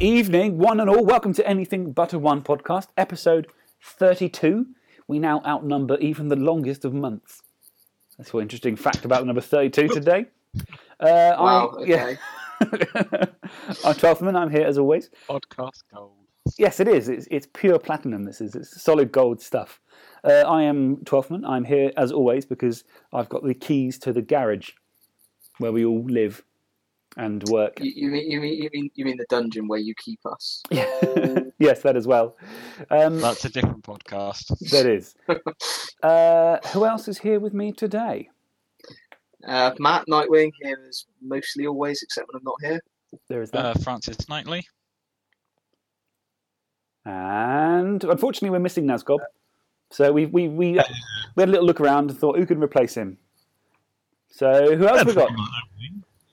evening, one and all. Welcome to Anything But a One podcast, episode 32. We now outnumber even the longest of months. That's one interesting fact about the number 32 today. Uh, Wow, I, yeah. I'm Twelfthman. I'm here as always. Podcast gold. Yes, it is. It's, it's pure platinum. This is. It's solid gold stuff. Uh, I am Twelfthman. I'm here as always because I've got the keys to the garage where we all live and work. You, you mean you mean you mean you mean the dungeon where you keep us? yes, that as well. Um, That's a different podcast. that is. Uh, who else is here with me today? Uh, Matt Nightwing here is mostly always, except when I'm not here. There is that. Uh, Francis Knightley. and unfortunately, we're missing Nazgob. So we, we, we, we had a little look around and thought, who can replace him? So who else have we got?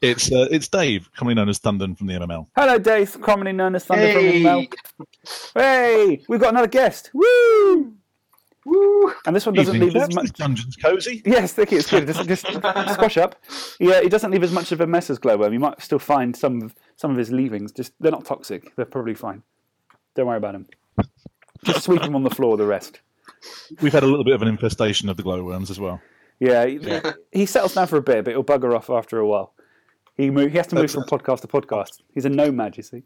It's uh, it's Dave, commonly known as Thunden from the MML. Hello, Dave, commonly known as Thunden from Hey! Mel. Hey, we've got another guest. Woo! Woo! And this one doesn't Evening, leave as chaps. much. This dungeon's cozy. Yes, thank you. It's good. Just, just squash up. Yeah, he doesn't leave as much of a mess as Glowworm. You might still find some of some of his leavings. Just they're not toxic. They're probably fine. Don't worry about them. Just sweep them on the floor. The rest. We've had a little bit of an infestation of the glowworms as well. Yeah, he, he settles down for a bit, but he'll bugger off after a while. He move, he has to move from podcast to podcast. He's a nomad, you see.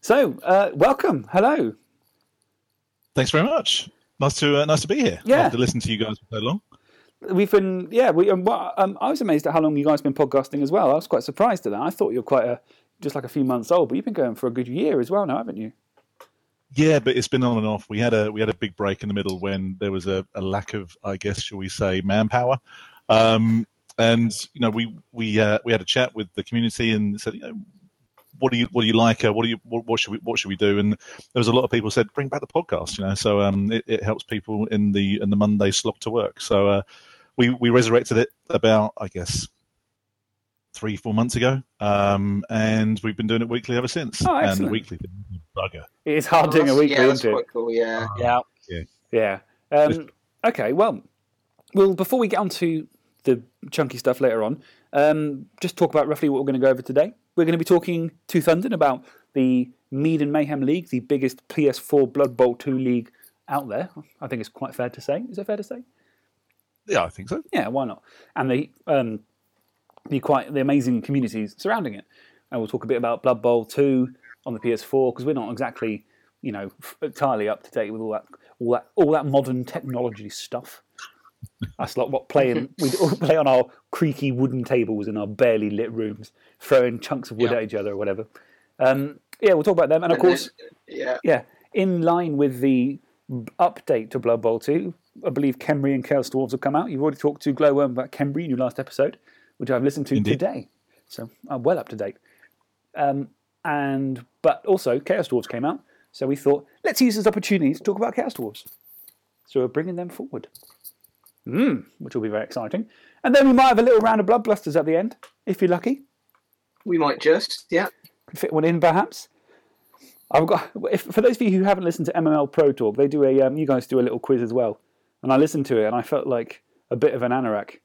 So, uh, welcome. Hello. Thanks very much. Nice to uh, nice to be here. Yeah. After listening to you guys for so long. We've been, yeah. We, um, um, I was amazed at how long you guys have been podcasting as well. I was quite surprised at that. I thought you were quite a, just like a few months old, but you've been going for a good year as well now, haven't you? Yeah, but it's been on and off. We had a we had a big break in the middle when there was a, a lack of, I guess, shall we say, manpower. Um, and you know, we we uh, we had a chat with the community and said, you know, what do you what do you like? Uh, what do you what, what should we what should we do? And there was a lot of people said, bring back the podcast. You know, so um, it, it helps people in the in the Monday slog to work. So uh, we we resurrected it about, I guess. Three, four months ago, um, and we've been doing it weekly ever since. Oh, and weekly thing is a bugger. It is hard doing a weekly, yeah, that's isn't it? quite cool. Yeah. Yeah. Yeah. Um, okay. Well, well. Before we get on to the chunky stuff later on, um, just talk about roughly what we're going to go over today. We're going to be talking to Thunden about the Mead and Mayhem League, the biggest PS4 Blood Bowl 2 league out there. I think it's quite fair to say. Is it fair to say? Yeah, I think so. Yeah, why not? And the um, the quite the amazing communities surrounding it. And we'll talk a bit about Blood Bowl two on the PS4 because we're not exactly you know f- entirely up to date with all that all that all that modern technology stuff. That's like what playing we all play on our creaky wooden tables in our barely lit rooms, throwing chunks of wood Yeah. at each other or whatever. Um, yeah, we'll talk about them, and of And then- course, Yeah. yeah, in line with the update to Blood Bowl 2, I believe Khemri and Chaos Dwarves have come out. You've already talked to Glowworm about Khemri in your last episode, which I've listened to Indeed. today. So I'm well up to date. Um, and But also, Chaos Dwarves came out, so we thought, let's use this opportunity to talk about Chaos Dwarves. So we're bringing them forward, mm, which will be very exciting. And then we might have a little round of Blood Blusters at the end, if you're lucky. We might just. Yeah. Could fit one in perhaps. I've got if, for those of you who haven't listened to MML Pro Talk, they do a um, you guys do a little quiz as well, and I listened to it and I felt like a bit of an anorak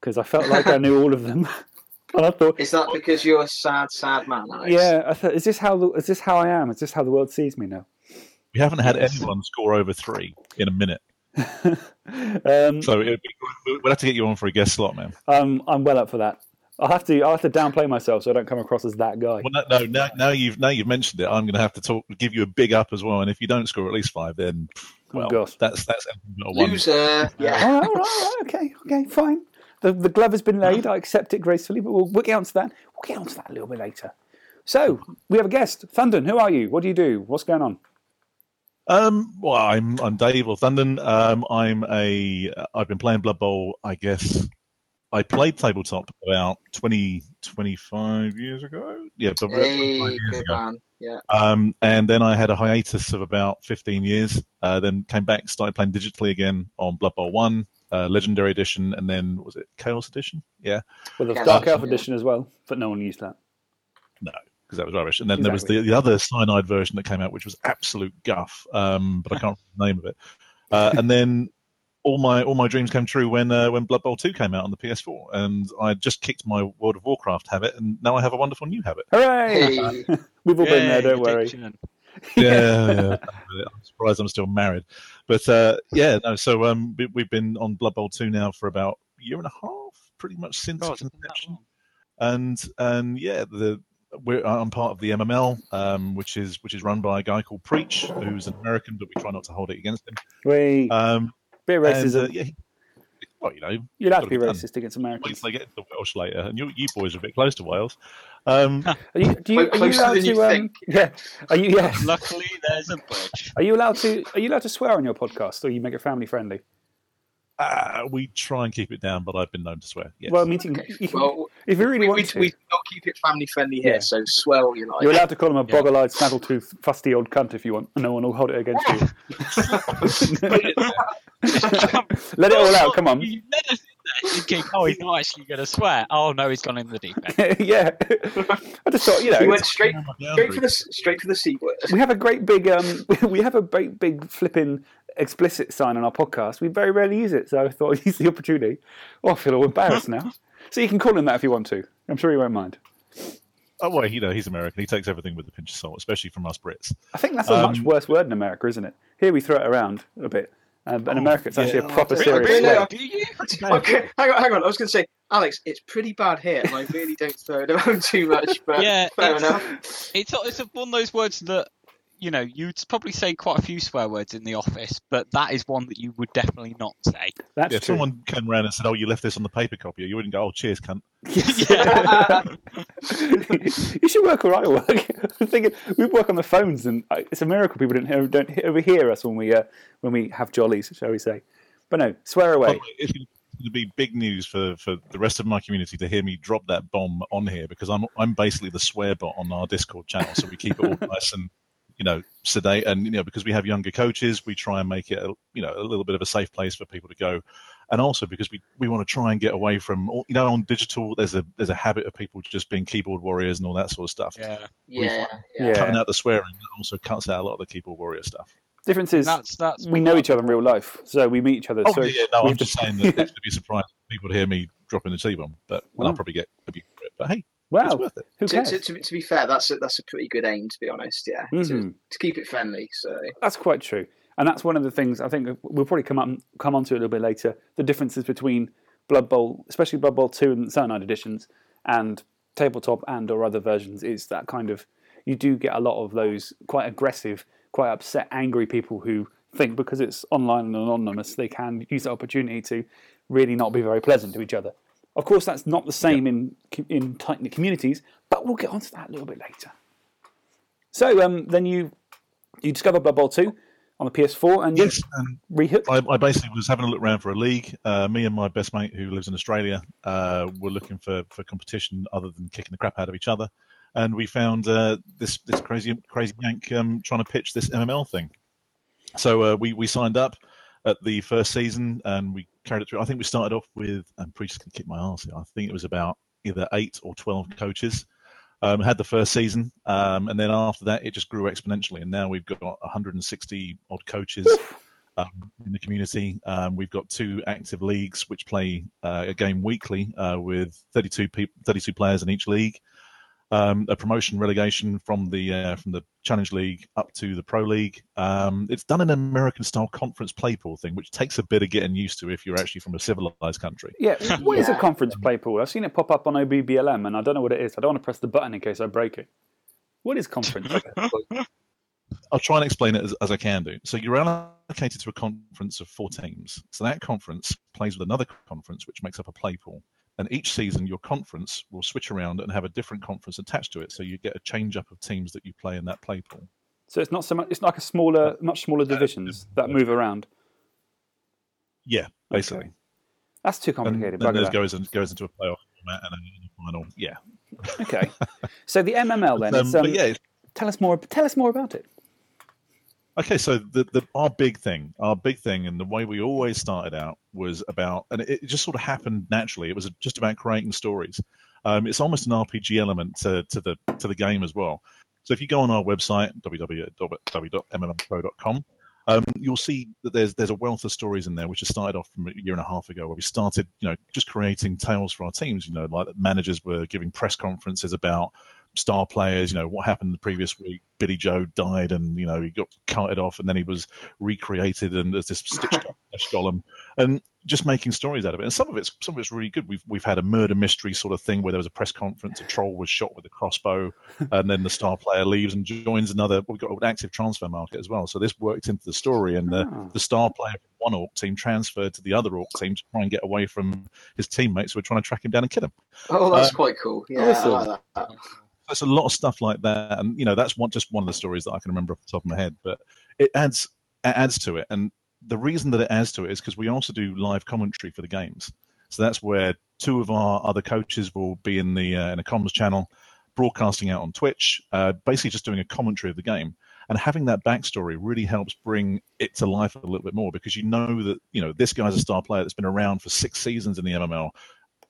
because I felt like I knew all of them, and I thought, Is that because you're a sad, sad man, Alex? yeah, I thought, is this how the, is this how I am? Is this how the world sees me now? We haven't had anyone score over three in a minute, Um, so be, we'll have to get you on for a guest slot, man. I'm I'm well up for that. I'll have to I'll have to downplay myself so I don't come across as that guy. Well, no, no now, now you've now you've mentioned it, I'm going to have to talk, give you a big up as well. And if you don't score at least five, then well, gosh. that's that's anything but a one. Loser. Yeah. all right, all right, all right, okay, okay, fine. The, the glove has been laid. I accept it gracefully, but we'll, we'll get onto that. We'll get onto that a little bit later. So we have a guest, Thunden. Who are you? What do you do? What's going on? Um, well, I'm I'm Dave or London. Um, I'm a I've been playing Blood Bowl. I guess I played tabletop about 20, 25 years ago. Yeah, but about 25 Hey, years good ago. man. Yeah. Um, and then I had a hiatus of about 15 years. Uh, then came back, started playing digitally again on Blood Bowl One, uh, Legendary Edition, and then was it Chaos Edition? Yeah, With the Yeah, Dark Elf yeah. edition as well, but no one used that. no, because that was rubbish. And then there was the, the other cyanide version that came out, which was absolute guff. Um, but I can't remember the name of it. Uh, and then all my all my dreams came true when uh, when Blood Bowl two came out on the PS4, and I just kicked my World of Warcraft habit, and now I have a wonderful new habit. Hooray! Hey, We've all been there, don't worry. yeah, yeah. I'm surprised I'm still married. But uh, yeah, no. So um, we, we've been on Blood Bowl two now for about a year and a half, pretty much since God, it's been that conception. And and yeah, the we're, I'm part of the MML, um, which is which is run by a guy called Preach, who's an American, but we try not to hold it against him. We Um, bit of and, uh, yeah, he- well, you know, You're allowed to be be done. racist against Americans. till they get to Welsh later, and you, you boys are a bit close to Wales. Um, Are you, do you, are you allowed than you to? Um, yeah. Are you? Yes. Luckily, there's a bridge. Are you allowed to? Are you allowed to swear on your podcast, or you make it family friendly? uh, we try and keep it down, but I've been known to swear. Yes. Well, meeting you can, well, if you really we, want we, to, we not keep it family friendly here, Yeah. so swear all you like. you're allowed to call him a Yeah. boggle-eyed, snaggle-toothed, fusty old cunt if you want. and No one will hold it against you. Let it all out. Come on. You let us in there thinking, oh, he's not actually going to swear. Oh, no, he's gone in the deep end. yeah. I just thought, you know, we went straight straight for the boundaries. straight for the c word. we have a great big um, we have a great big flipping explicit sign on our podcast. We very rarely use it, so I thought I'd use the opportunity. Oh, I feel all embarrassed now. So you can call him that if you want to. I'm sure he won't mind. Oh well, you know he's American. He takes everything with a pinch of salt, especially from us Brits. I think that's a much Um, worse word in America, isn't it? Here we throw it around a bit. Um, but in Oh, America, it's actually yeah. a proper Really? serious Really? swear. Do? Okay, hang on, hang on. I was going to say, Alex, it's pretty bad here, and I really don't throw it around too much. But Yeah, fair it's- enough. It's, it's one of those words that, you know, you'd probably say quite a few swear words in the office, but that is one that you would definitely not say. That's Yeah, if true. someone came around and said, "Oh, you left this on the paper copy," you wouldn't go, "Oh, cheers, cunt." Yeah. you should work where I work. I'm thinking we work on the phones, and it's a miracle people don't hear, don't overhear us when we uh, when we have jollies, shall we say? But no, swear away. Well, It's going to be big news for, for the rest of my community to hear me drop that bomb on here because I'm I'm basically the swear bot on our Discord channel, so we keep it all nice and you know sedate, and you know because we have younger coaches, we try and make it a, you know a little bit of a safe place for people to go, and also because we, we want to try and get away from you know on digital there's a there's a habit of people just being keyboard warriors and all that sort of stuff. yeah. Yeah, Yeah. yeah. Cutting out the swearing also cuts out a lot of the keyboard warrior stuff. Difference is That's, that's we know each other in real life, so we meet each other. Oh so yeah, yeah, no, I'm just saying that it's going to be surprised if people to hear me dropping the T bomb, but well, Wow. I'll probably get abused for it. But hey, it's worth it. who To, cares? to, to, to be fair, that's a, that's a pretty good aim, to be honest. Yeah, to, Mhm. to keep it friendly. So That's quite true, and that's one of the things I think we'll probably come up come onto it a little bit later. The differences between Blood Bowl, especially Blood Bowl two and Cyanide editions, and tabletop and or other versions, is that kind of you do get a lot of those quite aggressive, quite upset, angry people who think because it's online and anonymous, they can use the opportunity to really not be very pleasant to each other. Of course, that's not the same in in tight knit communities, but we'll get onto that a little bit later. So um, then you you discovered Blood Bowl 2 on the PS4 and Yes, rehooked. I, I basically was having a look around for a league. Uh, me and my best mate, who lives in Australia, uh, were looking for, for competition other than kicking the crap out of each other, and we found uh, this this crazy crazy yank um, trying to pitch this MML thing. So uh, we we signed up at the first season and we carried it through. I think we started off with, and Preach can kick my ass here. I think it was about either eight or twelve coaches. Um, had the first season, um, and then after that, it just grew exponentially. And now we've got 160 odd coaches um, in the community. Um, we've got two active leagues which play uh, a game weekly uh, with 32 people, 32 players in each league. Um, a promotion relegation from the uh, from the Challenge League up to the Pro League. Um, it's done in an American style conference play pool thing, which takes a bit of getting used to if you're actually from a civilized country. Yeah, what is a conference play pool? I've seen it pop up on OBBLM and I don't know what it is. I don't want to press the button in case I break it. What is conference? I'll try and explain it as, as I can do. So you're allocated to a conference of four teams. So that conference plays with another conference, which makes up a play pool. And each season, your conference will switch around and have a different conference attached to it. So you get a change up of teams that you play in that play pool. so it's not so much. It's like a smaller, much smaller divisions that move around. Yeah, basically. Okay. That's too And complicated. then bugger it goes, in, goes into a playoff format and a final. Yeah. Okay, so the MML then. Um, it's, um, but yeah, Tell us more. Tell us more about it. Okay, so the, the our big thing, our big thing, and the way we always started out was about, and it, just sort of happened naturally. It was just about creating stories. Um, it's almost an RPG element to, to the to the game as well. So if you go on our website www.mmlpro.com, um, you'll see that there's there's a wealth of stories in there, which has started off from a year and a half ago, where we started, you know, just creating tales for our teams. You know, like managers were giving press conferences about star players. You know, what happened the previous week? Billy Joe died, and you know he got carted off, and then he was recreated, and there's this stitched golem, and just making stories out of it. And some of it's some of it's really good. We've we've had a murder mystery sort of thing where there was a press conference, a troll was shot with a crossbow, and then the star player leaves and joins another. We've got an active transfer market as well, so this worked into the story, and the, Oh. the star player from one orc team transferred to the other orc team to try and get away from his teammates who were trying to track him down and kill him. Oh, that's Uh, quite cool. Yeah, awesome. I like that. There's a lot of stuff like that, and you know that's one just one of the stories that I can remember off the top of my head. But it adds it adds to it, and the reason that it adds to it is because we also do live commentary for the games. So that's where two of our other coaches will be in the uh, in a comms channel, broadcasting out on Twitch, uh, basically just doing a commentary of the game. And having that backstory really helps bring it to life a little bit more because you know that you know this guy's a star player that's been around for six seasons in the MML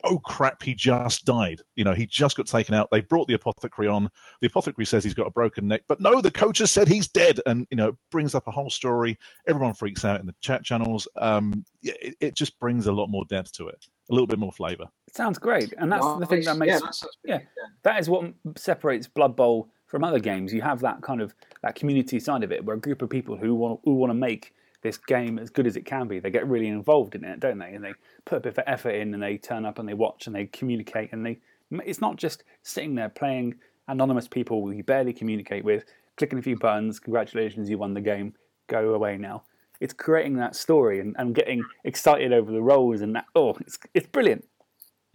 oh crap, he just died. You know, he just got taken out. They brought the apothecary on. The apothecary says he's got a broken neck, but no, the coach has said he's dead. And, you know, it brings up a whole story. Everyone freaks out in the chat channels. Um, it, it just brings a lot more depth to it, a little bit more flavor. It sounds great, and that's the thing that makes Yeah, that sounds yeah. pretty that is what separates Blood Bowl from other games. You have that kind of that community side of it, where a group of people who want who want to make this game as good as it can be, they get really involved in it, don't they? And they put a bit of effort in, and they turn up and they watch and they communicate, and they. It's not just sitting there playing anonymous people who you barely communicate with, clicking a few buttons. Congratulations, you won the game. Go away now. It's creating that story and, and getting excited over the roles and that. Oh, it's it's brilliant.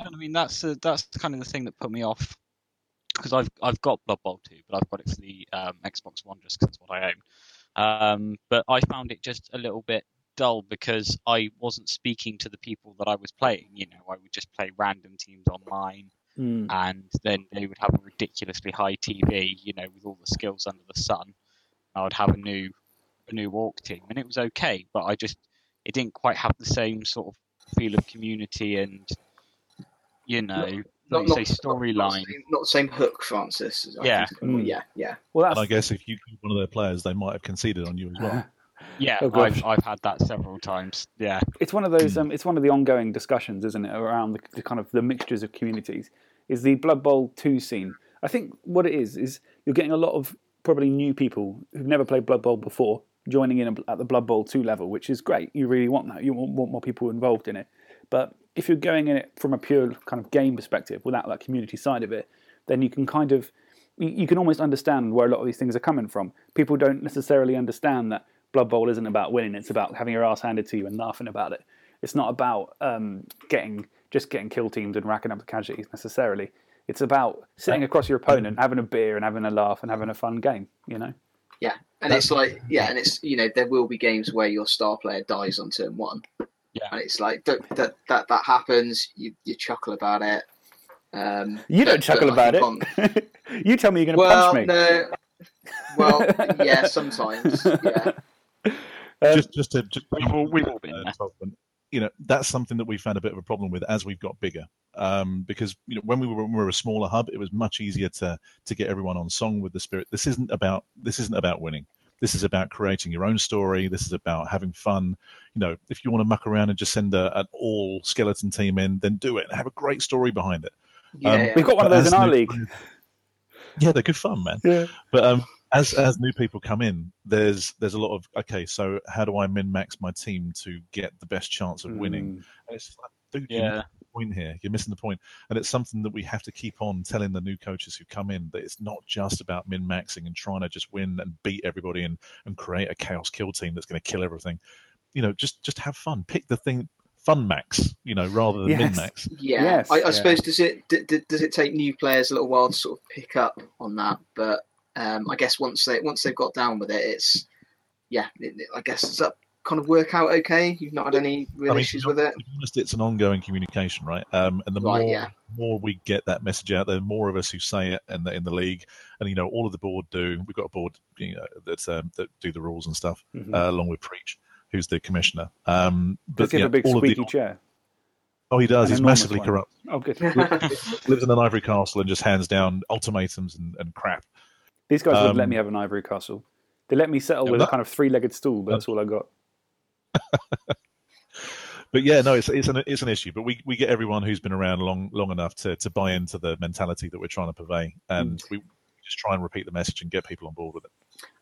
I mean, that's that's kind of the thing that put me off because I've I've got Blood Bowl 2, but I've got it for the um, Xbox One just because it's what I own. Um, but I found it just a little bit dull because I wasn't speaking to the people that I was playing. You know, I would just play random teams online, Hmm. and then they would have a ridiculously high TV. You know, with all the skills under the sun. I would have a new a new walk team, and it was okay, but I just it didn't quite have the same sort of feel of community and you know, like you say, Not the storyline. same- Not the same hook, Francis. I Yeah. think. Mm. yeah, yeah. Well, And I guess if you keep one of their players, they might have conceded on you as well. Yeah, Oh. I've I've had that several times. Yeah, it's one of those. Hmm. Um, it's one of the ongoing discussions, isn't it, around the, the kind of the mixtures of communities. Is the Blood Bowl two scene? I think what it is is you're getting a lot of probably new people who've never played Blood Bowl before joining in at the Blood Bowl two level, which is great. You really want that. You want, want more people involved in it. But if you're going in it from a pure kind of game perspective, without that community side of it, then you can kind of you can almost understand where a lot of these things are coming from. People don't necessarily understand that Blood Bowl isn't about winning; it's about having your ass handed to you and laughing about it. It's not about um, getting just getting kill teams and racking up the casualties necessarily. It's about sitting across your opponent, having a beer and having a laugh and having a fun game. You know, Yeah, and it's like yeah, and it's you know there will be games where your star player dies on turn one. Yeah. and it's like that that that, that happens. You you chuckle about it. Um, you don't but- chuckle but about think it. on- you tell me you're going to well, punch me. no. Well, yeah, sometimes. Yeah, Um, just just to just We've all- we've all been uh, there. Tolkien, you know that's something that we found a bit of a problem with as we've got bigger um, because you know when we were when we were a smaller hub it was much easier to to get everyone on song with the spirit this isn't about this isn't about winning this is about creating your own story this is about having fun you know if you want to muck around and just send a, an all skeleton team in then do it and have a great story behind it yeah. Um, yeah. We've got one of those in our new league. yeah they're good fun man Yeah. but um, as as new people come in, there's there's a lot of okay. So how do I min max my team to get the best chance of winning? Mm. And it's like, dude, you're yeah. Missing the point here. You're missing the point, and it's something that we have to keep on telling the new coaches who come in that it's not just about min maxing and trying to just win and beat everybody and and create a chaos kill team that's going to kill everything. You know, just just have fun. Pick the thing fun max. You know, rather than Yes. min max. Yeah, Yes. I, I Yeah. suppose does it d- d- does it take new players a little while to sort of pick up on that? But um, I guess once they once they've got down with it, it's yeah. It, it- I guess it's that kind of work out okay? You've not had any real I mean, issues with it, be honest, it's an ongoing communication, right? Um, and the Right, more yeah. more we get that message out, there, the more of us who say it in the in the league, and you know, all of the board do. We've got a board you know, that's um, that do the rules and stuff, Mhm. uh, along with Preach, who's the commissioner. Um, but he have yeah, a big all of squeaky the chair? oh, he does. An He's massively one? corrupt. Oh, good. Lives in an ivory castle and just hands down ultimatums and, and crap. These guys would let Um, me have an ivory castle. They let me settle Yeah, with a kind of three-legged stool, but that's all I got. But yeah, no, it's it's an it's an issue. But we, we get everyone who's been around long long enough to, to buy into the mentality that we're trying to purvey, and mm. we just try and repeat the message and get people on board with it.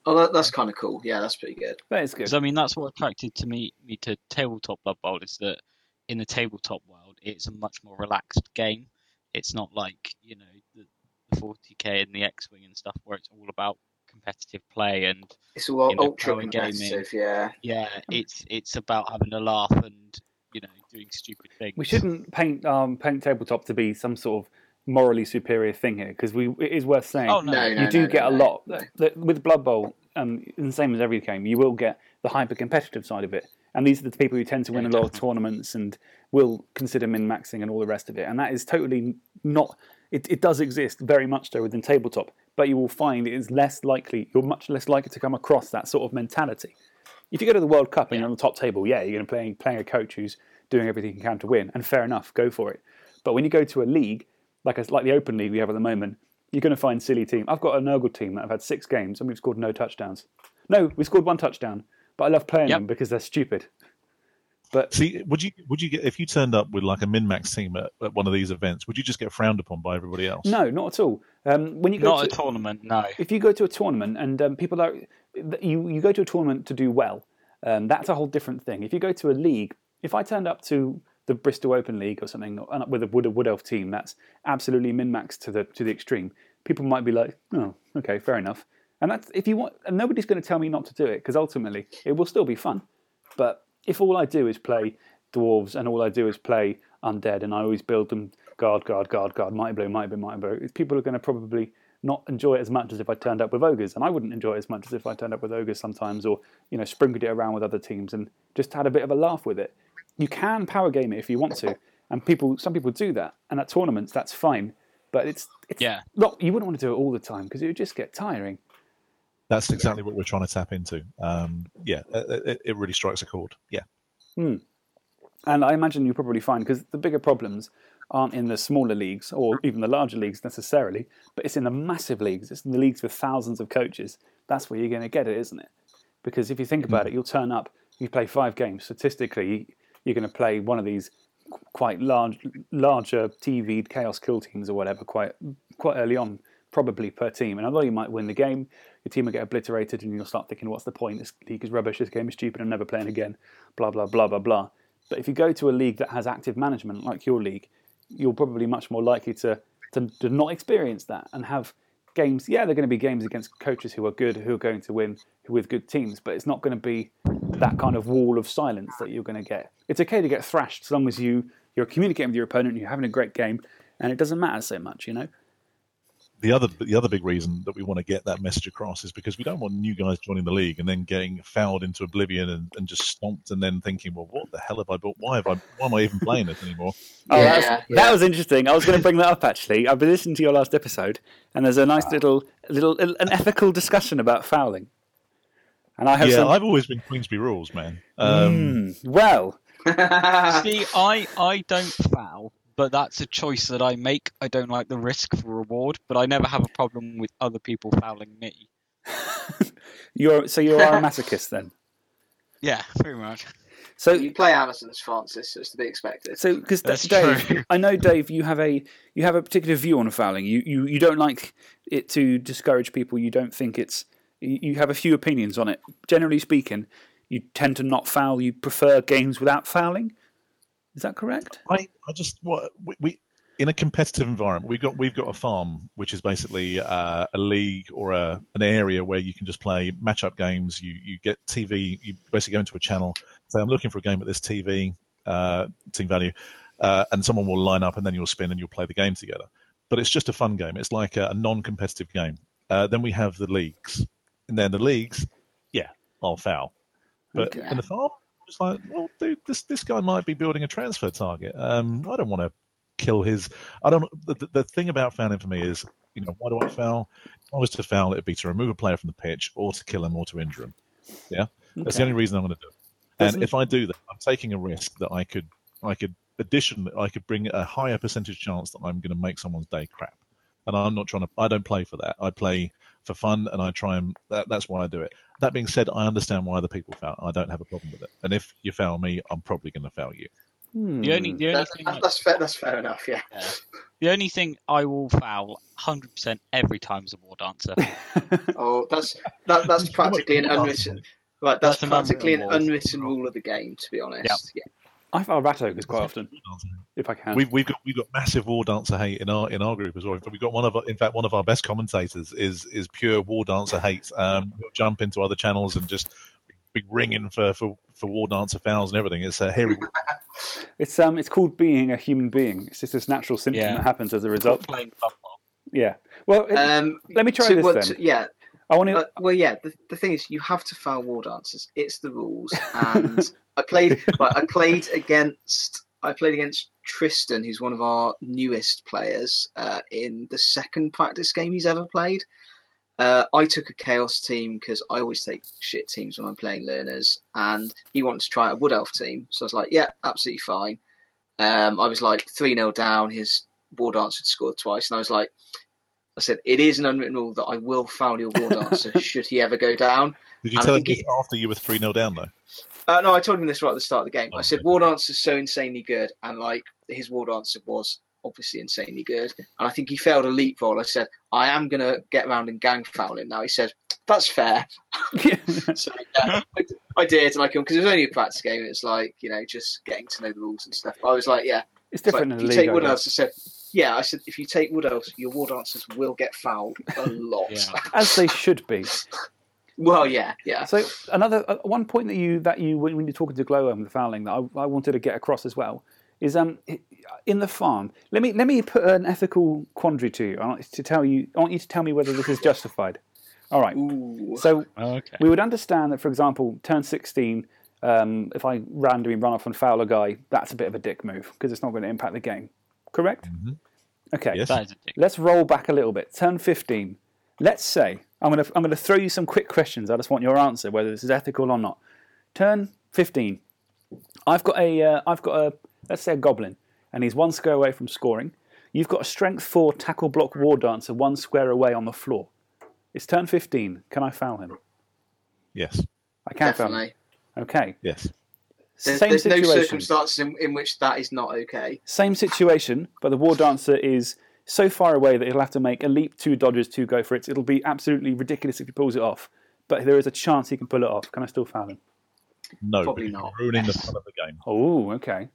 Oh, that, that's kind of cool. Yeah, that's pretty good. That is good. I mean, that's what attracted to me me to tabletop Blood Bowl is that in the tabletop world, it's a much more relaxed game. It's not like you know the, the 40k and the X-wing and stuff where it's all about competitive play and It's all You know, ultra power gaming. Yeah. yeah, it's it's about having a laugh and you know doing stupid things. We shouldn't paint um, paint tabletop to be some sort of morally superior thing here, because we it is worth saying Oh no, No, no, you do no, get no, a no, lot no. that- with Blood Bowl. Um, the same as every game, you will get the hyper competitive side of it, and these are the people who tend to win Yeah, a lot of tournaments and will consider min maxing and all the rest of it. And that is totally not. It, it does exist very much so within tabletop, but you will find it is less likely. You're much less likely to come across that sort of mentality. If you go to the World Cup and you're on the top table, yeah, you're going to play playing a coach who's doing everything he can to win, and fair enough, go for it. But when you go to a league like a, like the Open League we have at the moment, you're going to find silly team. I've got a Nurgle team that I've had six games and we've scored no touchdowns. No, we scored one touchdown, but I love playing Yep. them because they're stupid. But See, would you would you get if you turned up with like a min max team at, at one of these events? Would you just get frowned upon by everybody else? no, not at all. Um, when you go not to, a tournament. No. if you go to a tournament and um, people are you you go to a tournament to do well, um, that's a whole different thing. If you go to a league, if I turned up to the Bristol Open League or something with a Wood, a Wood Elf team that's absolutely min max to the to the extreme, people might be like, oh, okay, fair enough. And that's if you want, and nobody's going to tell me not to do it because ultimately it will still be fun. But if all I do is play dwarves and all I do is play undead and I always build them guard, guard, guard, guard, mighty blow, mighty blow, mighty blow, people are going to probably not enjoy it as much as if I turned up with ogres, and I wouldn't enjoy it as much as if I turned up with ogres sometimes, or you know, sprinkled it around with other teams and just had a bit of a laugh with it. You can power game it if you want to, and people, some people do that, and at tournaments that's fine, but it's it's Yeah. not. You wouldn't want to do it all the time because it would just get tiring. That's exactly what we're trying to tap into. Um, yeah, it, it- really strikes a chord. Yeah. And I imagine you probably find because the bigger problems aren't in the smaller leagues or even the larger leagues necessarily, but it's in the massive leagues. It's in the leagues with thousands of coaches. That's where you're going to get it, isn't it? Because if you think about it, you'll turn up, you play five games. Statistically, you're going to play one of these quite large, larger TV'd chaos kill teams or whatever quite quite early on, probably per team. And although you might win the game, your team will get obliterated, and you'll start thinking, "What's the point? This league is rubbish. This game is stupid. I'm never playing again." Blah blah blah blah blah. But if you go to a league that has active management like your league, you're probably much more likely to, to, to not experience that and have games. Yeah, they're going to be games against coaches who are good, who are going to win with good teams, but it's not going to be that kind of wall of silence that you're going to get. It's okay to get thrashed as long as you, you're communicating with your opponent, and you're having a great game, and it doesn't matter so much, you know? The other the other big reason that we want to get that message across is because we don't want new guys joining the league and then getting fouled into oblivion and, and just stomped and then thinking, well, what the hell have I bought? Why have I? Why am I even playing this anymore? Oh, Yeah, that's, yeah. that was interesting. I was going to bring that up actually. I've been listening to your last episode, and there's a nice little, little, an ethical discussion about fouling. And I have yeah, some. I've always been Queensberry rules, man. Um, Mm, well, See, I I don't foul, but that's a choice that I make. I don't like the risk for reward, but I never have a problem with other people fouling me. you're so you are a masochist then. Yeah, pretty much. So you play Amazon's Francis, so it's to be expected. So, because That's Dave, true. I know Dave, you have a you have a particular view on fouling. You you you don't like it to discourage people. You don't think it's. You you have a few opinions on it. Generally speaking, you tend to not foul. You prefer games without fouling. Is that correct? I, I just what we, we in a competitive environment we've got we've got a farm which is basically uh, a league or a, an area where you can just play match-up games. You you get tv you basically go into a channel say i'm looking for a game at this tv uh, team value uh, and someone will line up and then you'll spin and you'll play the game together. But it's just a fun game. It's like a, a non-competitive game. Uh, then we have the leagues. And then the leagues yeah i'll foul. But Okay. in the farm it's like, well, dude, this this guy might be building a transfer target. Um, I don't want to kill his. I don't. The, the, thing about fouling for me is, you know, why do I foul? If I was to foul, it'd be to remove a player from the pitch, or to kill him, or to injure him. Yeah, that's the only reason I'm going to do it. Doesn't- And if I do that, I'm taking a risk that I could, I could, addition, I could bring a higher percentage chance that I'm going to make someone's day crap. And I'm not trying to. I don't play for that. I play for fun, and I try and. That, that's why I do it. That being said, I understand why other people foul. I don't have a problem with it. And if you foul me, I'm probably going to foul you. Hmm. The only the only That's, thing that's, I- that's fair. That's fair enough. Yeah. yeah. the only thing I will foul 100% every time is a war dancer. Oh, that's that, that's practically an unwritten. Right, that's, That's practically an unwritten unwritten rule of the game. To be honest. Yep. Yeah. I foul rat ogres quite often if I can. We've, we've got we've got massive war dancer hate in our in our group as well. We've got one of our, in fact one of our best commentators is is pure war dancer hate. Um, he'll jump into other channels and just be ringing for for, for war dancer fouls and everything. It's uh, here. It's um, it's called being a human being. It's just this natural symptom Yeah. that happens as a result. Playing Blood Yeah. Well, it- Um, let me try to this what- then. yeah. I want to. Uh, well, yeah. The, the thing is, you have to foul war dancers. It's the rules. And I played. I played against. I played against Tristan, who's one of our newest players, uh, in the second practice game he's ever played. Uh, I took a chaos team because I always take shit teams when I'm playing learners, and he wanted to try a wood elf team. So I was like, "Yeah, absolutely fine." Um, I was like three 0 down. His war dancer had scored twice, and I was like, I said, it is an unwritten rule that I will foul your war dancer should he ever go down. Did you I tell him this it- after you were three 0 down though? Uh, no, I told him this right at the start of the game. I said, Okay. war dancer is so insanely good, and like his war dancer was obviously insanely good. And I think he failed a leap roll. I said, I am gonna get around and gang foul him now. He said, that's fair. So yeah, I, I did, and I can because it was only a practice game. It's like you know just getting to know the rules and stuff. I was like, yeah, it's It's like, different if in you the take league. I wood guess. elves. I said, yeah, I said if you take wood elves, your war dancers will get fouled a lot. Yeah. as they should be. well, yeah, yeah. So another uh, one point that you that you when when you're talking to Glow and the fouling that I, I wanted to get across as well is um in the farm. Let me let me put an ethical quandary to you. I want to tell you. I want you to tell me whether this is justified. All right. Ooh. So okay. we would understand that, for example, turn 16, um, if I randomly run off and foul a guy, that's a bit of a dick move because it's not going to impact the game. Correct? Mhm. Okay. Yes. That is a dick. Let's roll back a little bit. Turn 15. Let's say, I'm going to I'm going to throw you some quick questions. I just want your answer, whether this is ethical or not. Turn 15. I've got a, uh, I've got a, let's say a goblin, and he's one square away from scoring. You've got a strength four tackle block war dancer one square away on the floor. It's turn 15. Can I foul him? Yes. I can foul him. Definitely. Okay. Yes. There's, Same there's no situation. circumstances in, in which that is not okay. Same situation, but the war dancer is so far away that he'll have to make a leap, two dodges, two go for it. It'll be absolutely ridiculous if he pulls it off. But there is a chance he can pull it off. Can I still foul him? No. Probably not. you're Ruining the fun of the game. Oh, okay.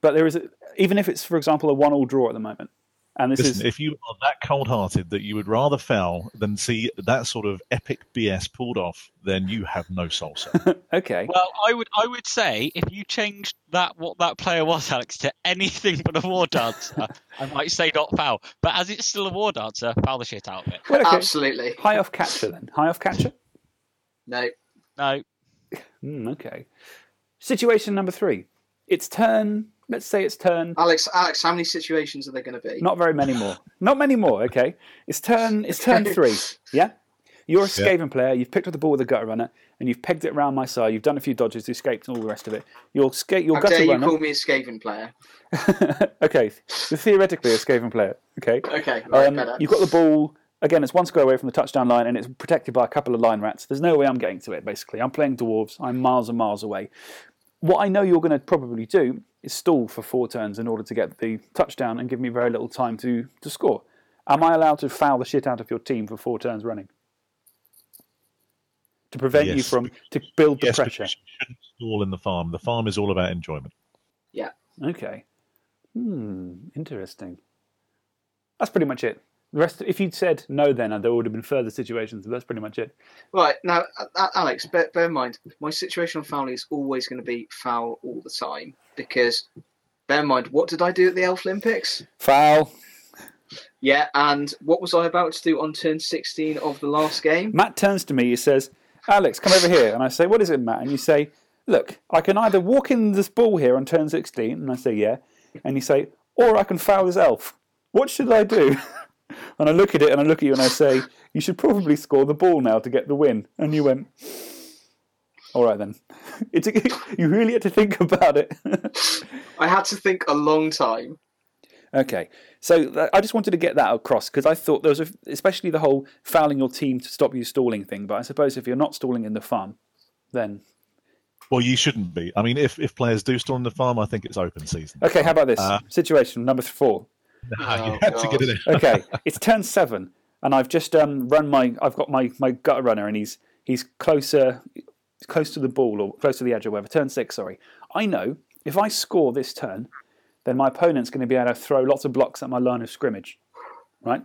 But there is, a, even if it's, for example, a one-all draw at the moment, and this Listen, is if you are that cold-hearted that you would rather foul than see that sort of epic BS pulled off, then you have no soul, sir. okay. Well, I would I would say if you changed that what that player was, Alex, to anything but a war dancer, I might say not foul. But as it's still a war dancer, foul the shit out of it. Well, okay. Absolutely. High Elf catcher then. High Elf catcher. No. No, Hmm, okay. Situation number three. It's turn. Let's say it's turn. Alex, Alex, how many situations are there going to be? Not very many more. Not many more. Okay. It's turn. It's turn three. Yeah. You're a Yeah. Player. You've picked up the ball with a gutter runner, and you've pegged it around my side. You've done a few dodges, escaped, and all the rest of it. Your skate. Your How gutter dare you runner. call me a Skaven player? okay. You're theoretically a Skaven player. Okay. Okay, right, Um, better. you've got the ball. Again, it's one square away from the touchdown line, and it's protected by a couple of line rats. There's no way I'm getting to it. Basically, I'm playing dwarves. I'm miles and miles away. What I know you're going to probably do is stall for four turns in order to get the touchdown and give me very little time to to score. Am I allowed to foul the shit out of your team for four turns running? To prevent you from to build the yes, pressure. because you shouldn't stall in the farm. The farm is all about enjoyment. Yeah. Okay. Hmm. Interesting. That's pretty much it. The rest, if you'd said no, then there would have been further situations. But that's pretty much it. Right now, uh, Alex, bear, bear in mind, my situational on fouling is always going to be foul all the time because, bear in mind, what did I do at the Elf Olympics? Foul. Yeah, and what was I about to do on turn 16 of the last game? Matt turns to me. He says, "Alex, come over here." And I say, "What is it, Matt?" And you say, "Look, I can either walk in this ball here on turn 16." And I say, "Yeah." And you say, "Or I can foul this elf. What should I do?" and I look at it and I look at you and I say, "You should probably score the ball now to get the win." And you went, "All right then." It's a, you really had to think about it. I had to think a long time. Okay, so th- I just wanted to get that across because I thought there was, a, especially the whole fouling your team to stop you stalling thing. But I suppose if you're not stalling in the farm, then Well, you shouldn't be. I mean, if, if players do stall in the farm, I think it's open season. okay. How about this Uh, situation number four? Oh, you had to get it in. Okay, it's turn seven, and I've just um, run my. I've got my my gutter runner, and he's he's closer close to the ball or close to the edge or whatever. Turn six, sorry. I know if I score this turn, then my opponent's going to be able to throw lots of blocks at my line of scrimmage, right?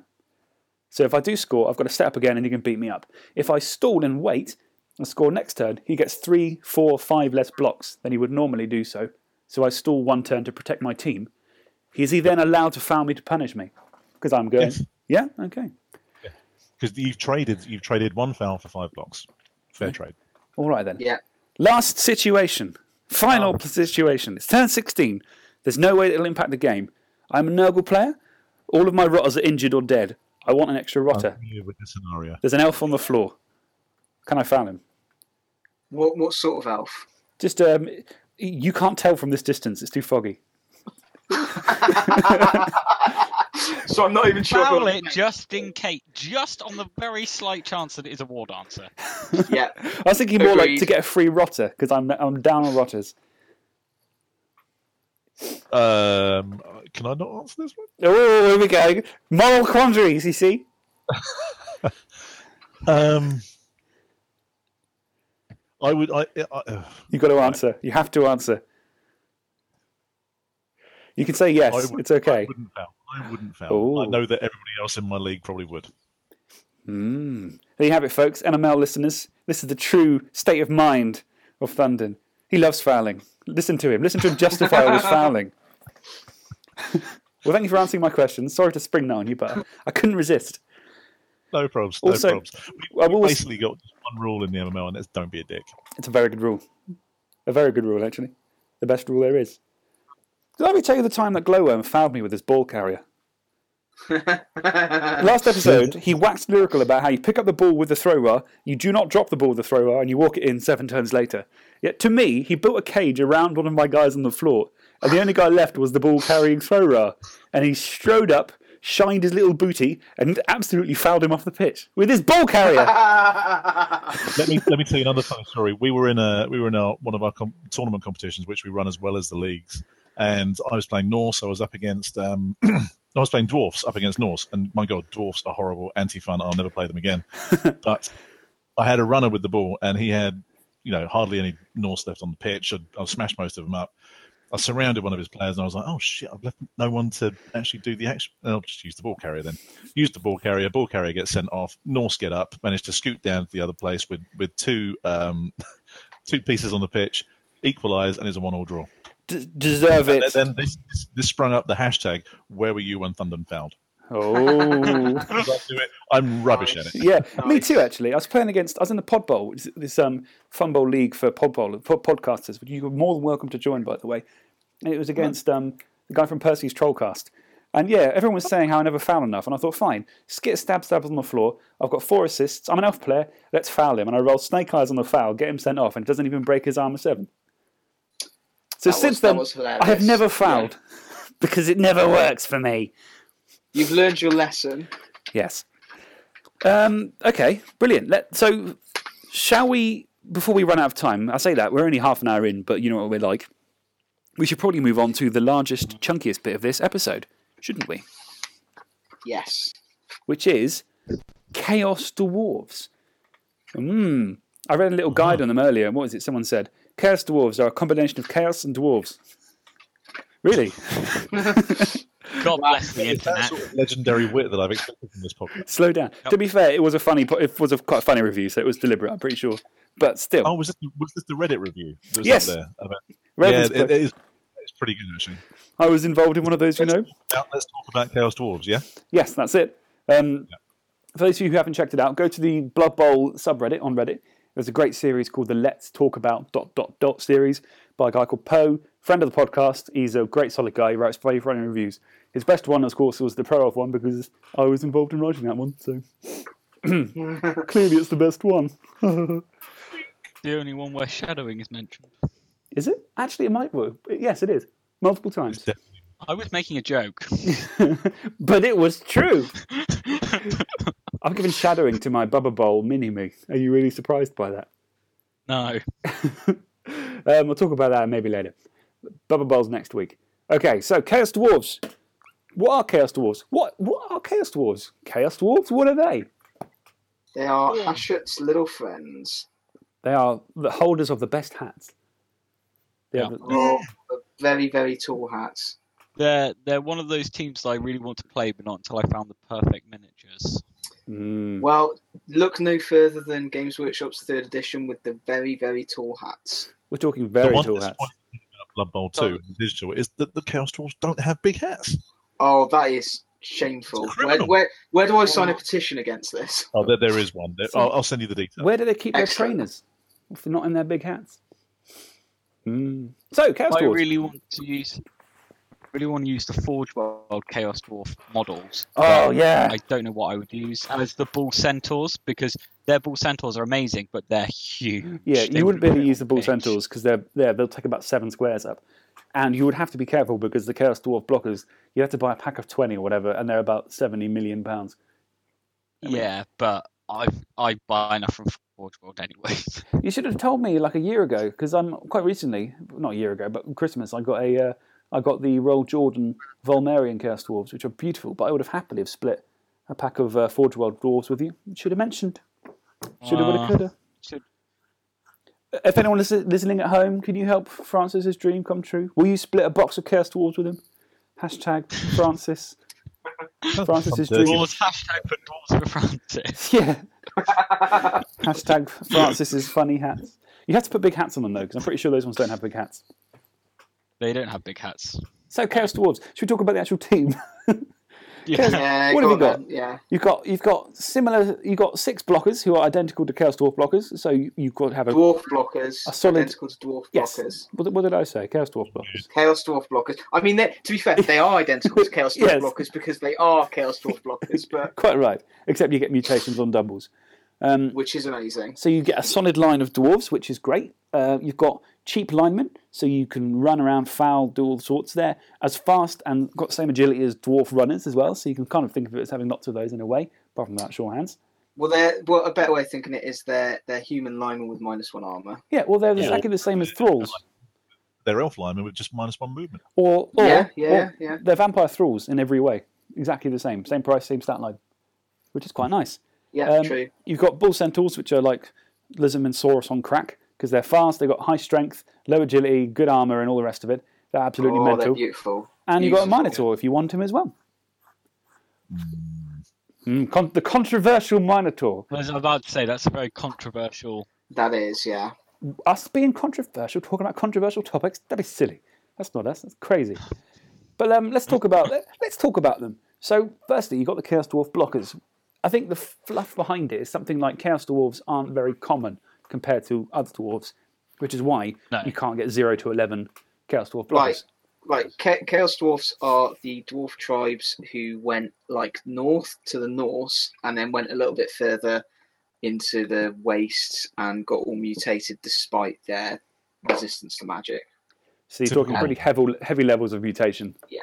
So if I do score, I've got to step up again, and he can beat me up. If I stall and wait and score next turn, he gets three, four, five less blocks than he would normally do so. So I stall one turn to protect my team. Is he then allowed to foul me to punish me? Because I'm going. Yes. Yeah. Okay. Because you've traded you've traded one foul for five blocks. Fair trade. All right then. Yeah. Last situation. Final situation. It's turn 16. There's no way it'll impact the game. I'm a Nurgle player. All of my rotters are injured or dead. I want an extra rotter. With the scenario. There's an elf on the floor. Can I foul him? What what sort of elf? Just um, you can't tell from this distance. It's too foggy. so I'm not even sure. Foul it just in case, just on the very slight chance that it is a war dancer. Yeah. I was thinking more like to get a free rotter because I'm I'm down on rotters. Um, can I not answer this one? Oh, here we go. Moral quandaries. You see. Um, I would. I, I, uh, You've got to answer. You have to answer. You can say yes. Would- it's okay. I wouldn't foul. I wouldn't foul. Ooh. I know that everybody else in my league probably would. Mm. There you have it, folks. MML listeners. This is the true state of mind of Thunden. He loves fouling. Listen to him. Listen to him justify all his fouling. well, thank you for answering my questions. Sorry to spring that on you, but I couldn't resist. No problems. No problems. We, I've we always- basically got one rule in the MMO, and that's don't be a dick. It's a very good rule. A very good rule, actually. The best rule there is. Did I tell you the time that Glowworm fouled me with his ball carrier? Last episode, he waxed lyrical about how you pick up the ball with the thrower, you do not drop the ball with the thrower, and you walk it in seven turns later. Yet to me, he built a cage around one of my guys on the floor, and the only guy left was the ball carrying thrower. And he strode up, shined his little booty, and absolutely fouled him off the pitch with his ball carrier. let me let me tell you another funny story. We were in a we were in a, one of our com- tournament competitions, which we run as well as the leagues. And I was playing Norse. I was up against um, I was playing dwarfs up against Norse, and my god, dwarfs are horrible, anti-fun. I'll never play them again. but I had a runner with the ball, and he had you know hardly any Norse left on the pitch. I'd, I've smashed most of them up. I surrounded one of his players, and I was like, "Oh shit! I've left no one to actually do the action. I'll just use the ball carrier then. Use the ball carrier. Ball carrier gets sent off. Norse get up, managed to scoot down to the other place with with two um, two pieces on the pitch, equalise, and it's a one-all draw. D- deserve And it. then this, this sprung up the hashtag Where were you when Thunden fouled? Oh. I do it. I'm rubbish at it. Yeah, me too. Actually, I was playing against. I was in the Pod Bowl, this um, Fun Bowl league for Pod Bowl pod- podcasters. Which you're more than welcome to join, by the way. And it was against um, the guy from Percy's Trollcast. And yeah, everyone was saying how I never foul enough, and I thought, fine, skit stab stabs on the floor. I've got four assists. I'm an elf player. Let's foul him, and I roll snake eyes on the foul, get him sent off, and doesn't even break his armor seven. So That since that then, was I have never Yeah. fouled because it never works for me. You've learned your lesson. Yes. Um, okay, brilliant. Let, so, shall we, before we run out of time, I say that, we're only half an hour in, but you know what we're like. We should probably move on to the largest, chunkiest bit of this episode, shouldn't we? Yes. Which is Chaos Dwarves. Hmm. I read a little guide on them earlier. What was it? Someone said Chaos Dwarves are a combination of chaos and dwarves. Really? God bless the It's that internet. sort of legendary wit that I've expected from this podcast. Slow down. To be fair, it was a funny, po- it was a quite a funny review, so it was deliberate. I'm pretty sure. But still, Oh, was this, was this the Reddit review? that was Yes. Up there about, Raven's yeah, it, book. it is. It's pretty good actually. I was involved in one of those, you know. Now, let's talk about Chaos Dwarves. Yeah. Yes, that's it. Um, For those of you who haven't checked it out, go to the Blood Bowl subreddit on Reddit. There's a great series called the Let's Talk About dot dot dot series by a guy called Poe, friend of the podcast. He's a great solid guy. He writes very funny reviews. His best one, of course, was the Pro of one because I was involved in writing that one. So clearly, it's the best one. The only one where shadowing is mentioned. is it? Actually, it might. Well, yes, it is. Multiple times. I was making a joke. but it was true. I've given shadowing to my Bubba Bowl mini me. Are you really surprised by that? no. Um, we'll talk about that maybe later. Bubba Bowl's next week. Okay, so Chaos Dwarves. What are Chaos Dwarves? What what are Chaos Dwarves? Chaos Dwarves? What are they? They are Hashut's little friends. They are the holders of the best hats. They Yeah. have- Oh, very, very tall hats. They're they're one of those teams that I really want to play, but not until I found the perfect miniatures. Mm. Well, look no further than Games Workshop's third edition with the very, very tall hats. We're talking very tall hats. one thing Blood Bowl 2 in digital is that the Chaos Dwarves don't have big hats. Oh, that is shameful. Where, where, where do I sign a petition against this? Oh, there, there is one. There- I'll, I'll send you the details. Where do they keep their Excellent. trainers? If they're not in their big hats. Mm. So, Chaos I Dwarves. really want to use really want to use the Forge World Chaos Dwarf models. Oh, yeah. I don't know what I would use as the Bull Centaurs because their Bull Centaurs are amazing, but they're huge. Yeah, you wouldn't be able to use the Bull. Centaurs because they're there. They'll take about seven squares up, and you would have to be careful because the Chaos Dwarf blockers. You have to buy a pack of twenty or whatever, and they're about seventy million pounds. I mean- Yeah, but I I buy enough from Forge World anyway. You should have told me like a year ago because I'm quite recently, not a year ago, but Christmas. I got a, uh, I got the Royal Jordan Volmerian Chaos Dwarves, which are beautiful. But I would have happily have split a pack of uh, Forge World dwarves with you. Should have mentioned. Should have, would have, Uh, could have. should- If anyone is listening at home, can you help Francis's dream come true? Will you split a box of Chaos Dwarves with him? Hashtag Francis. Francis's Dirty. dream. Dwarves hashtag put Dwarves for Francis. Yeah. Hashtag Francis's funny hats. You have to put big hats on them though, because I'm pretty sure those ones don't have big hats. They don't have big hats. So Chaos Dwarves. Should we talk about the actual team? Yeah. Yeah, What have you got? then, Yeah. You've got you've got similar. You've got six blockers who are identical to Chaos Dwarf blockers. So you, you've got to have a Dwarf blockers. A solid- Identical to dwarf yes. blockers. What, what did I say? Chaos Dwarf blockers. Chaos Dwarf blockers. I mean, to be fair, they are identical to Chaos Dwarf Yes. blockers because they are Chaos Dwarf blockers, but Quite right. Except you get mutations on doubles. Um, which is amazing. so you get a solid line of dwarves, which is great. Uh, you've got cheap linemen, so you can run around, foul, do all sorts there. As fast and got the same agility as dwarf runners as well. So you can kind of think of it as having lots of those in a way, apart from that sure hands. Well, they're well. A better way of thinking it is they're they're human linemen with minus one armor. Yeah, well, they're Yeah. exactly the same as thralls, They're elf linemen with just minus one movement. or, or, Yeah, yeah, or yeah. they're vampire thralls in every way. Exactly the same, same price, same stat line, which is quite nice. Yeah, Um, true. You've got bull centaurs, which are like Lizardman Saurus on crack because they're fast, they've got high strength, low agility, good armor, and all the rest of it. They're absolutely Oh, they're mental. beautiful. And you've got a beautiful. Minotaur if you want him as well. Mm, con- the controversial Minotaur. I was about to say that's a very controversial. That is, yeah. Us being controversial, talking about controversial topics, that'd be silly. That's not us. That's crazy. But um, let's talk about let, us talk about them. So, firstly, you've got the Chaos Dwarf blockers. I think the fluff behind it is something like Chaos Dwarves aren't very common compared to other dwarves, which is why No. you can't get zero to eleven Chaos Dwarf blockers. Right. Right, Cha- Chaos Dwarfs are the dwarf tribes who went like north to the Norse and then went a little bit further into the wastes and got all mutated despite their resistance to magic. So you're Typical. talking pretty heavy, heavy levels of mutation. Yeah.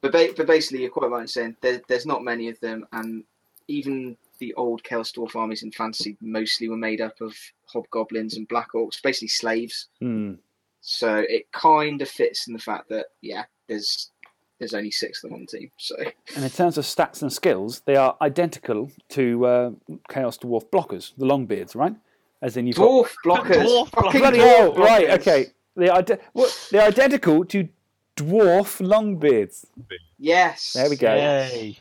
But, ba- but basically, you're quite right in saying there, there's not many of them, and even the old Chaos Dwarf armies in fantasy mostly were made up of hobgoblins and black orcs, basically slaves. Hmm. So it kind of fits in the fact that yeah, there's there's only six of them on the team. So And in terms of stats and skills, they are identical to uh, Chaos Dwarf blockers, the Longbeards, right? As in you've got dwarf blockers, Dwarf fucking Bloody hell, right, okay. They're, ide- what, they're identical to dwarf longbeards. Yes. There we go. Yay!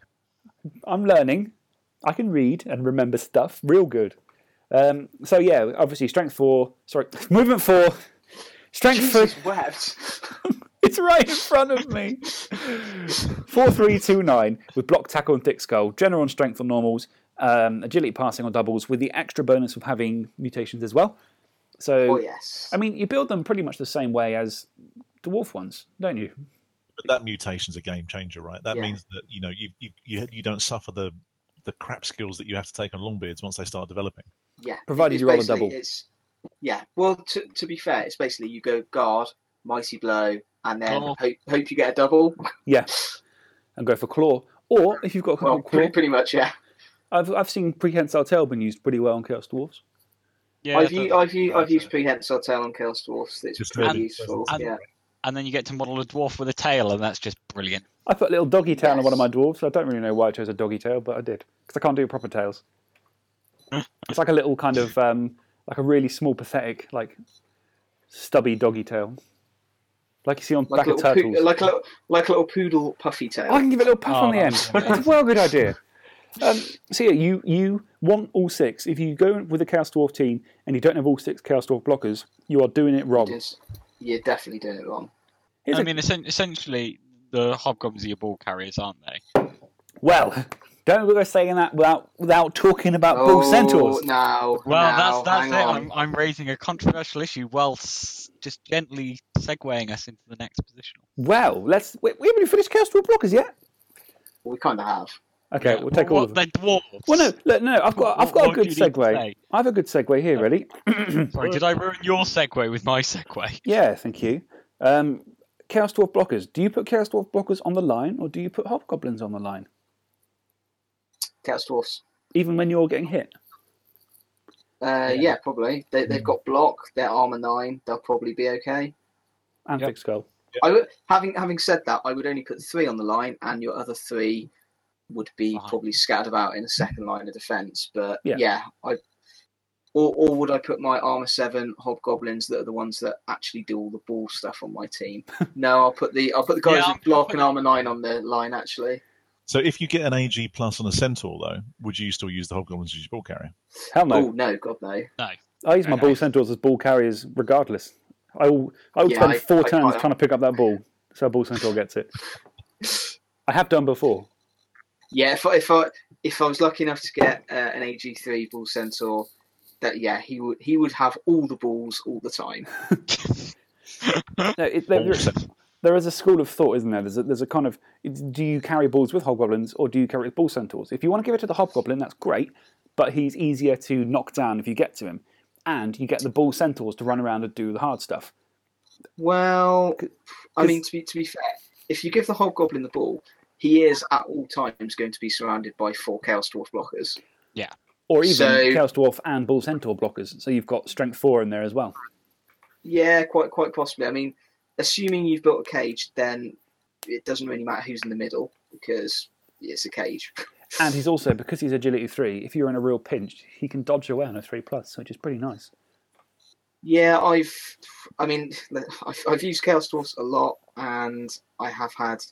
I'm learning. I can read and remember stuff real good. Um, so yeah, obviously strength four. Sorry, movement four. Strength Jesus three. wept. It's right in front of me. Four three two nine with block, tackle, and thick skull. General on strength on normals. Um, agility passing on doubles with the extra bonus of having mutations as well. So Oh yes. I mean, you build them pretty much the same way as dwarf ones, don't you? But that mutation's a game changer, right? That Yeah. means that you know you, you you you don't suffer the the crap skills that you have to take on longbeards once they start developing. Yeah. Provided you roll a double. It's, yeah. Well, to, to be fair, it's basically you go guard, mighty blow, and then Oh. hope, hope you get a double. Yeah, and go for claw. Or if you've got a couple Well, of claw, pretty, pretty much, yeah. I've I've seen prehensile tail been used pretty well on chaos dwarfs. Yeah, I've, the- u- I've, u- I've used prehensile tail on Chaos Dwarfs. It's Just pretty really useful. and- yeah. and then you get to model a dwarf with a tail, and that's just brilliant. I put a little doggy tail on one of my Yes. dwarves. I don't really know why I chose a doggy tail, but I did because I can't do proper tails. It's like a little kind of um, like a really small, pathetic, like stubby doggy tail, like you see on Like back a, of turtles. poo- like, a little, like a little poodle puffy tail. I can give it a little puff Oh, on the end. that's That's a well good idea. Um, so yeah, you you want all six. If you go with a Chaos Dwarf team and you don't have all six Chaos Dwarf blockers, you are doing it wrong. Just- You're definitely doing it wrong. Here's I a- mean, essentially, the hobgoblins are your ball carriers, aren't they? well, don't we go saying that without without talking about bull Oh, centaurs. No, Well, no, that's that's it. on. I'm, I'm raising a controversial issue while s- just gently segueing us into the next position. Well, let's. We, we haven't finished Chaos Dwarf blockers yet. We kind of have. Okay, Yeah, we'll take well, all of them. They're dwarves. Well, no, look, no. I've got, I've What- got a good do you need to segue. I have a good segue here. Ready? Sorry, did I ruin your segue with my segue? Yeah, thank you. Um, Chaos Dwarf blockers. Do you put Chaos Dwarf blockers on the line, or do you put Hobgoblins on the line, Chaos Dwarfs. even when you're getting hit? Uh, yeah. probably. They, they've got block. They're armor nine. They'll probably be okay. And Yep. thick skull. I would, having having said that, I would only put three on the line, and your other three would be Fine. probably scattered about in a second line of defense. But Yeah. yeah, I. Or, or would I put my armor seven hobgoblins that are the ones that actually do all the ball stuff on my team? no, I'll put the I'll put the guys Yeah, with block and armor nine on the line actually. So if you get an AG plus on a centaur, though, would you still use the hobgoblins as your ball carrier? Hell no. Oh no, God no. No. I use my Okay. ball centaurs as ball carriers, regardless. I will, I will Yeah, spend I- four I- turns I- trying to pick up that ball, so a ball centaur gets it. I have done before. Yeah, if I, if I if I was lucky enough to get uh, an AG three ball centaur, that yeah he would he would have all the balls all the time. No, it, there, Ball centaur. There is a school of thought, isn't there? There's a, there's a kind of do you carry balls with hobgoblins or do you carry it with ball centaurs? If you want to give it to the hobgoblin, that's great, but he's easier to knock down if you get to him, and you get the ball centaurs to run around and do the hard stuff. Well, I mean to be to be fair, if you give the hobgoblin the ball, he is at all times going to be surrounded by four chaos dwarf blockers. Yeah. Or even So- Chaos Dwarf and Bull Centaur blockers, so you've got Strength 4 in there as well. Yeah, quite quite possibly. I mean, assuming you've built a cage, then it doesn't really matter who's in the middle because it's a cage. And he's also, because he's Agility 3, if you're in a real pinch, he can dodge away on a 3 plus, which is pretty nice. Yeah, I've, I mean, I've, I've used Chaos Dwarfs a lot, and I have had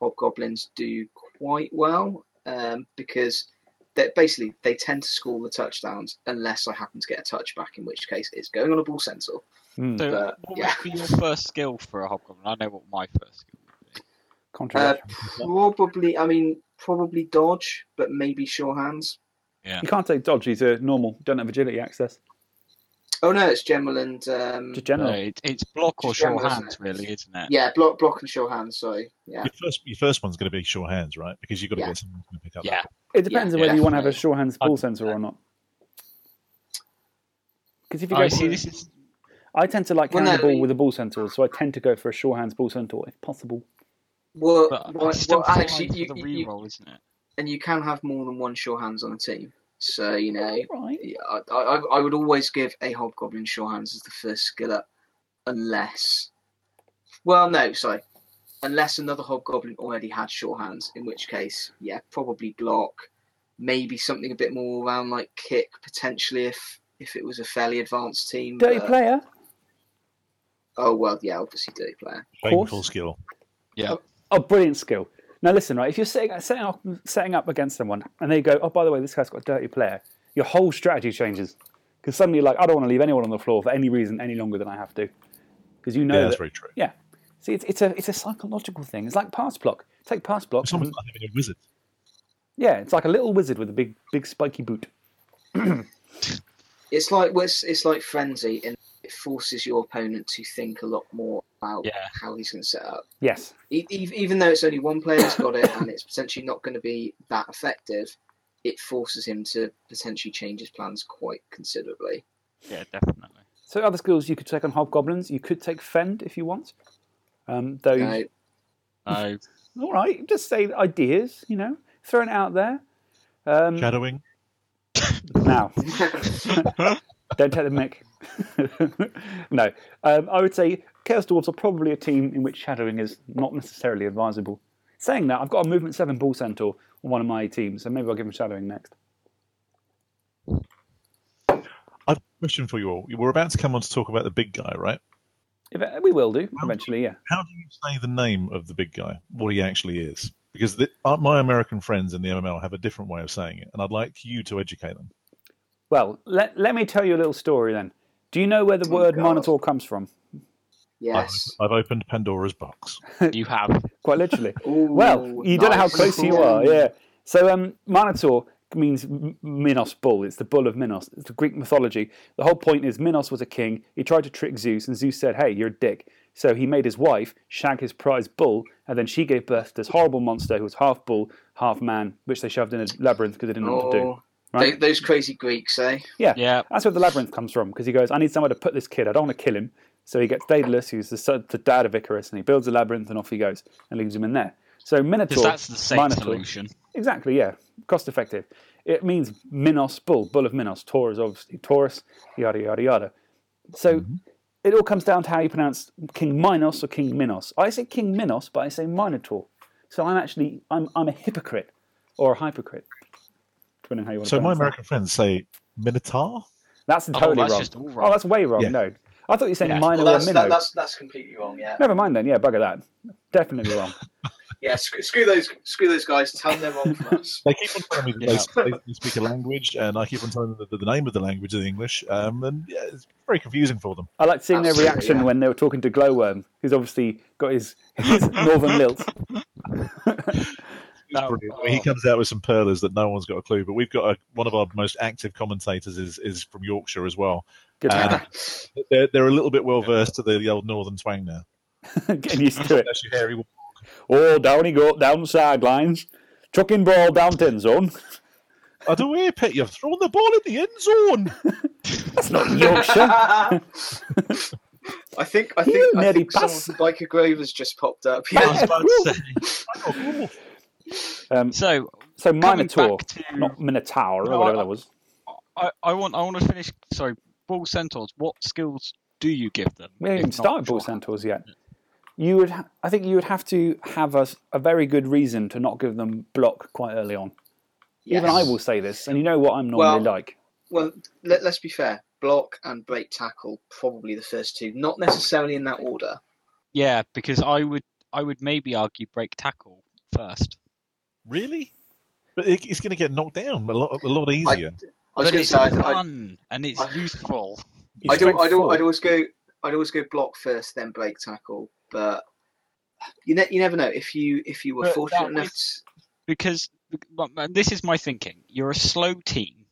Hobgoblins do quite well um, because they basically they tend to score the touchdowns unless I happen to get a touchback, in which case it's going on a bull centaur. Hmm. So, But, what yeah. would be your first skill for a hobgoblin? I know what my first skill would be. Uh, probably, I mean, probably dodge, but maybe sure hands. Yeah. you can't take dodge, he's a normal, don't have agility access. Oh no, it's general and um, Just general. No, it, it's block or Just sure general, isn't hands, really, isn't it? yeah, block, block and sure hands. Sorry, yeah. Your first, your first one's going to be sure hands, right? Because you've got to Yeah. get someone to pick up. Yeah. It depends Yeah, on whether you want to have a definitely. sure hands bull centaur or not. Because if you I go see. This is I tend to like Well, carrying the ball you- with a ball centaur, so I tend to go for a sure hands ball centaur if possible. Well, but well, it's still well Alex, fine you, for the you, you, isn't it? and you can have more than one sure hands on a team. So you know, Right. I, I, I would always give a hobgoblin sure hands as the first skill up, unless, well, no, sorry, unless another hobgoblin already had sure hands, in which case, yeah, probably block, maybe something a bit more around like kick potentially if if it was a fairly advanced team. Dirty but- player. Oh well, yeah, obviously dirty player. course. Painful skill. Yeah. Oh, oh, brilliant skill. Now listen, right? If you're setting, setting up setting up against someone, and they go, "Oh, by the way, this guy's got a dirty player," your whole strategy changes because suddenly, you're like, I don't want to leave anyone on the floor for any reason any longer than I have to, because you know yeah, that's that. very true. Yeah. See, it's, it's a it's a psychological thing. It's like pass block. Take pass block. It's almost like having a wizard. Yeah, it's like a little wizard with a big big spiky boot. It's like it's, it's like frenzy, and it forces your opponent to think a lot more about Yeah. how he's going to set up. Yes. E- e- even though it's only one player who's got it, and it's potentially not going to be that effective, it forces him to potentially change his plans quite considerably. Yeah, definitely. So other skills you could take on hobgoblins. You could take fend if you want. Um, though, No. No. all right, just say ideas, you know, throwing it out there. Um, Shadowing. now, don't take the mic. no, um, I would say Chaos Dwarves are probably a team in which shadowing is not necessarily advisable. Saying that, I've got a Movement 7 Bull Centaur on one of my teams, so maybe I'll give him shadowing next. I've a question for you all. We're about to come on to talk about the big guy, right? If, uh, we will do, eventually, yeah. How do you say the name of the big guy? What he actually is? Because the, uh, my American friends in the MML have a different way of saying it, and I'd like you to educate them. Well, let, let me tell you a little story then. Do you know where the Oh, word God. Minotaur comes from? yes. I've, I've opened Pandora's box. You have. Quite literally. Ooh, Well, you don't know how close you are, yeah. So, um, Minotaur means Minos bull. It's the bull of Minos. It's the Greek mythology. The whole point is Minos was a king. He tried to trick Zeus, and Zeus said, "Hey, you're a dick." So he made his wife shag his prize bull, and then she gave birth to this horrible monster who was half bull, half man, which they shoved in a labyrinth because they didn't know what to do. Right? tho- those crazy Greeks, eh? Yeah. Yeah. That's where the labyrinth comes from because he goes, I need somewhere to put this kid. I don't want to kill him. So he gets Daedalus, who's the, son, the dad of Icarus, and he builds a labyrinth and off he goes and leaves him in there. So Minotaur. That's the safe Minotaur- solution. Exactly, yeah. Cost effective. It means Minos, bull, bull of Minos. Taur is obviously Taurus, yada, yada, yada. So it all comes down to how you pronounce King Minos or King Minos. I say King Minos, but I say Minotaur. So I'm actually, I'm, I'm a hypocrite or a hypocrite, depending on how you want to So my pronounce that. American friends say Minotaur. That's totally that's wrong. just all wrong. Oh, that's way wrong. Yeah. No, I thought you said Yeah. minor Well, or that's, minnow. that, that's that's completely wrong. Yeah. Never mind then. Yeah, bugger that. Definitely wrong. Yeah. Screw, screw those. Screw those guys. Tell them they're wrong from us. They keep on telling me that Yeah. they, they speak a language, and I keep on telling them the, the name of the language is English, um, and yeah, it's very confusing for them. I like seeing their reaction yeah. when they were talking to Glowworm, who's obviously got his, his northern lilt. It's No. brilliant. I he comes out with some perlers that no one's got a clue. But we've got a, one of our most active commentators is, is from Yorkshire as well. Good And man. they're, they're a little bit well versed to the, the old northern twang now. Getting used to it. Hairy. Oh, down he go, down the sidelines. Chucking ball down 10 zone. I don't hear, Pet. You've thrown the ball in the end zone. That's not Yorkshire. I think I think You I nearly think someone pass. from Byker Grove has just popped up. I Yeah. was about to say. Um, So so Minotaur, back to, not Minotaur, No, or whatever I- that was. I, I want I want to finish. Sorry, bull centaurs. What skills do you give them? We haven't even started Bull short? Centaurs yet. You would, ha- I think, you would have to have a very good reason to not give them block quite early on. Even I will say this, and you know what I'm normally Well- like. Well, let, let's be fair. Block and break tackle, probably the first two. Not necessarily in that order. Yeah, because I would I would maybe argue break tackle first. Really? But it, it's going to get knocked down a lot, a lot easier. I was going to it's say, I, I, fun and it's I- useful. He's I don't, I don't. I'd always go, I'd always go block first, then break tackle. But you, ne- you never know if you, if you were But fortunate that enough. was- because but- but this is my thinking. You're a slow team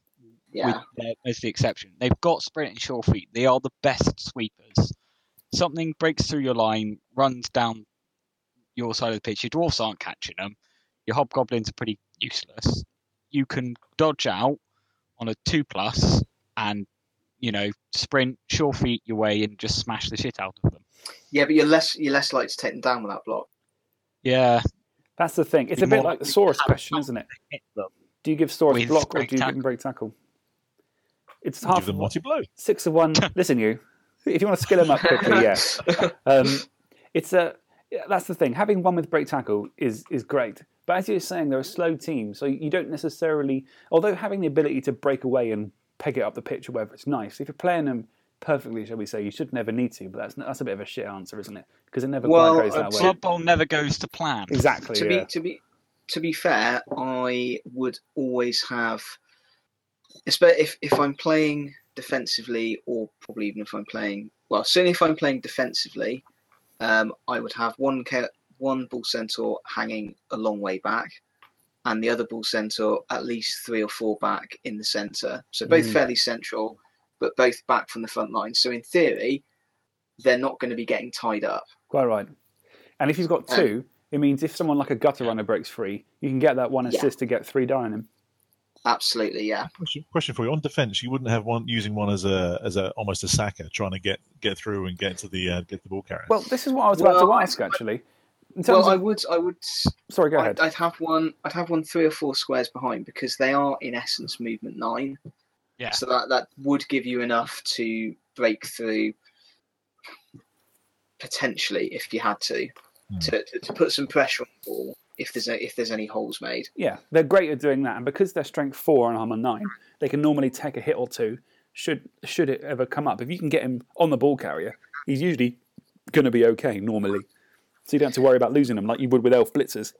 Yeah, with uh, as the exception. They've got sprint and sure feet. They are the best sweepers. Something breaks through your line, runs down your side of the pitch. Your dwarfs aren't catching them. Your hobgoblins are pretty useless. You can dodge out on a two plus and you know sprint, sure feet your way and just smash the shit out of them. yeah, but you're less, you're less likely to take them down with that block. Yeah, That's the thing. It's a bit like the likely to Saurus question, isn't it? hit them. Do you give Saurus With block or do you give him break tackle? It's Give half them mighty blow. six of one. Listen, you. If you want to skill him up quickly, yeah. Um, it's a. That's the thing. Having one with break tackle is is great, but as you're saying, they're a slow team, so you don't necessarily. Although having the ability to break away and peg it up the pitch or whatever, it's nice. If you're playing them perfectly, shall we say, you should never need to. But that's that's a bit of a shit answer, isn't it? Because it never Well, quite goes uh, that way. Blood Bowl never goes to plan. Exactly. to yeah. be to be to be fair, I would always have, espe- if if I'm playing defensively, or probably even if I'm playing well, certainly if I'm playing defensively, um, I would have one ca- one bull centaur hanging a long way back, and the other bull centaur at least three or four back in the centre. So both Mm. fairly central, but both back from the front line. So in theory, they're not going to be getting tied up. Quite right. And if you've got two, it means if someone like a gutter runner breaks free, you can get that one Yeah. assist to get three down him. absolutely, yeah. Question, question for you on defense. You wouldn't have one using one as a as a almost a sacker, trying to get get through and get to the uh, get the ball carrier. Well, this is what I was about Well, to ask actually. In terms Well, I would, I would, sorry, go ahead. I'd, I'd have one, I'd have one three or four squares behind because they are in essence movement nine. Yeah. So that that would give you enough to break through potentially if you had to, Hmm. to, to, to put some pressure on the ball if there's a, if there's any holes made. Yeah, they're great at doing that, and because they're strength four and armor nine, they can normally take a hit or two. Should should it ever come up, if you can get him on the ball carrier, he's usually going to be okay normally. So you don't have to worry about losing them like you would with elf blitzers.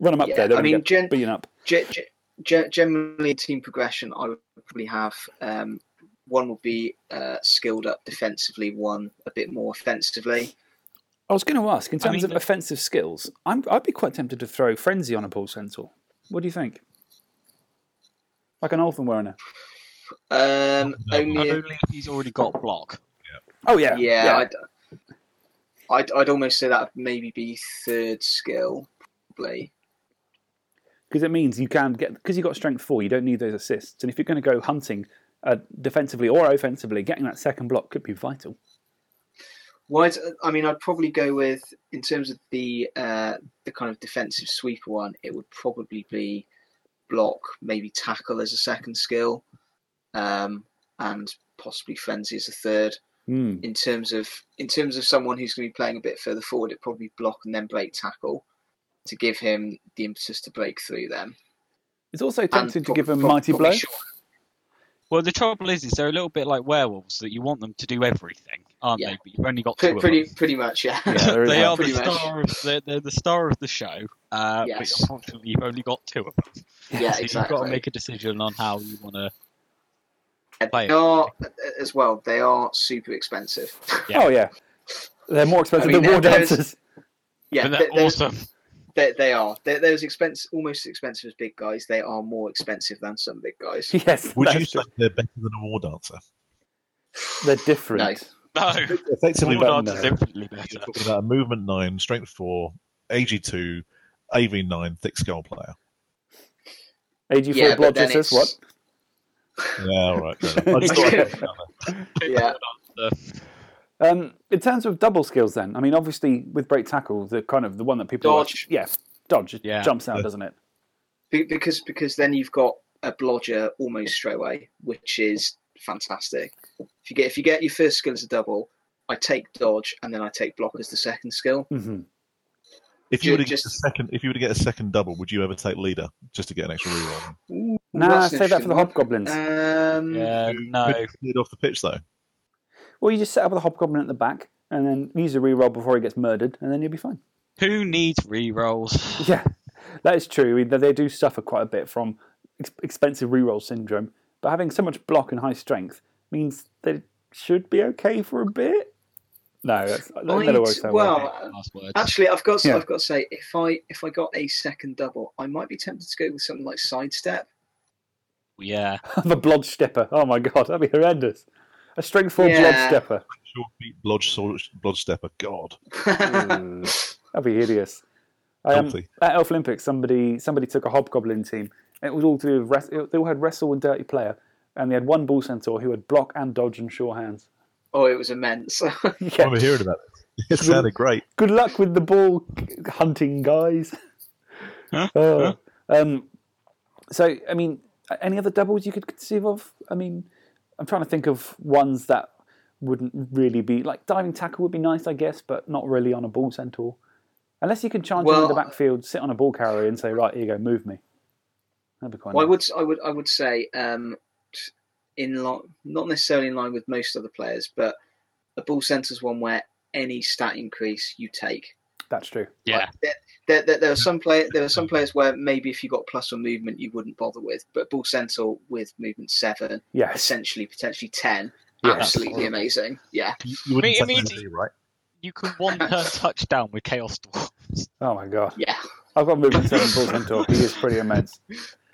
Run them up Yeah, there, they're I going to mean, get gen- beaten up. Ge- ge- ge- generally, team progression, I would probably have um, one would be uh, skilled up defensively, one a bit more offensively. I was going to ask, in I terms mean, of offensive skills, I'm, I'd be quite tempted to throw Frenzy on a ball centaur. What do you think? Like an Ulfwerener. Um, No, only, Only if he's already got block. Oh, yeah. yeah, I'd, I'd, I'd almost say that maybe be third skill, probably. because it means you can get because you've got strength four, you don't need those assists. And if you're going to go hunting uh, defensively or offensively, getting that second block could be vital. Why? I mean, I'd probably go with in terms of the uh, the kind of defensive sweeper one. It would probably be block, maybe tackle as a second skill, um, and possibly frenzy as a third. Hmm. in terms of in terms of someone who's going to be playing a bit further forward, it probably block and then break tackle to give him the impetus to break through them. It's also And tempting to prob- give him prob- mighty blow. short- Well, the trouble is, is they're a little bit like werewolves that you want them to do everything, aren't Yeah. they? But you've only got Pre- two Pretty of them. pretty much, yeah. Yeah, they that. are the Pretty much. star. Of, they're, they're the star of the show. Uh, Yes. But unfortunately, you've only got two of them. yeah, so you've got to make a decision on how you want to. They it. are as well. They are super expensive. Yeah. Oh yeah, they're more expensive I mean, than war dancers. yeah, but they, they're they're- awesome. they, they are. They're, they're as expensive, almost as expensive as big guys. They are more expensive than some big guys. Yes, Would that's you true. say they're better than a war dancer? they're different. No, Effectively, War War no. Dance is infinitely you're better. talking about a movement nine, strength four, AG two, AV nine, thick skull player. AG4 Yeah, but Blodger says what? Yeah, all right. fair enough. I just Yeah. Um, in terms of double skills, then, I mean, obviously with break tackle, the kind of the one that people Dodge. yeah, dodge, Yeah. jumps out, Yeah. doesn't it? Because because then you've got a blodger almost straight away, which is fantastic. If you get if you get your first skill as a double, I take dodge and then I take block as the second skill. hmm If you were to Just- get a second, if you were to get a second double, would you ever take leader just to get an extra reroll? Ooh, Nah, that's an save that for the hobgoblins. Um, Yeah, no. Cleared off the pitch though. Well, you just set up the hobgoblin at the back, and then use a reroll before he gets murdered, and then you'll be fine. Who needs rerolls? Yeah, that is true. I mean, They they do suffer quite a bit from ex- expensive reroll syndrome, but having so much block and high strength means they should be okay for a bit. No, that's, that never I'd- works that well. well, Last words. Actually, I've got Yeah. I've got to say if I if I got a second double, I might be tempted to go with something like sidestep. Yeah. the blodge stepper. Oh my god, that'd be horrendous. A strength four blodge stepper. Short feet, blodge, sword, blodge stepper. God, Ooh, that'd be hideous. Um, at Elf Olympics, somebody somebody took a hobgoblin team. It was all to do with res- they all had wrestle and dirty player, and they had one bull centaur who had block and dodge and sure hands. oh, it was immense. I yeah. remember hearing about it. It sounded great. Good luck with the ball hunting, guys. Huh? Oh. Um, so, I mean, any other doubles you could conceive of? I mean, I'm trying to think of ones that wouldn't really be like diving tackle would be nice, I guess, but not really on a ball centaur. Unless you can charge him in the backfield, sit on a ball carrier, and say, "Right, here you go, move me." That'd be quite. Well, I would, I would, I would say, um, in line, not necessarily in line with most other players, but a bull centaur's one where any stat increase you take. That's true. Yeah. There, there, there are some play, there are some players where maybe if you got plus on movement, you wouldn't bother with, but bull centaur with movement seven, Yes. essentially potentially ten, Yeah. absolutely amazing. Yeah, You, you wouldn't I mean, take it that means- to me, right? You can one turn touchdown with Chaos Dwarfs. Oh my god. yeah. I've got movement seven bull centaur. He is pretty immense.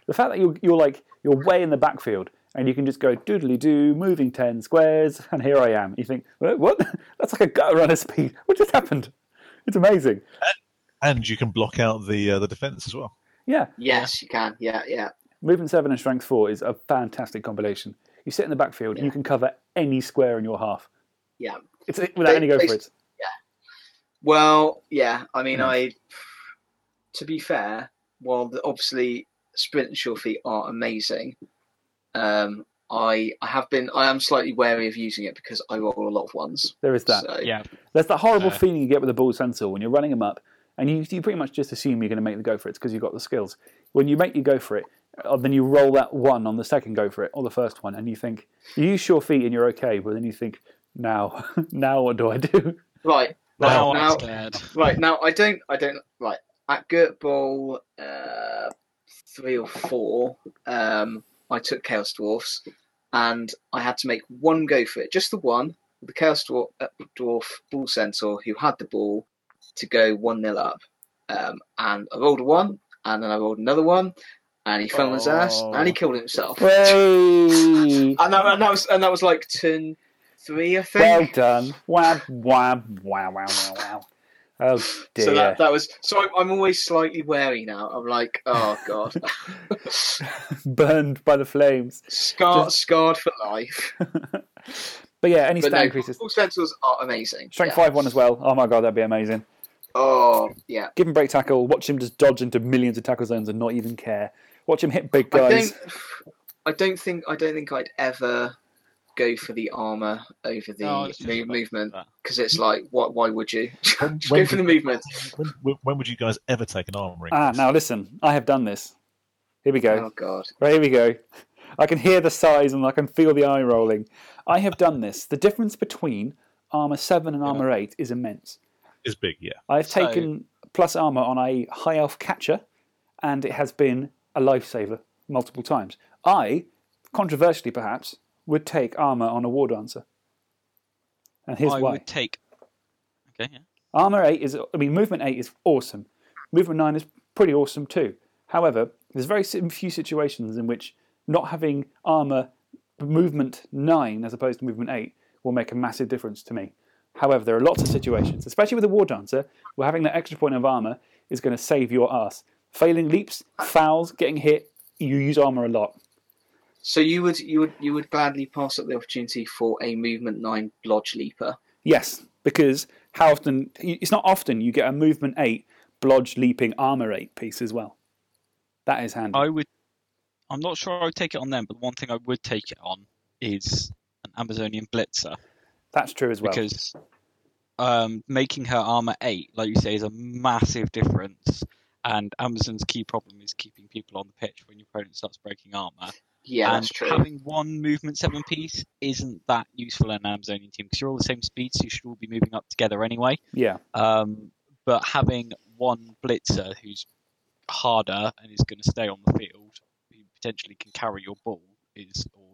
The fact that you're, you're like you're way in the backfield and you can just go doodly doo, moving ten squares, and here I am. You think, what? what? That's like a gut runner speed. What just happened? It's amazing. And you can block out the uh, the defense as well. Yeah. Yes, you can. Yeah, yeah. movement seven and strength four is a fantastic combination. You sit in the backfield and you can cover any square in your half. Yeah. It's without They- any go they- for it. Yeah. Well, yeah. I mean, Yeah. I. To be fair, while the, obviously sprint and sure feet are amazing, um, I I have been I am slightly wary of using it because I roll a lot of ones. There is that. So, Yeah, There's that horrible Uh, feeling you get with the bull centaur when you're running them up, and you, you pretty much just assume you're going to make the go for it because you've got the skills. When you make you go for it, uh, then you roll that one on the second go for it or the first one, and you think you use sure feet and you're okay, but then you think now, now what do I do? Right. now now, I'm scared. right now, I don't I don't right at Gert Bowl uh, three or four. Um, I took Chaos Dwarfs, and I had to make one go for it, just the one. The Chaos Dwarf, uh, Dwarf Ball Centaur who had the ball to go one 0 up, um, and I rolled a one, and then I rolled another one, and he fell on his ass, and he killed himself. Hey! And that, and that was and that was like turn three, I think. well done! Wow! Wow! Wow! Wow! Wow! Wow! Oh dear! So that, that was so I'm, I'm always slightly wary now. I'm like, oh god, Burned by the flames. scarred Just- scarred for life. But yeah, any But stat no, increases. bull centaurs are amazing. Strength yeah. five one as well. Oh my god, that'd be amazing. Oh yeah. Give him break tackle. Watch him just dodge into millions of tackle zones and not even care. Watch him hit big I guys. don't. I don't think. I don't think I'd ever go for the armor over the No, it's just mo- about movement because it's like, what? Why would you? When- Just when go for the did- movement. When, when would you guys ever take an arm ring? Ah, now listen. I have done this. Here we go. Oh god. Right, here we go. I can hear the sighs and I can feel the eye rolling. I have done this. The difference between armor seven and armor eight is immense. Is big, yeah. I've So- taken plus armor on a high elf catcher, and it has been a lifesaver multiple times. I, controversially perhaps, would take armor on a war dancer. And here's I why. would take. Okay, yeah. Armor 8 is, I mean, movement 8 is awesome. Movement 9 is pretty awesome too. However, there's very few situations in which not having armor movement 9 as opposed to movement 8 will make a massive difference to me. However, there are lots of situations, especially with a war dancer, where having that extra point of armor is going to save your ass. Failing leaps, fouls, getting hit, you use armor a lot. So you would you would you would gladly pass up the opportunity for a movement nine blodge leaper. Yes, because how often, it's not often you get a movement 8 blodge leaping armor 8 piece as well. That is handy. I would. I'm not sure I would take it on them, but one thing I would take it on is an Amazonian Blitzer That's true as well. because um, making her armor eight, like you say, is a massive difference. And Amazon's key problem is keeping people on the pitch when your opponent starts breaking armor. Yeah, and that's true. having one movement seven piece isn't that useful in an Amazonian team because you're all the same speed, so you should all be moving up together anyway. yeah. Um, but having one blitzer who's harder and is going to stay on the field, who potentially can carry your ball, is. Or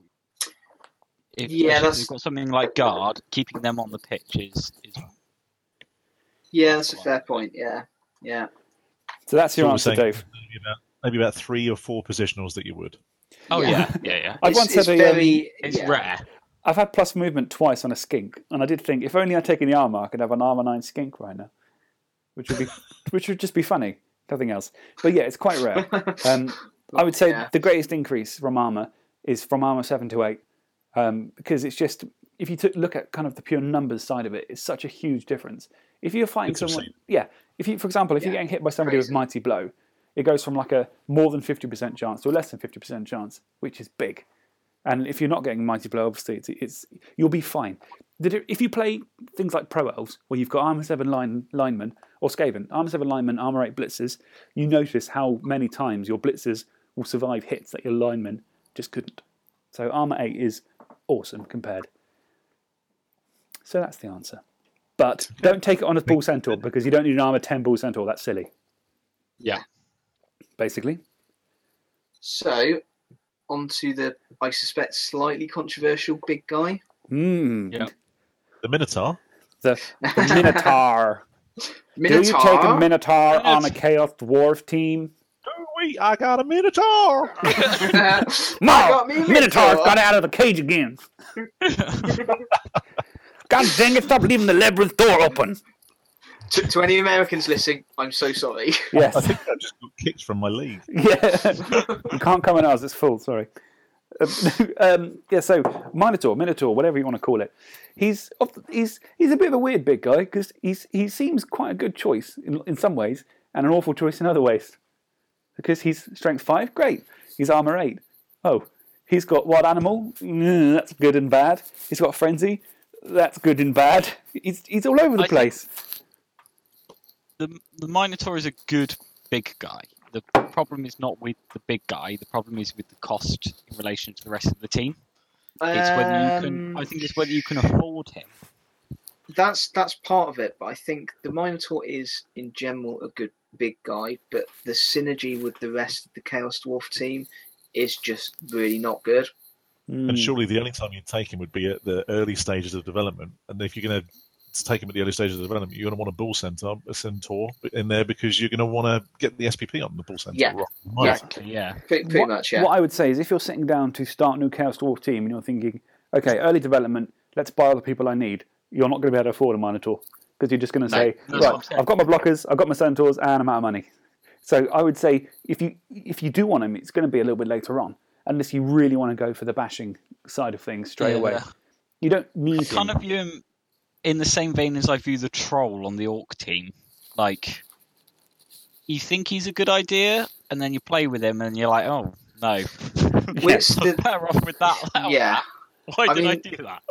if, Yeah, especially if that's- you've got something like guard, keeping them on the pitch is, is Yeah, that's a fair point. Yeah, yeah. So that's your So answer, Dave. Maybe about, maybe about three or four positionals that you would. Oh Yeah. yeah, yeah, yeah. I've It's, once it's had a, um, very. It's yeah. rare. I've had plus movement twice on a skink, and I did think if only I'd taken the armor, I could have an armor nine skink right now, which would be, which would just be funny. Nothing else. But yeah, it's quite rare. Um, I would say Yeah. the greatest increase from armor is from armor seven to eight, um, because it's just if you took, look at kind of the pure numbers side of it, it's such a huge difference. If you're fighting It's someone, obscene. yeah, if you, for example, if you're getting hit by somebody with mighty blow, it goes from like a more than fifty percent chance to a less than fifty percent chance, which is big. And if you're not getting mighty blow, obviously it's, it's you'll be fine. If you play things like Pro Elves, where you've got armor seven line, linemen or Skaven, armor seven linemen, armor eight blitzers, you notice how many times your blitzers will survive hits that your linemen just couldn't. So armor eight is awesome compared. So that's the answer. But don't take it on as bull centaur because you don't need an armor ten bull centaur. That's silly. Yeah. Basically, So, onto the I suspect slightly controversial big guy. mm. Yeah. The Minotaur. the, the Minotaur. Minotaur. Do you take a Minotaur on a Chaos Dwarf team? Do we? I got a Minotaur. No, I got me Minotaur's Minotaur. got out of the cage again. God dang it, stop leaving the labyrinth door open. To, to any Americans listening, I'm so sorry. Yes. I think I just got kicked from my league. Yeah. you can't come in ours. It's full. Sorry. Um, um, yeah. So Minotaur, Minotaur, whatever you want to call it. He's he's he's a bit of a weird big guy because he's he seems quite a good choice in, in some ways and an awful choice in other ways. Because he's strength five, great. He's armor eight. Oh, he's got wild animal. Mm, that's good and bad. He's got frenzy. That's good and bad. He's he's all over the I think- place. The the Minotaur is a good big guy. The problem is not with the big guy. The problem is with the cost in relation to the rest of the team. It's whether you can. Um, I think it's whether you can afford him. that's that's part of it, but I think the Minotaur is in general a good big guy, but the synergy with the rest of the Chaos Dwarf team is just really not good. And surely the only time you'd take him would be at the early stages of development. And if you're going to take him at the early stages of development, you're going to want a bull centaur, a centaur in there because you're going to want to get the SPP on the bull centaur. Yeah. Right. Yeah. Exactly. Yeah. Pretty, pretty what, much, yeah. What I would say is if you're sitting down to start a new Chaos Dwarf team and you're thinking, okay, early development, let's buy all the people I need, you're not going to be able to afford a Minotaur because you're just going to No, say, that's what I'm right. I've got my blockers, I've got my centaurs, and I'm out of money. So I would say if you if you do want them, it's going to be a little bit later on, unless you really want to go for the bashing side of things straight Yeah. away. You don't need I kind him. of view him in the same vein as I view the troll on the orc team. Like, you think he's a good idea, and then you play with him, and you're like, oh no, Which the, better off with that. yeah, Why I did I do that?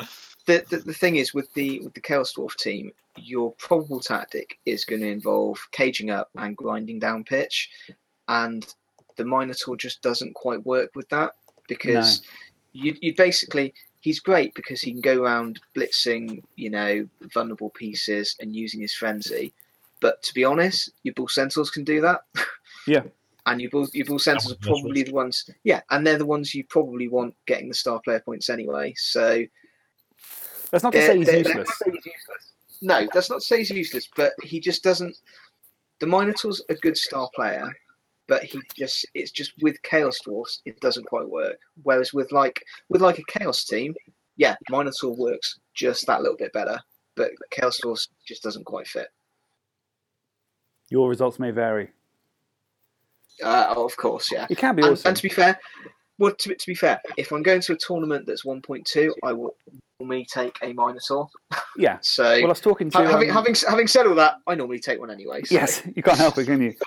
the, the the thing is with the with the Chaos Dwarf team, your probable tactic is going to involve caging up and grinding down pitch, and the Minotaur just doesn't quite work with that because you you basically he's great because he can go around blitzing you know vulnerable pieces and using his frenzy, but to be honest, your bull centaurs can do that. Yeah. And your bull, your bull centaurs are probably the ones, yeah, and they're the ones you probably want getting the star player points anyway. So That's not to they're- say he's they're- useless. no, that's not to say he's useless, but he just doesn't. The Minotaur's a good star player, but he just it's just with Chaos Dwarfs it doesn't quite work. Whereas with like with like a Chaos team, yeah, Minotaur works just that little bit better, but Chaos Dwarfs just doesn't quite fit. Your results may vary. Uh, oh, of course, yeah. It can be And, awesome. and to be fair, well, to, to be fair, if I'm going to a tournament that's 1.2, I will normally take a Minotaur. yeah. So Well, I was talking to ha- having, um, having having said all that, I normally take one anyway. So. Yes, you can't help it, can you?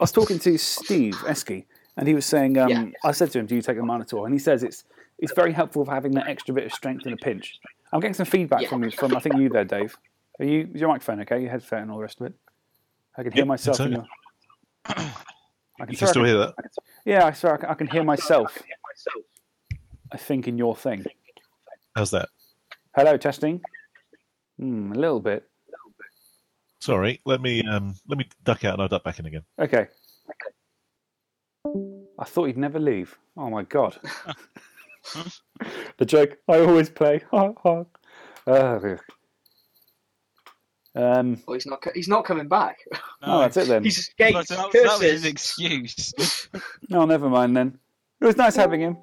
I was talking to Steve Esky, and he was saying, um, Yeah. I said to him, "Do you take a Minotaur?" And he says it's it's very helpful for having that extra bit of strength in a pinch. I'm getting some feedback Yeah. from you, from I think you there, Dave. Are you is your microphone okay? Your headphone and all the rest of it. I can hear Yep, myself. it's In your... I can, You can still I hear that? can- Yeah, I swear I can, I can hear myself. I think in your thing. How's that? Hello, testing. Hmm, a little bit. Sorry, let me um, let me duck out and I'll duck back in again. Okay. I thought he'd never leave. Oh my god. the joke I always play. Ha, ha. Oh, um, Well, he's not. He's not coming back. oh, that's it then. He's escaped. That, that was, that was his excuse. No, never mind then. It was nice having him.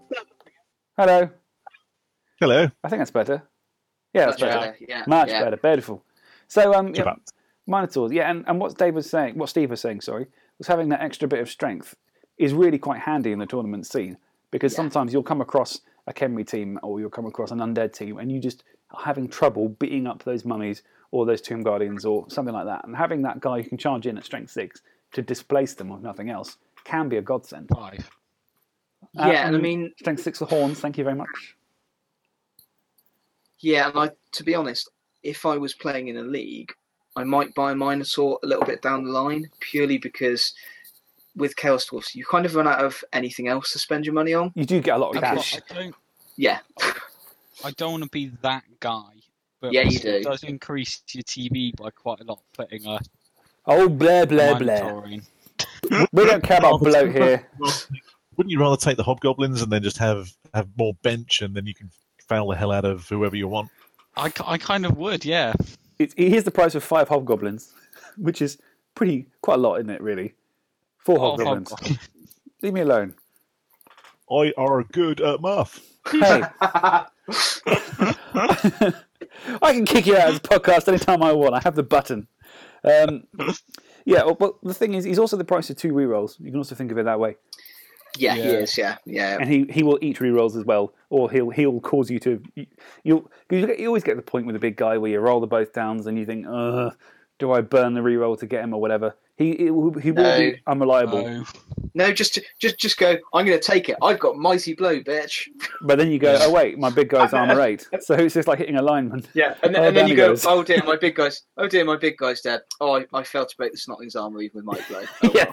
Hello. Hello. I think that's better. Yeah, that's Much better. better. Yeah. Much yeah. better. Beautiful. So, um, yeah, About- Minotaurs, yeah, and, and what Dave was saying, what Steve was saying, sorry, was having that extra bit of strength is really quite handy in the tournament scene because Yeah. sometimes you'll come across a Khemri team or you'll come across an undead team and you just are having trouble beating up those mummies or those tomb guardians or something like that. And having that guy who can charge in at strength six to displace them with nothing else can be a godsend. Five. Uh, yeah, and I mean, strength six of horns. Thank you very much. yeah, and I, to be honest, if I was playing in a league, I might buy a Minotaur a little bit down the line purely because with Chaos Dwarfs, you kind of run out of anything else to spend your money on. You do get a lot of I, cash. I don't. Yeah, I don't want to be that guy. But Yeah, you do. it does increase your TV by quite a lot putting a Oh, blah blah blah. In. We don't care about bloat here. Wouldn't you rather take the hobgoblins and then just have have more bench and then you can foul the hell out of whoever you want? I, I kind of would, yeah. It's, here's the price of five hobgoblins, which is pretty quite a lot, isn't it? Really, four Oh, hobgoblins. hobgoblin. Leave me alone. I are good at math. Hey, I can kick you out of the podcast anytime I want. I have the button. Um, yeah, well, but the thing is, he's also the price of two rerolls. You can also think of it that way. Yeah, he is. Yeah, yeah. and he, he will eat rerolls as well, or he'll he'll cause you to you'll you, you always get the point with a big guy where you roll the both downs and you think, uh, do I burn the reroll to get him or whatever? He he will, he will No. be unreliable, Oh, No, just just just go. I'm going to take it. I've got mighty blow, bitch. but then you go, oh wait, my big guy's armor eight, so it's just like hitting a lineman. Yeah, and then, Oh, and then you he go. goes. Oh dear, my big guy's. Oh dear, my big guy's dead. Oh, I, I failed to break the Snotling's armor even with mighty blow. Oh, yeah.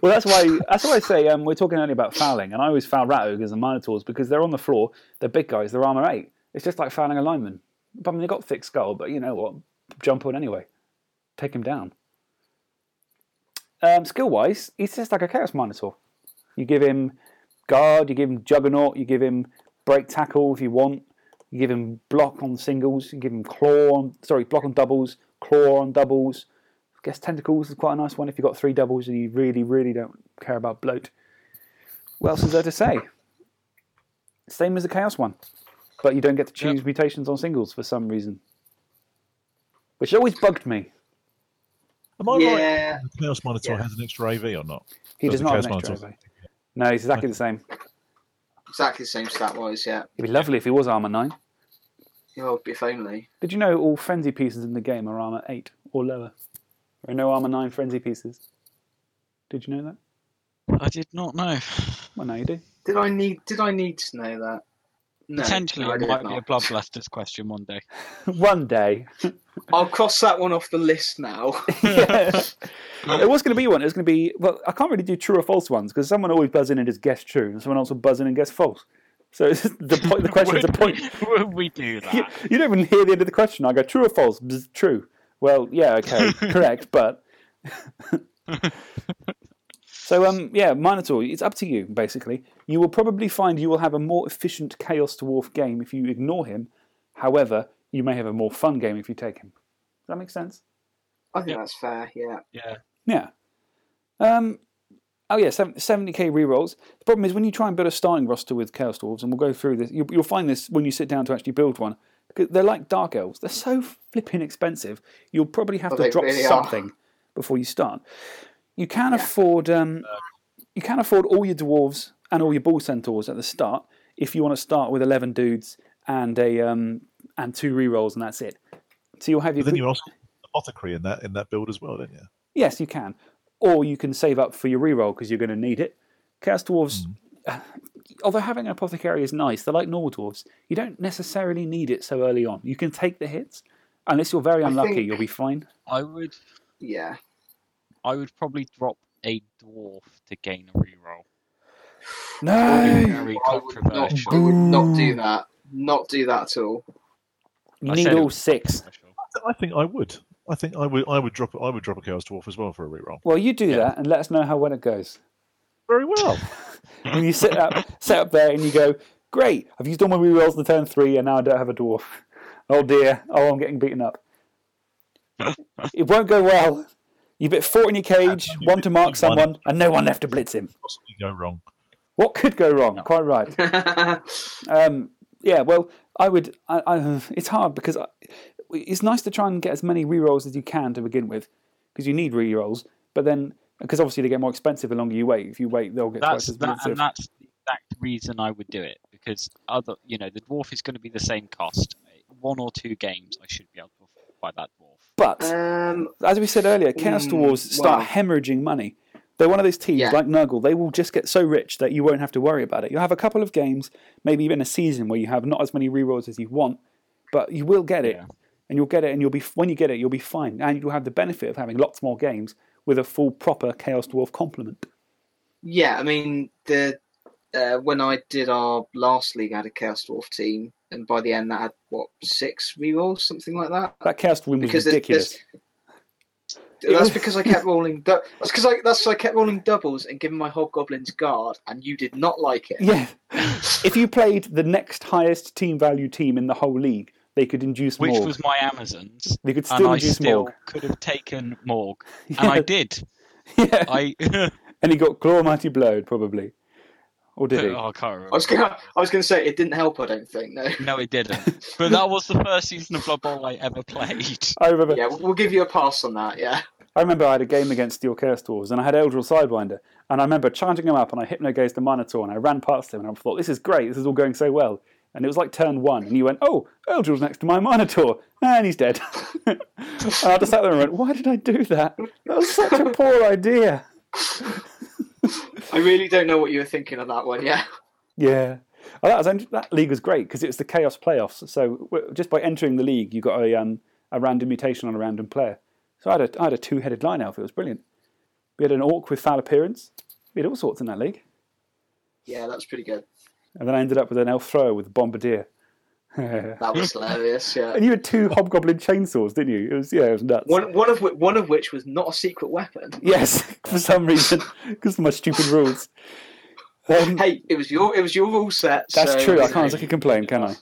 Well, that's why that's why I say um, we're talking only about fouling, and I always foul rat ogres and minotaurs because they're on the floor, they're big guys, they're armor eight. It's just like fouling a lineman. I mean, they got thick skull, but you know what? Jump on anyway, take him down. Um, skill wise, he's just like a chaos minotaur. You give him guard, you give him juggernaut, you give him break tackle if you want. You give him block on singles, you give him claw on sorry block on doubles, claw on doubles. I guess tentacles is quite a nice one if you've got three doubles and you really, really don't care about bloat. What else is there to say? Same as the chaos one, but you don't get to choose mutations on singles for some reason, which always bugged me. Am I right? yeah. The Chaos Minotaur Yeah. has an extra AV or not? He Does does not have an extra Minotaur- AV. No, he's exactly the same. exactly the same stat wise. Yeah. It'd be lovely if he was armor nine. Oh, if only. Did you know all frenzy pieces in the game are armor eight or lower? There are no armor nine frenzy pieces. Did you know that? I did not know. Well, now you do. Did I need? Did I need to know that? No, Potentially, no, it did might be not. a Bloodblasters question one day. One day. I'll cross that one off the list now. yeah. It was going to be one. It was going to be. Well, I can't really do true or false ones because someone always buzzes in and just guess true, and someone else will buzz in and guess false. So it's the point. The question's a Would point. Would we do You, that? you don't even hear the end of the question. I go true or false. Bzz, true. Well, yeah, okay, correct, but. so um yeah, Minotaur. It's up to you. Basically, you will probably find you will have a more efficient Chaos Dwarf game if you ignore him. However, you may have a more fun game if you take him. Does that make sense? I think Yep. that's fair. Yeah. Yeah. Yeah. Um, oh, yeah, 70, 70k rerolls. The problem is when you try and build a starting roster with Chaos Dwarves, and we'll go through this, you'll, you'll find this when you sit down to actually build one. Because they're like Dark Elves. They're so flipping expensive, you'll probably have to drop really are. something before you start. You can afford um, you can afford all your dwarves and all your bull centaurs at the start if you want to start with 11 dudes and a um, and two rerolls and that's it. So you'll have your But then good- you also apothecary in that in that build as well, don't you? Yes, you can. Or you can save up for your reroll because you're going to need it. Chaos Dwarves, uh, although having an apothecary is nice, they're like normal dwarves. You don't necessarily need it so early on. You can take the hits. Unless you're very unlucky, you'll be fine. I would. Yeah. I would probably drop a dwarf to gain a reroll. No! Very I would not, controversial. I would not do that. Not do that at all. You I need said all six. I think I would. I think I would. I would drop. I would drop a chaos dwarf as well for a reroll. Well, you do Yeah. that and let us know how well it goes. Very well. When you sit up, sit up there and you go, great, I've used all my rerolls to turn three and now I don't have a dwarf. Oh dear, oh, I'm getting beaten up. it won't go well. You bit four in your cage, one to mark someone, and no one left to blitz him. Possibly go wrong. What could go wrong? Quite right. Um, yeah, well, I would. I, I, it's hard because I, it's nice to try and get as many rerolls as you can to begin with, because you need rerolls. But then, because obviously they get more expensive the longer you wait. If you wait, they'll get That's twice as that, expensive. and that's the exact reason I would do it because other, you know, the dwarf is going to be the same cost. One or two games, I should be able to buy that dwarf. But um, as we said earlier, Chaos Mm, Dwarves start well- hemorrhaging money. They're one of those teams Yeah. like Nurgle. They will just get so rich that you won't have to worry about it. You'll have a couple of games, maybe even a season, where you have not as many rerolls as you want, but you will get it, Yeah. and you'll get it, and you'll be when you get it, you'll be fine, and you'll have the benefit of having lots more games with a full proper Chaos Dwarf complement. yeah, I mean the uh, when I did our last league, I had a Chaos Dwarf team, and by the end that had what six rerolls, something like that. That Chaos win was Because there's- ridiculous. That's because I kept rolling. Du- that's because I that's 'cause I kept rolling doubles and giving my hobgoblins guard, and you did not like it. Yeah, if you played the next highest team value team in the whole league, they could induce Which Morg. was my Amazons, They could and still I induce still Morg. could have taken Morg, and I did. Yeah. I And he got Claw Mighty Blowed, probably. Or did he? oh, I can't remember. I was gonna I was gonna say it didn't help. I don't think no. No, it didn't. But that was the first season of Blood Bowl I ever played. I remember. Yeah, we'll, we'll give you a pass on that. Yeah. I remember I had a game against Steel Chaos Dwarves and I had Eldril Sidewinder. And I remember charging him up and I hypnogazed the Minotaur and I ran past him and I thought, this is great, this is all going so well. And it was like turn one and you went, oh, Eldril's next to my Minotaur. And he's dead. and I just sat there and went, why did I do that? That was such a poor idea. I really don't know what you were thinking on that one. Yeah. Yeah. Well, that, was, that league was great because it was the Chaos playoffs. So just by entering the league, you got a, um, a random mutation on a random player. So I had a, I had a two headed line elf. It was brilliant. We had an orc with foul appearance. We had all sorts in that league. Yeah, that was pretty good. And then I ended up with an elf thrower with bombardier. that was hilarious. Yeah. And you had two hobgoblin chainsaws, didn't you? It was yeah, it was nuts. One one of which, one of which was not a secret weapon. Yes, for some reason, because of my stupid rules. Um, hey, it was your it was your rule set. That's so true. I can't take a complain, can I?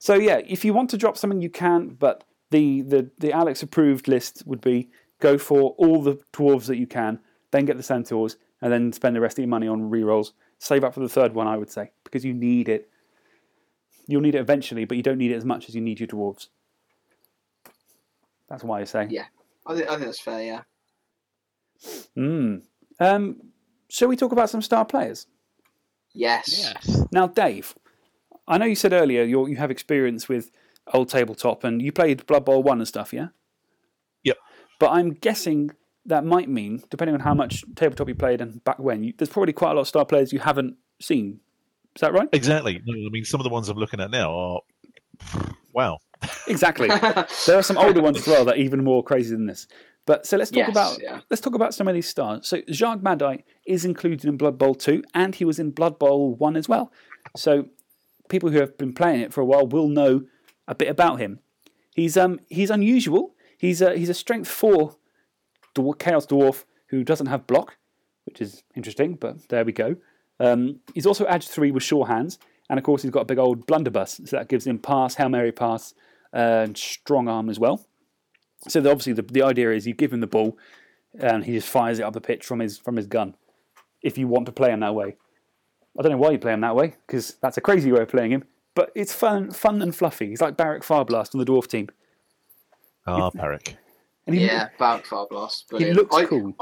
So yeah, if you want to drop something, you can. But the the the Alex approved list would be go for all the dwarves that you can, then get the centaurs, and then spend the rest of your money on rerolls. Save up for the third one, I would say, because you need it. You'll need it eventually, but you don't need it as much as you need your dwarves. That's why I say. Yeah, I think, I think that's fair. Yeah. Hmm. Um, shall we talk about some star players? Yes. Yes. Now, Dave, I know you said earlier you you have experience with old tabletop and you played Blood Bowl 1 and stuff, yeah? Yep. But I'm guessing that might mean, depending on how much tabletop you played and back when, you, there's probably quite a lot of star players you haven't seen. Is that right? Exactly. I mean, some of the ones I'm looking at now are wow. Exactly. there are some older ones as well that are even more crazy than this. But so let's talk Yes, about yeah. let's talk about some of these stars. So Zzharg Madeye is included in Blood Bowl 2 and he was in Blood Bowl 1 as well. So people who have been playing it for a while will know a bit about him. He's um he's unusual. He's a he's a strength 4 dwar- chaos dwarf who doesn't have block, which is interesting, but there we go. Um, he's also edge 3 with sure hands and of course he's got a big old blunderbuss, so that gives him pass, Hail Mary pass and strong arm as well. So the, obviously the, the idea is you give him the ball and he just fires it up the pitch from his from his gun. If you want to play him that way, I don't know why you play him that way because that's a crazy way of playing him. But it's fun, fun and fluffy. He's like Barik Farblast on the dwarf team, Ah, Peric. and he, Yeah, Barik Farblast. he looks I, cool.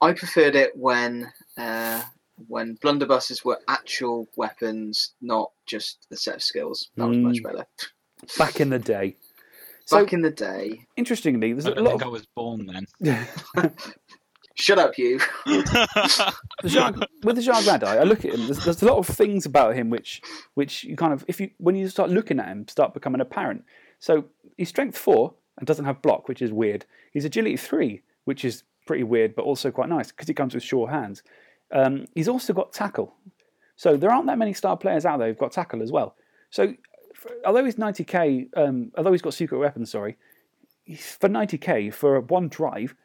I preferred it when uh, when blunderbusses were actual weapons, not just the set of skills. That was much Mm. better. Back in the day. So Back in the day. interestingly, there's I a don't lot think I of was born then. Shut up, you. the Jacques, with the Zzharg Madeye, I look at him. There's, there's a lot of things about him which, which you kind of, if you when you start looking at him, start becoming apparent. So he's strength four and doesn't have block, which is weird. He's agility three, which is pretty weird, but also quite nice because he comes with sure hands. Um, he's also got tackle. So there aren't that many star players out there who've got tackle as well. So for, although he's 90k, um, although he's got secret weapons, sorry, he's- for 90k for one drive,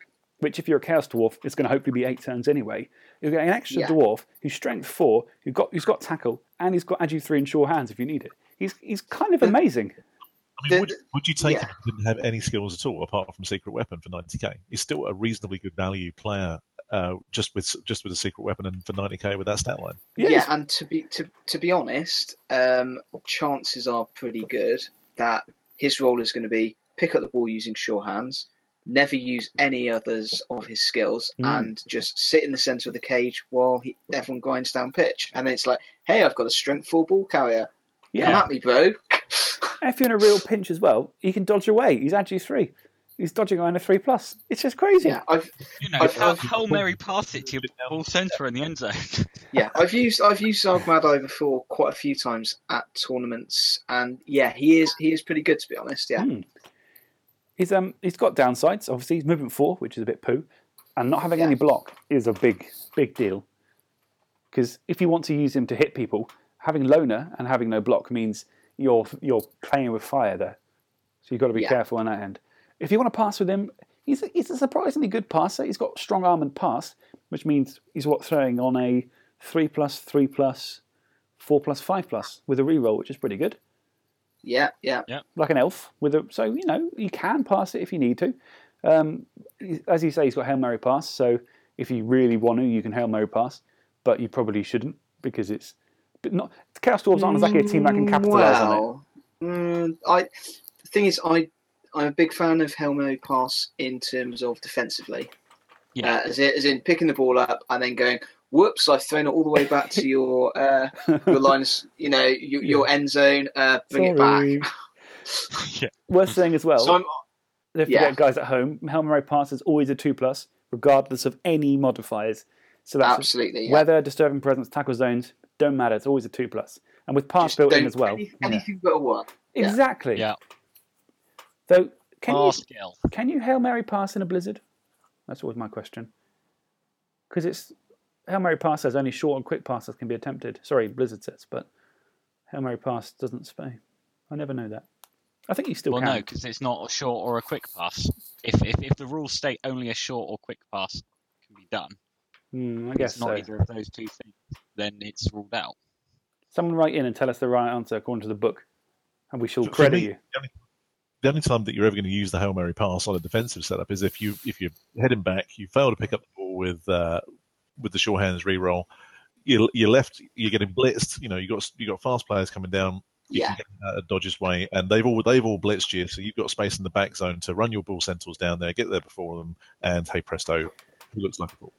which if you're a chaos dwarf, is going to hopefully be eight turns anyway. You're getting an extra Yeah. dwarf who's strength four, who's got who's got tackle, and he's got agi three and sure hands if you need it. He's he's kind of amazing. I mean, would, would you take yeah. him if he didn't have any skills at all apart from secret weapon for 90k? He's still a reasonably good value player, uh, just with just with a secret weapon and for 90k with that stat line. Yeah, Yeah, and to be to, to be honest, um, chances are pretty good that his role is going to be pick up the ball using sure hands, never use any others of his skills, Mm. and just sit in the centre of the cage while he, everyone grinds down pitch. And then it's like, hey, I've got a strength four ball carrier. Yeah. Come yeah. at me, bro. If you're in a real pinch as well, he can dodge away. He's agi three. He's dodging around a three plus. It's just crazy. Yeah, I've You know, I've- how, I've- Hail Mary pass it to your bull centaur in the end zone. yeah, I've used I've used Zargmad before quite a few times at tournaments, and yeah, he is he is pretty good to be honest. Yeah, Hmm. He's um he's got downsides. Obviously, he's movement four, which is a bit poo, and not having Yeah. any block is a big big deal. Because if you want to use him to hit people, having loner and having no block means you're you're playing with fire there. So you've got to be Yeah. careful on that end. If you want to pass with him, he's a, he's a surprisingly good passer. He's got strong arm and pass, which means he's what throwing on a three plus, three plus, four plus, five plus with a reroll, which is pretty good yeah, yeah. Yeah. Like an elf with a so you know you can pass it if you need to. Um, as you say, he's got hail mary pass. So if you really want to, you can hail mary pass, but you probably shouldn't because it's but not chaos dwarves aren't exactly a team that can capitalise on it. Well, mm, I the thing is, I I'm a big fan of Hail Mary pass in terms of defensively. Yeah. Uh, as, in, as in picking the ball up and then going, whoops, I've thrown it all the way back to your uh, your line, you know, your, your end zone. Uh, bring it back. Sorry. yeah. Worth saying as well. So I'm, Don't Yeah. forget, guys at home, Hail Mary pass is always a two plus, regardless of any modifiers. So that's absolutely. Yeah. weather, disturbing presence, tackle zones, don't matter. It's always a two plus, and with pass Just built in as well. any- yeah. anything but a one. yeah. Exactly. Yeah. So can Pass you skill. can you hail mary pass in a blizzard? That's always my question. Because it's hail mary pass says only short and quick passes can be attempted. Sorry, blizzard says, but hail mary pass doesn't say. I never know that. I think you still Well, can. no, because it's not a short or a quick pass. If, if if the rules state only a short or quick pass can be done, Hmm, I if guess it's not so. either of those two things, then it's ruled out. Someone write in and tell us the right answer according to the book, and we shall For credit me, you. The only, the only time that you're ever going to use the Hail Mary pass on a defensive setup is if you if you're heading back, you fail to pick up the ball with uh, with the sure hands re-roll. You you're left, you're getting blitzed. You know, you got you got fast players coming down. You Yeah. can get out of Dodge's way, and they've all they've all blitzed you, so you've got space in the back zone to run your ball centrals down there, get there before them, and hey presto, he looks like a ball.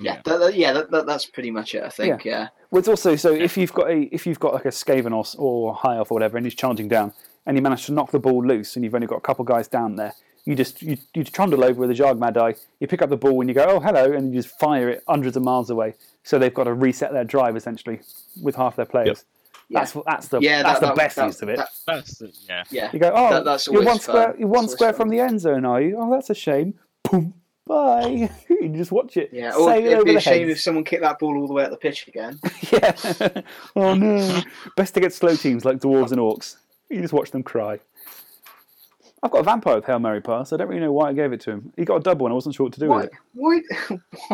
Yeah, that, that- yeah, that, that, that's pretty much it. I think. Yeah, Well, it's also so if you've got a if you've got like a Skavenos or High Elf or whatever, and he's charging down, and you manage to knock the ball loose, and you've only got a couple guys down there, you just you, you trundle over with a Zzharg Madeye, you pick up the ball, and you go, oh hello, and you just fire it hundreds of miles away. So they've got to reset their drive essentially with half their players. Yeah. That's what that's the yeah, that's that, the that, best that, use of it. That's yeah. yeah, you go, oh, that- that's you're always one square, you're one It's square always from the end zone, are you? Oh, that's a shame. Boom, bye. you just watch it yeah. Or it'd over be the a shame heads. if someone kicked that ball all the way up the pitch again. Yeah. oh no. Best to get slow teams like dwarves and orcs. You just watch them cry. I've got a vampire with Hail Mary pass. I don't really know why I gave it to him. He got a double and I wasn't sure what to do Why? with it. Why?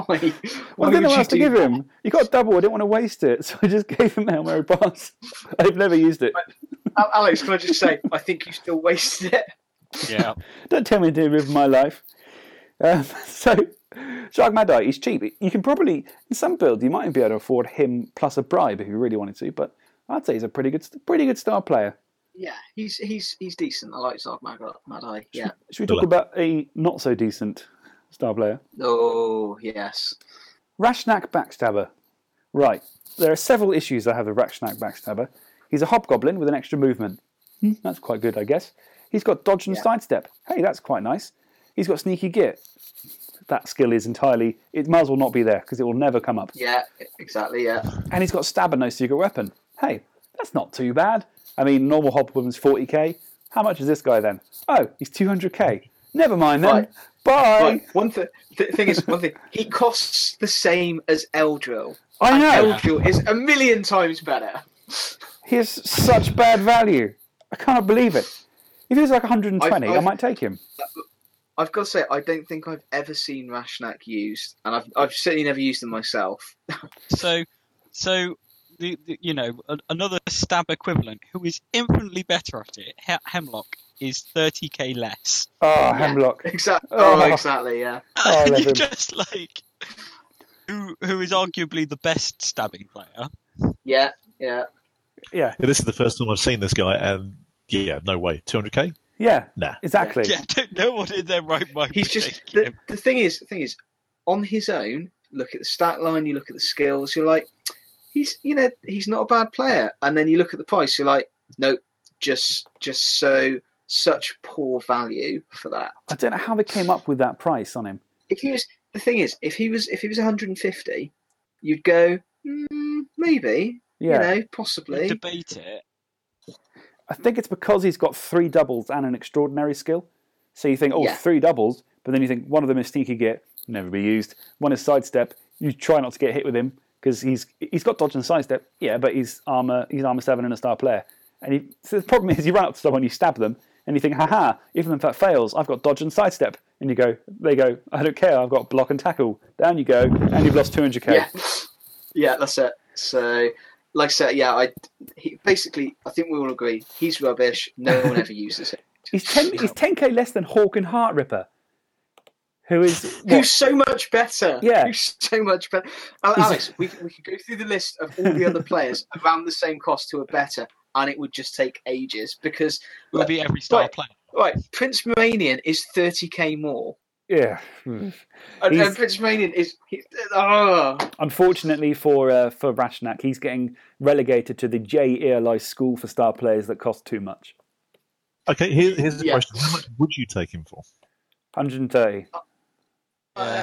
Why? Well, Why I didn't know what else to give that? him. He got a double. I didn't want to waste it, so I just gave him Hail Mary pass. I've never used it. Al- Alex, can I just say, I think you still wasted it. Yeah. Don't tell me to live my life. Um, so, Zzharg Madeye, he's cheap. You can probably, in some build, you might be able to afford him plus a bribe if you really wanted to, but I'd say he's a pretty good, pretty good star player. Yeah, he's he's he's decent. I like Zark Mad Eye. Yeah. Should we talk about a not so decent star player? Oh yes. Rashnak Backstabber. Right. There are several issues I have with Rashnak Backstabber. He's a hobgoblin with an extra movement. Hmm, that's quite good, I guess. He's got dodge and Yeah. sidestep. Hey, that's quite nice. He's got sneaky git. That skill is entirely. It might as well not be there because it will never come up. Yeah. Exactly. Yeah. And he's got stab and no secret weapon. Hey, that's not too bad. I mean, normal hobgoblin's 40k. How much is this guy then? Oh, he's 200k. Never mind then. Right. Bye. Right. One thing. The thing is, one thing. He costs the same as Eldril. I know. Eldril is a million times better. He has such bad value. I can't believe it. If he was like 120, I've- I I've- might take him. I've got to say, I don't think I've ever seen Rashnak used, and I've I've certainly never used them myself. So, so the, the you know a, another stab equivalent who is infinitely better at it, He- Hemlock, is 30k less. Oh, Yeah. Hemlock. Exactly. Oh. Ah. Oh, exactly. Yeah. Oh, I and love you're him. just like who who is arguably the best stabbing player. Yeah. Yeah. Yeah, Yeah, this is the first time I've seen this guy, and yeah, no way, 200k, yeah, nah. exactly. Yeah, no one in their right mind. He's just the, the thing is the thing is on his own. Look at the stat line. You look at the skills. You're like, he's you know he's not a bad player. And then you look at the price. You're like, no, just just so such poor value for that. I don't know how they came up with that price on him. If he was the thing is if he was if he was 150, you'd go mm, maybe Yeah, you know You possibly. debate it. I think it's because he's got three doubles and an extraordinary skill. So you think, oh, Yeah. three doubles, but then you think one of them is sneaky git, never be used. One is sidestep. You try not to get hit with him because he's he's got dodge and sidestep. Yeah, but he's armor he's armor seven and a star player. And he, so the problem is you run up to someone, you stab them, and you think, haha, even if that fails, I've got dodge and sidestep. And you go, they go, I don't care, I've got block and tackle. Down you go, and you've lost 200k. Yeah, yeah, that's it. So, like I said, yeah, I he, basically I think we all agree he's rubbish. No one ever uses it. He's ten. He's ten k less than Horkon Heartripper, who is what? Who's so much better? Yeah. Who's so much better? Al- He's- Alex, we, we could go through the list of all the other players around the same cost who are better, and it would just take ages because It would be every star Right. player. Right, Prince Moranion is 30k more. Yeah. And, and Prince Moranion is. He, oh, Unfortunately for uh, for Rashnak, he's getting relegated to the J. Early School for star players that cost too much. Okay, here, here's the Yeah. question: How much would you take him for? 130. uh,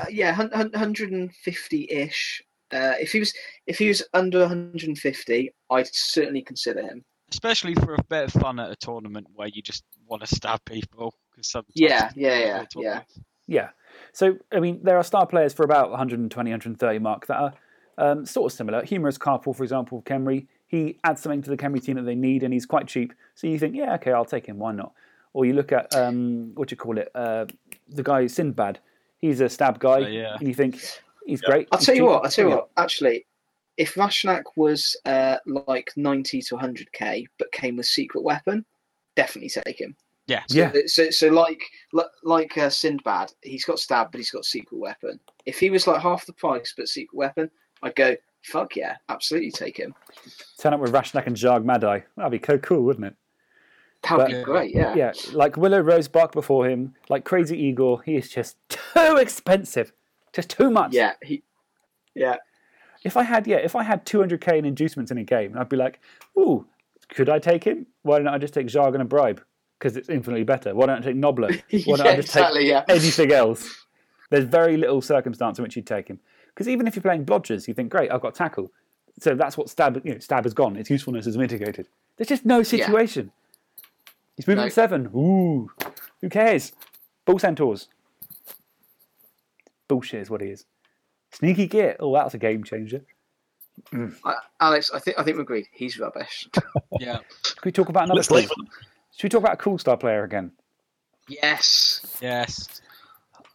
yeah, 150 ish. Uh, if he was if he was under 150, I'd certainly consider him. Especially for a bit of fun at a tournament where you just want to stab people. Because sometimes Yeah, yeah, yeah. Yeah. So, I mean, there are star players for about 120, 130 mark that are um, sort of similar. Humerus Carpal, for example, Khemri, he adds something to the Khemri team that they need and he's quite cheap. So you think, yeah, okay, I'll take him, why not? Or you look at, um, what do you call it, uh, the guy Sinnedbad. He's a stab guy. Uh, yeah. And you think, he's great. I'll tell you what. I'll tell you what. Actually, if Rashnak was uh, like 90 to 100k, but came with secret weapon, definitely take him. Yeah. Yeah. So, so like like uh, Sinnedbad, he's got stab, but he's got secret weapon. If he was like half the price but secret weapon, I'd go fuck yeah, absolutely take him. Turn up with Rashnak and Zzharg Madeye. That'd be so cool, wouldn't it? That'd be great. Yeah. Yeah, like Willow Rosebark before him, like Crazy Igor, he is just too expensive. Just too much. Yeah. He. Yeah. If I had, yeah, if I had 200k in inducements in a game, I'd be like, ooh, could I take him? Why don't I just take Jargon and Bribe? Because it's infinitely better. Why don't I take Nobbla? Why don't yeah, I just exactly. Yeah. take anything else? There's very little circumstance in which you'd take him. Because even if you're playing Blodgers, you think, great, I've got tackle. So that's what stab, you know, stab has gone. Its usefulness is mitigated. There's just no situation. He's moving No. seven. Ooh, who cares? Bull Centaurs. Bullshit is what he is. Sneaky Git. Oh, that's a game changer. I, Alex, I think I think we agreed. He's rubbish. Yeah. Can we talk about another? Let's leave Should we talk about a cool star player again? yes. Yes.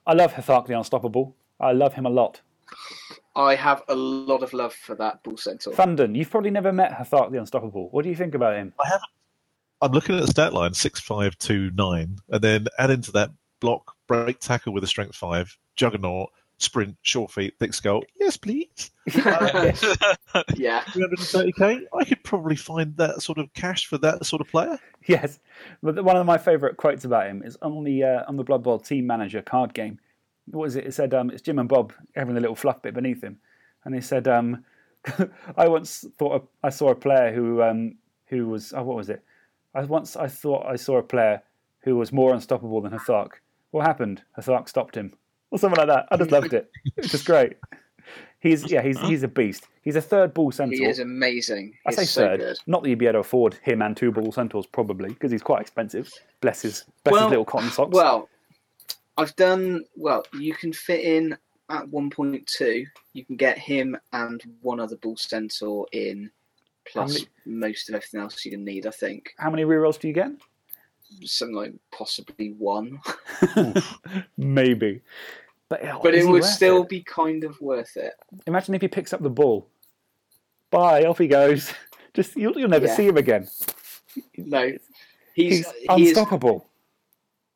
I love Hethark the Unstoppable. I love him a lot. I have a lot of love for that bull centaur. Thunden, you've probably never met Hethark the Unstoppable. What do you think about him? I'm looking at the stat line six five two nine, and then add into that block, break, tackle with a strength five, juggernaut, sprint, short feet, thick skull. Yes, please. yeah. 330k. I could probably find that sort of cash for that sort of player. Yes, but one of my favourite quotes about him is on the uh, on the Blood Bowl Team Manager card game. What was it? It said um, it's Jim and Bob having the little fluff bit beneath him, and they said, um, "I once thought I saw a player who um, who was oh, what was it? I once I thought I saw a player who was more unstoppable than Hethark. What happened? Hethark stopped him, or something like that. I just loved it. It's just great. He's yeah, he's he's a beast. He's a third bull centaur. He is amazing. I He's say so third. good. Not that you'd be able to afford him and two bull centaurs, probably, because he's quite expensive. Bless his, bless his little cotton socks. Well, I've done well. You can fit in at 1.2. You can get him and one other bull centaur in, plus many- most of everything else you can need. I think How many rerolls do you get? something like possibly one, Maybe. But, oh, but it would still it? be kind of worth it. Imagine if he picks up the ball. Bye, off he goes. Just you'll, you'll never Yeah. see him again. No, He's, he's, he is unstoppable.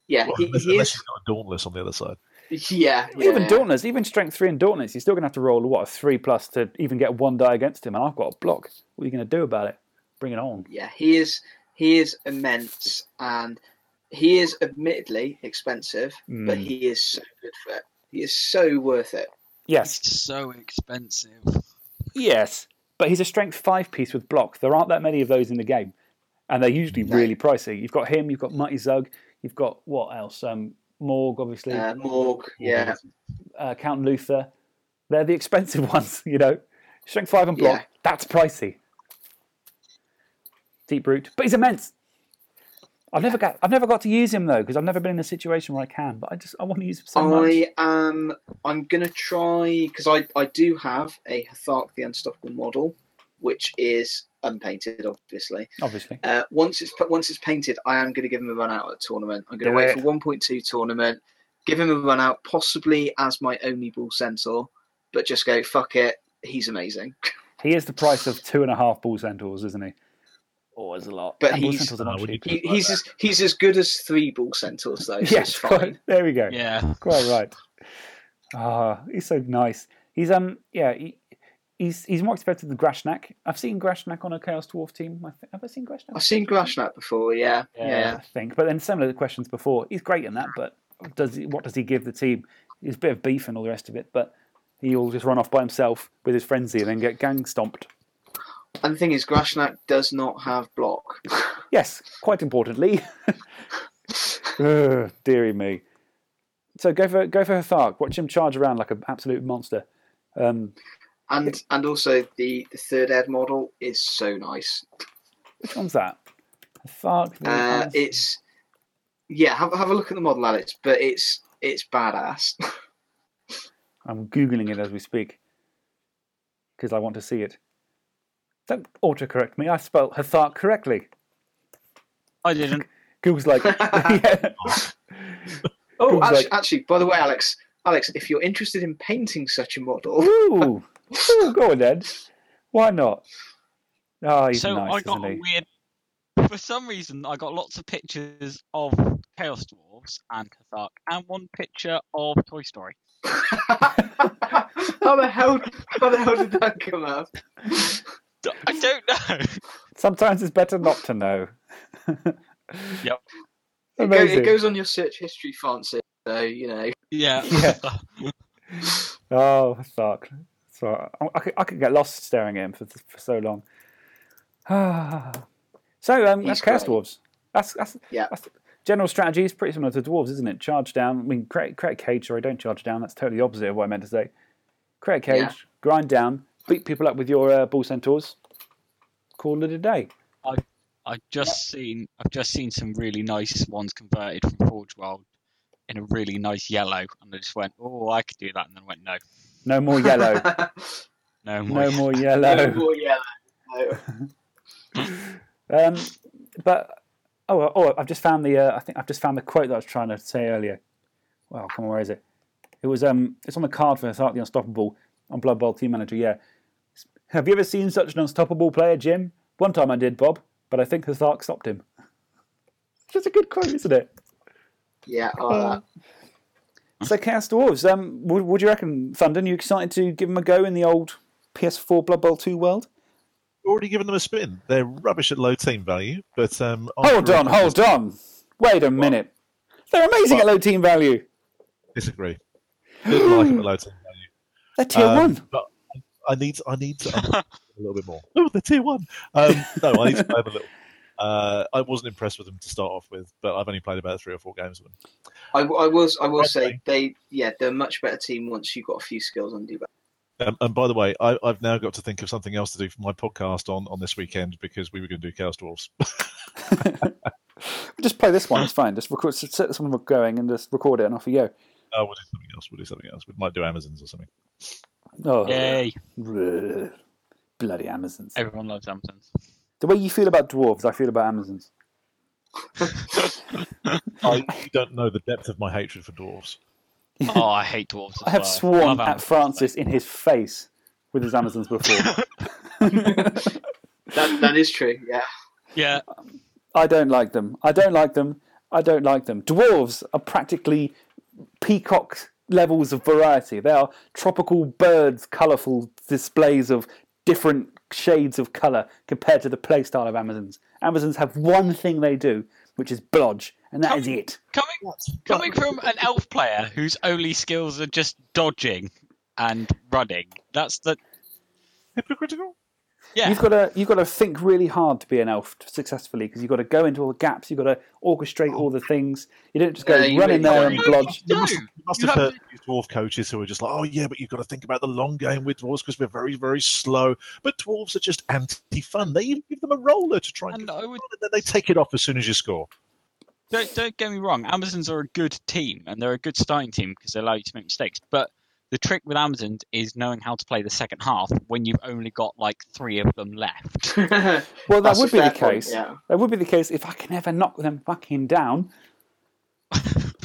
yeah Well, he, unless, he unless you've got a dauntless on the other side. Yeah, yeah even yeah. Dauntless, even strength three and Dauntless, you're still going to have to roll what a three plus to even get one die against him. And I've got a block. What are you going to do about it? Bring it on. yeah he is he is immense and he is admittedly expensive, but Mm. he is so good for it. He is so worth it. Yes, It's so expensive. Yes, but he's a strength five piece with block. There aren't that many of those in the game, and they're usually No. really pricey. You've got him, you've got Mighty Zug, you've got what else? Um, Morg, obviously, Uh, Morg, yeah, uh, Count Luthor. They're the expensive ones, you know. Strength five and block, Yeah. that's pricey. Deep root, but he's immense. I've never got, I've never got to use him though because I've never been in a situation where I can. But I just, I want to use him so much. I am. I'm gonna try because I I do have a Hethark the Unstoppable model, which is unpainted, obviously. Obviously, Uh, once it's once it's painted, I am gonna give him a run out at a tournament. I'm gonna wait it. for 1.2 tournament, give him a run out, possibly as my only ball centaur, but just go fuck it. He's amazing. he is the price of two and a half bull centaurs, isn't he? Always a lot. But And bull he's- centaurs are not Oh, would cheap. you- He, he's as he's as good as three bull centaurs though. So it's Yes, fine. quite, there we go. Yeah. Quite right. Ah, he's so nice. He's um yeah. He, he's he's more expensive than Grashnak. I've seen Grashnak on a Chaos Dwarf team. I think. Have I seen Grashnak? I've seen Grashnak before. Yeah, yeah. I think. But then similar to the questions before, he's great in that. But does he, what does he give the team? He's a bit of beef and all the rest of it. But he'll just run off by himself with his frenzy and then get gang stomped. And the thing is, Grashnak does not have block. Yes, quite importantly. Ugh, dearie me. So go for go for Hathark. Watch him charge around like an absolute monster. Um, And and also the, the third ed model is so nice. which one's that? Hathark. the- Uh, it's yeah, have have a look at the model, Alex. But it's it's badass. I'm googling it as we speak because I want to see it. Don't autocorrect me. I spelled Hathark correctly. I didn't. Google's like, yeah. oh, Google's actually, like- actually, by the way, Alex, Alex, if you're interested in painting such a model, Ooh, Ooh, go on then. Why not? Oh, he's so nice, I got isn't a he? weird. For some reason, I got lots of pictures of Chaos Dwarfs and Cathark, and one picture of Toy Story. how the hell how the hell did that come up? I don't know. Sometimes it's better not to know. Yep. It, go, Amazing. it goes on your search history, Francis. So you know. Yeah. Yeah. Oh, fuck. So I, I, could, I could get lost staring at him for, for so long. so um, that's He's Chaos. Dwarves. That's, that's, Yeah. that's general strategy is pretty similar to dwarves, isn't it? Charge down. I mean, create, create a cage. Sorry, don't charge down. That's totally the opposite of what I meant to say. Create a cage, Yeah. grind down, beat people up with your uh, bull centaurs. Call it a day. I've just seen. I've just seen some really nice ones converted from Forge World in a really nice yellow, and I just went, "Oh, I could do that," and then went, "No, No more yellow. no more." no more No more yellow. No. Um, but oh, oh, I've just found the. Uh, I think I've just found the quote that I was trying to say earlier. Well, come on, where is it? It was um, it's on the card for Thark the Unstoppable on Blood Bowl Team Manager. Yeah. Have you ever seen such an unstoppable player, Jim? One time I did, Bob, but I think Thark stopped him. It's just a good quote, isn't it? Yeah. Oh, that. So, Chaos Dwarves, um, would, would you reckon, Thunden? You excited to give them a go in the old PS4 Blood Bowl 2 world? Already given them a spin. They're rubbish at low team value, but um, Hold on, hold on. Wait a minute. They're amazing at low team value. Disagree. Didn't like them at low team value. They're tier Um, one. But I need, I need to a little bit more. Oh, they're tier one. Um, no, I need to play them a little. Uh, I wasn't impressed with them to start off with, but I've only played about three or four games with them. I, I was. I will say they. Yeah, they're a much better team once you've got a few skills under your belt. Um, and by the way, I, I've now got to think of something else to do for my podcast on, on this weekend because we were going to do Chaos Dwarfs. Just play this one. It's fine. Just record, set this one going and just record it, and off you go. Oh, we'll do something else. We'll do something else. We might do Amazons or something. Oh, Yay! bloody Amazons. Everyone loves Amazons. The way you feel about dwarves, I feel about Amazons. I you don't know the depth of my hatred for dwarves. Oh, I hate dwarves. As I have well. sworn Love at Francis in his face with his Amazons before. That that is true. Yeah. Yeah, I don't like them. I don't like them. I don't like them. Dwarves are practically peacock levels of variety. They are tropical birds, colourful displays of different shades of colour compared to the playstyle of Amazons. Amazons have one thing they do, which is blodge, and that is it. coming coming from an elf player whose only skills are just dodging and running. That's the Hypocritical? Yeah. You've got to you've got to think really hard to be an elf successfully because you've got to go into all the gaps. You've got to orchestrate oh. all the things. You don't just go Yeah, you run in there and really blodge. No, You must you have have heard these dwarf coaches who are just like, oh yeah, but you've got to think about the long game with dwarves because we're very, very slow. But dwarves are just anti-fun. They even give them a roller to try and, And would and then they take it off as soon as you score. don't don't get me wrong. Amazons are a good team and they're a good starting team because they allow you to make mistakes. But the trick with Amazon is knowing how to play the second half when you've only got like three of them left. Well, that That's would be the fair point, case. yeah. That would be the case if I can ever knock them fucking down.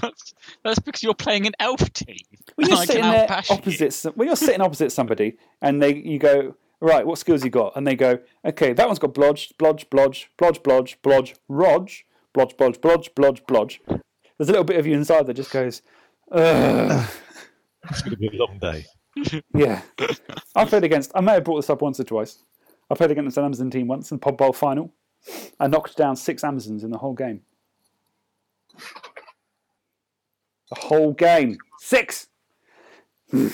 that's, that's because you're playing an elf team. When you're sitting there outpass you. opposite, when you're sitting opposite somebody, and they you go right, what skills you got? And they go, okay, that one's got blodge, blodge, blodge, blodge, blodge, blodge, rodge, blodge, blodge, blodge, blodge, blodge. There's a little bit of you inside that just goes, Ugh. It's going to be a long day. Yeah. I played against, I may have brought this up once or twice. I played against an Amazon team once in the Pod Bowl final. I knocked down six Amazons in the whole game. The whole game. Six! Who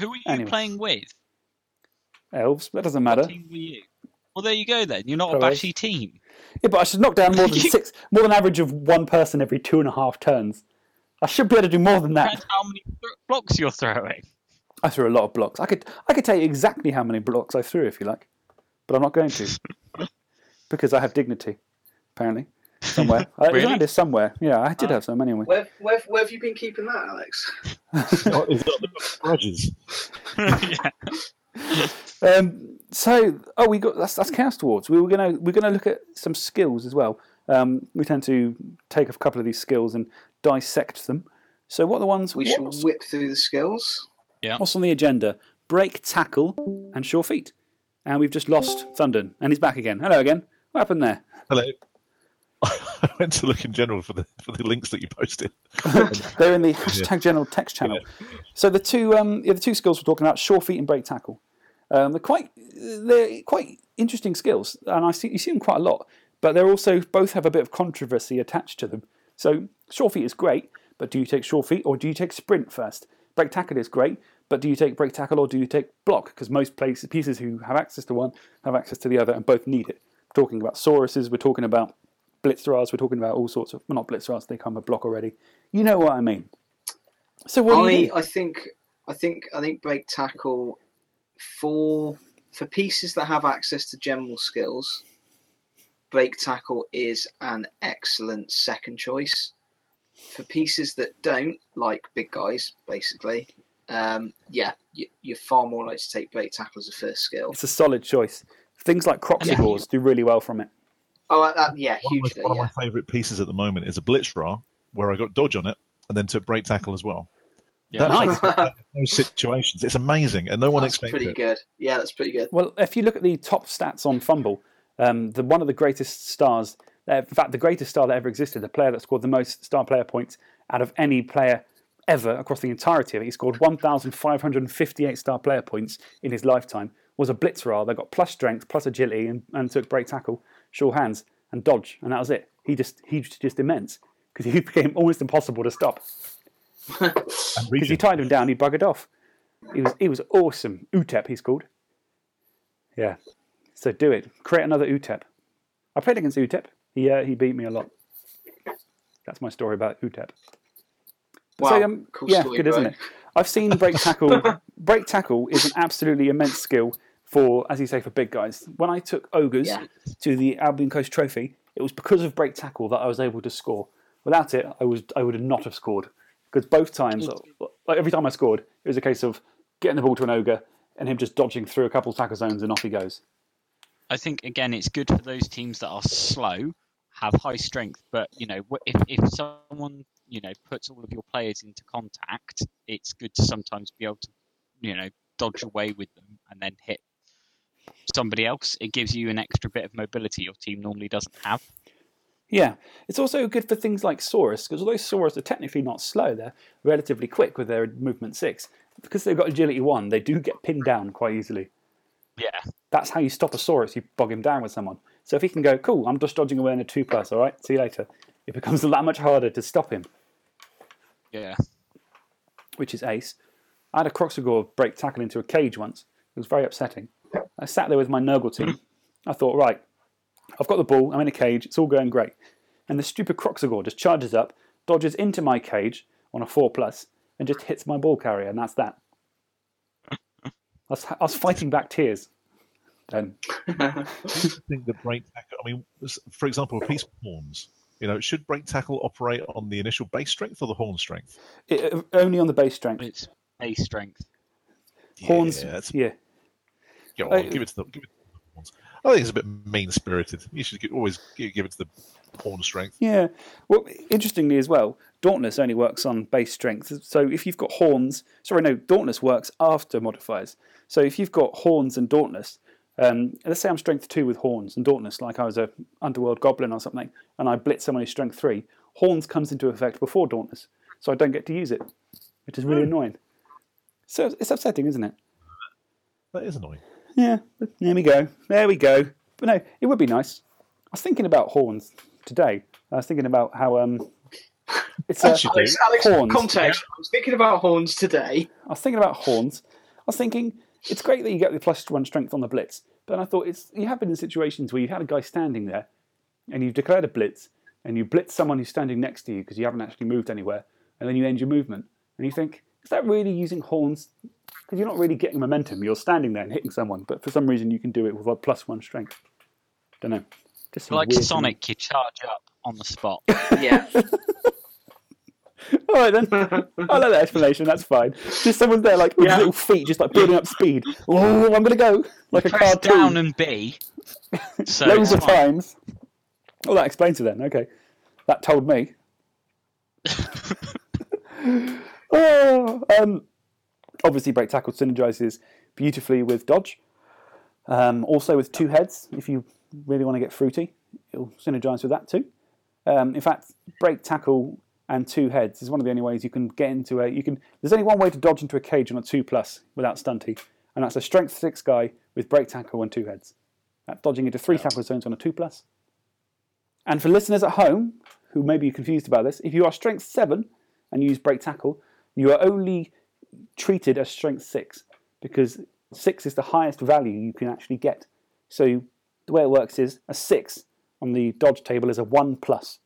were you Anyway. playing with? Elves, that doesn't What matter. team were you? Well, there you go then. You're not a Crows. bashy team. Yeah, but I should knock down more than six, more than average of one person every two and a half turns. I should be able to do more than that. Depends how many blocks you're throwing. I threw a lot of blocks. I could, I could tell you exactly how many blocks I threw if you like, but I'm not going to because I have dignity, apparently, somewhere. Uh, It was Really? around here somewhere. Yeah, I did Ah. have some anyway. Where, where, where have you been keeping that, Alex? Is that the book grudges? yeah. Um, so, oh, we got that's that's Chaos Awards. We were gonna we're gonna look at some skills as well. Um, we tend to take a couple of these skills and dissect them. So, what are the ones? We should whip through the skills. Yeah. What's on the agenda? Break, tackle, and sure feet. And we've just lost Thunden, and he's back again. Hello again. What happened there? Hello. I went to look in general for the for the links that you posted. They're in the hashtag general text channel. So the two, um, yeah, the two skills we're talking about, sure feet and break tackle. Um, they're quite, they're quite interesting skills, and I see you see them quite a lot. But they're also both have a bit of controversy attached to them. So sure feet is great, but do you take sure feet or do you take sprint first? Break tackle is great, but do you take break tackle or do you take block? Because most places, pieces who have access to one have access to the other, and both need it. We're talking about Sauruses, we're talking about Blitzrars, we're talking about all sorts of, well, not Blitzrars, they come with block already. You know what I mean. So what do you I. I think I think I think break tackle for for pieces that have access to general skills, break tackle is an excellent second choice. For pieces that don't, like big guys, basically, um, yeah, you, you're far more likely to take break tackle as a first skill. It's a solid choice. Things like Kroxigors do really well from it. Oh, uh, uh, yeah, One, of my, Yeah. my favourite pieces at the moment is a Blitzra, where I got dodge on it and then took break tackle as well. Yeah. Nice. Those situations, it's amazing, and no one That's expected pretty it. good. Yeah, that's pretty good. Well, if you look at the top stats on FUMBBL, um, the one of the greatest stars, uh, in fact, the greatest star that ever existed, the player that scored the most star player points out of any player ever across the entirety of it, he scored 1,558 star player points in his lifetime, was a blitzerer that got plus strength, plus agility, and, and took break tackle, sure hands, and dodge, and that was it. He just he was just immense because he became almost impossible to stop. Because you tied him down, he buggered off. He was he was awesome. Utep, he's called. Yeah. So do it. Create another Utep. I played against Utep. He uh, he beat me a lot. That's my story about Utep. Wow, So, um, cool yeah, story, good, isn't it? I've seen break tackle. break tackle is an absolutely immense skill for, as you say, for big guys. When I took ogres Yeah. to the Albion Coast Trophy, it was because of break tackle that I was able to score. Without it, I was I would not have scored because both times, like every time I scored, it was a case of getting the ball to an ogre and him just dodging through a couple of tackle zones and off he goes. I think again, it's good for those teams that are slow, have high strength, but you know, if if someone you know puts all of your players into contact, it's good to sometimes be able to, you know, dodge away with them and then hit somebody else. It gives you an extra bit of mobility your team normally doesn't have. Yeah, it's also good for things like Saurus, because although Saurus are technically not slow, they're relatively quick with their movement six. Because they've got agility one, they do get pinned down quite easily. Yeah, That's how you stop a Saurus, you bog him down with someone. So if he can go, cool, I'm just dodging away in a 2 plus, alright, see you later, it becomes that much harder to stop him, yeah. which is ace. I had a Kroxigor break tackle into a cage once. It was very upsetting. I sat there with my Nurgle team. I thought, right, I've got the ball, I'm in a cage, it's all going great. And the stupid Kroxigor just charges up, dodges into my cage on a 4 plus, and just hits my ball carrier, and that's that. I was, I was fighting back tears. Then I think the break tackle. I mean, for example, a piece of horns. You know, should break tackle operate on the initial base strength or the horn strength? it, uh, only on the base strength. It's a strength. Horns, Yeah, that's, yeah. go Uh, on, give it to the give it to the horns. I think it's a bit mean spirited. You should always give it to the horn strength. Yeah. Well, interestingly as well, Dauntless only works on base strength. So if you've got horns, sorry, no, Dauntless works after modifiers. So if you've got horns and Dauntless, um, let's say I'm strength two with horns and Dauntless, like I was a underworld goblin or something, and I blitz someone who's strength three, horns comes into effect before Dauntless, so I don't get to use it, which is really annoying. So it's upsetting, isn't it? That is annoying. Yeah, but there we go. There we go. But no, it would be nice. I was thinking about horns today. I was thinking about how um, it's a, Actually, Alex, Alex Horns. context. I was thinking about horns today. I was thinking about horns. I was thinking it's great that you get the plus one strength on the blitz, but I thought it's you have been in situations where you've had a guy standing there, and you've declared a blitz, and you blitz someone who's standing next to you because you haven't actually moved anywhere, and then you end your movement, and you think, is that really using horns? Because you're not really getting momentum. You're standing there and hitting someone, but for some reason you can do it with a plus one strength. Don't know. Just Like weird to me. Sonic, you charge up on the spot. Yeah. All right then. I like that explanation. That's fine. Just someone's there, like with Yeah. little feet, just like building up speed. Oh, I'm gonna go like a Press cartoon. down and B. So loads of fine. times. Well, that explains it then. Okay, that told me. oh, um, obviously, break tackle synergizes beautifully with dodge. Um, also with two heads, if you really want to get fruity, it'll synergize with that too. Um, in fact, break tackle and two heads is one of the only ways you can get into a. You can. There's only one way to dodge into a cage on a two plus without stunty, and that's a strength six guy with break tackle and two heads. That's dodging into three tackle zones on a two plus. And for listeners at home who may be confused about this, if you are strength seven and use break tackle, you are only treated as strength six because six is the highest value you can actually get. So the way it works is a six on the dodge table is a one plus.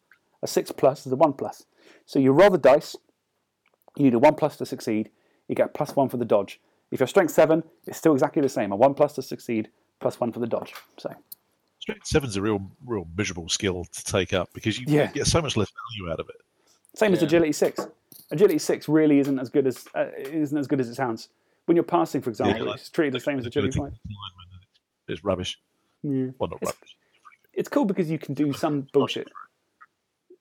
A six plus is a one plus. So you roll the dice, you need a one plus to succeed, you get plus one for the dodge. If you're strength seven, it's still exactly the same. A one plus to succeed, plus one for the dodge. So Strength seven's a real, real miserable skill to take up because you Yeah. get so much less value out of it. Same as agility six. Agility six really isn't as good as uh, isn't as good as it sounds. When you're passing, for example, like- it's treated the same as agility five. It's rubbish. Yeah. Well, not It's- rubbish. It's cool because you can do some bullshit.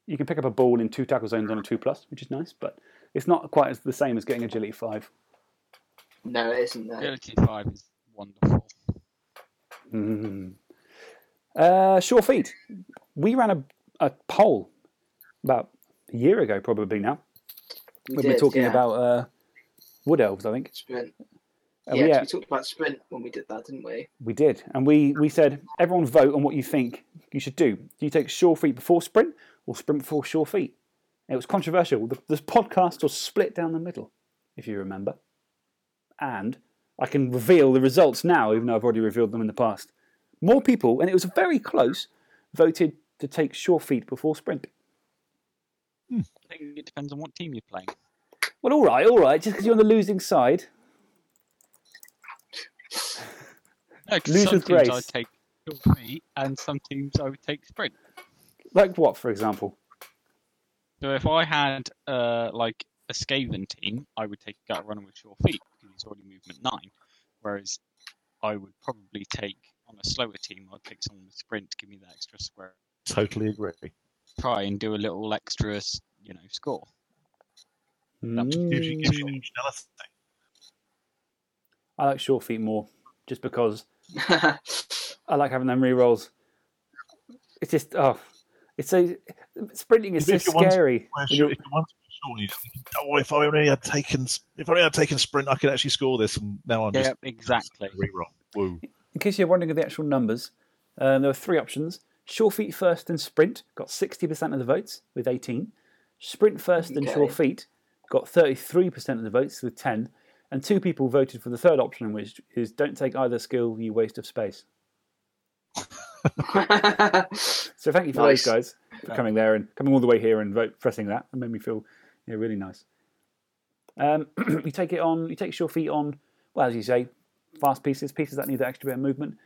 You can pick up a ball in two tackle zones on a two plus, which is nice, but it's not quite as the same as getting agility five. No, it isn't. No. Agility 5 is wonderful. Mm. Uh, sure feet. We ran a, a poll about a year ago, probably now, We when we were talking yeah. about uh, wood elves, I think. sprint. Uh, yeah, 'cause yeah. we talked about sprint when we did that, didn't we? We did, and we, we said everyone vote on what you think you should do. Do you take sure feet before sprint or sprint before sure feet? It was controversial. The, this podcast was split down the middle, if you remember. And I can reveal the results now, even though I've already revealed them in the past. More people, and it was very close, voted to take sure feet before sprint. Hmm. I think it depends on what team you're playing. Well, all right, all right. Just because you're on the losing side, No, 'cause Lose some with teams I grace. would take sure feet, and some teams I would take sprint. Like what, for example? So if I had uh, like a Skaven team, I would take a gut runner with sure feet because he's already movement nine. Whereas I would probably take on a slower team, I'd take someone with sprint to give me that extra square. Totally agree. Try and do a little extra, you know, score. Gives you, gives you Mm. I like sure feet more, just because I like having them re-rolls. It's just oh, it's so sprinting is so If you want- scary. Well, sure, if you want to be sure, you think, oh, if I only had taken, if I only had taken sprint, I could actually score this, and now I'm Yeah, just exactly. reroll. Woo. In case you're wondering of the actual numbers, um, there were three options. Sure feet first and sprint got 60% of the votes with 18. Sprint first and sure feet got 33% of the votes with 10. And two people voted for the third option, which is don't take either skill, you waste of space. So thank you for Nice. those guys for coming there and coming all the way here and vote pressing that. It made me feel yeah, really nice. Um, you take it on. You take sure feet on. Well, as you say, fast pieces, pieces that need that extra bit of movement.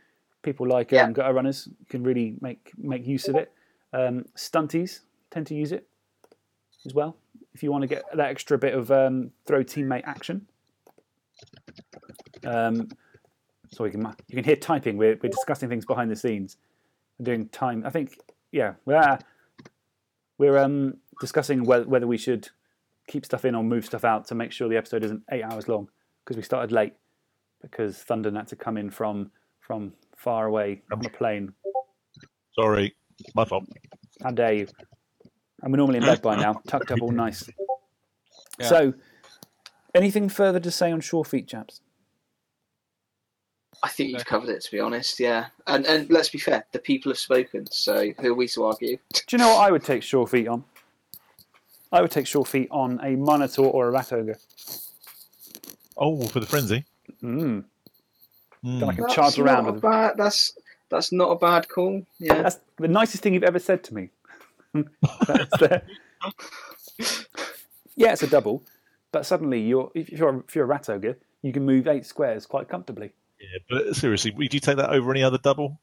People like Yeah. um, gutter runners can really make make use of it. Um, stunties tend to use it as well if you want to get that extra bit of um, throw teammate action. Um, so we can you can hear typing. We're we're discussing things behind the scenes. We're doing time. I think yeah. We're uh, we're um, discussing whether whether we should keep stuff in or move stuff out to make sure the episode isn't eight hours long because we started late because Thunden had to come in from from far away on a plane. Sorry, my fault. How dare you? And we're normally in bed by now, tucked up all nice. Yeah. So, Anything further to say on Sure Feet, chaps? I think you've covered it, to be honest. Yeah, and and let's be fair, the people have spoken. So who are we to argue? Do you know what I would take Sure Feet on? I would take Sure Feet on a Minotaur or a Rat Ogre. Oh, for the frenzy. Mm. Mm. Then I can That's charge around. With bad, that's that's not a bad call. Yeah. That's the nicest thing you've ever said to me. That's the- yeah, it's a double, but suddenly you're if you're if you're a rat ogre, you can move eight squares quite comfortably. Yeah, but seriously, would you take that over any other double?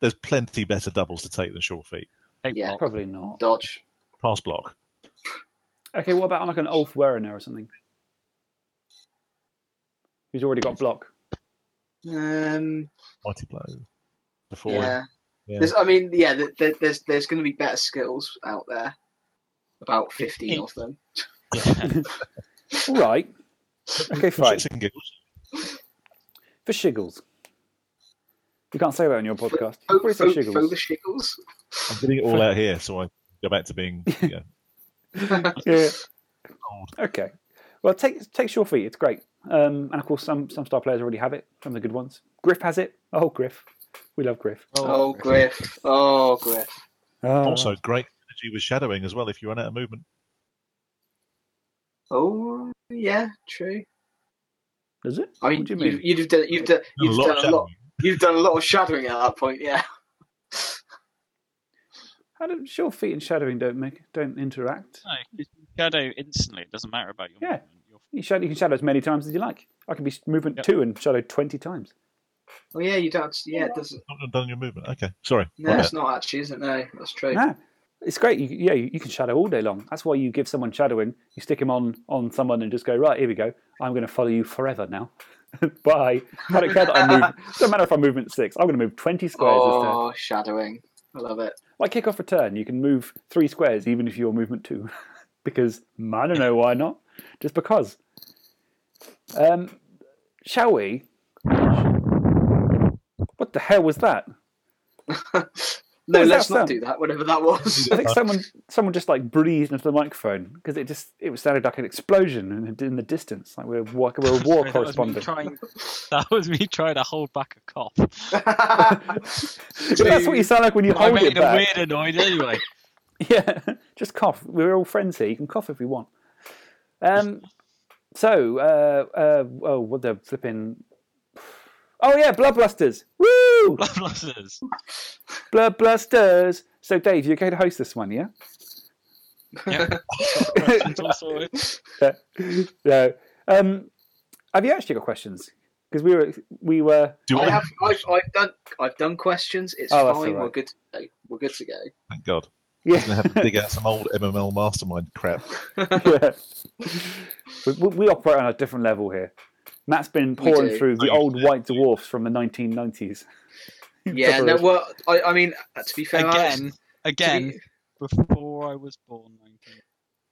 There's plenty better doubles to take than sure feet. Take Yeah. block. Probably not. Dodge. Pass block. Okay, what about like an Ulfwerener or something? Who's already got block? Um. Mighty blow. Before. Yeah. Yeah. There's, I mean, yeah. th- th- There's there's going to be better skills out there. About fifteen of them. Yeah. All right. Okay, fine. Shits. For shiggles. You can't say that on your podcast. Oh, Probably for for, shiggles. for the shiggles. I'm getting it all out here, so I go back to being. Yeah. Yeah. Old. Okay. Well, take take Sure Feet. It's great. Um, and of course, some some star players already have it. Some of the good ones. Griff has it. Oh, Griff. We love Griff. Oh, Griff. Oh, Griff. Oh. Also, great energy with shadowing as well if you run out of movement. Oh, yeah, true. Does it? I mean, what do you you mean? you'd have done you've done Done you've a lot done of a lot. shadowing. You've done a lot of shadowing at that point. Yeah. How do Sure Feet and shadowing don't make don't interact? No, you shadow instantly. It doesn't matter about your Yeah. movement. You're You, shadow, you can shadow as many times as you like. I can be movement Yeah. two and shadow twenty times. Oh yeah, you don't. Yeah, it doesn't. Not done your movement. Okay, sorry. No, it's not actually, is it? No, that's true. No, it's great. You, yeah, you, can shadow all day long. That's why you give someone shadowing. You stick him on on someone and just go right. Here we go. I'm going to follow you forever now. Bye. I don't care that I move. Doesn't matter if I'm movement six. I'm going to move twenty squares this turn. Oh, shadowing. I love it. Like kick off return, you can move three squares even if you're movement two, because I don't know why not. Just because. Um, shall we? What the hell was that? No, let's not sound? do that. Whatever that was. I think someone someone just like breathed into the microphone because it just it was sounded like an explosion in, in the distance, like we're wa- we're a war Sorry, that was me trying. That was me trying to hold back a cough. That's what you sound like when you I hold it made a weird noise anyway. Yeah, just cough. We're all friends here. You can cough if you want. Um, so, uh, uh, oh, what the flipping. Oh, yeah, Bloodblusters. Woo! Bloodblusters. Bloodblusters. So, Dave, you're going to host this one, yeah? Yeah. Questions yeah. Um, have you actually got questions? Because we were, we were. Do I I? have. I've, I've done. I've done questions. It's Oh, fine. all right. We're good to go. We're good to go. Thank God. Yeah. I'm gonna have to dig out some old MML mastermind crap. yeah. we, we we operate on a different level here. Matt's been pouring through the old white dwarfs from the 1990s. Yeah. No. Well, I, I mean, uh, to be fair, Again, to again, be- before I was born. 19...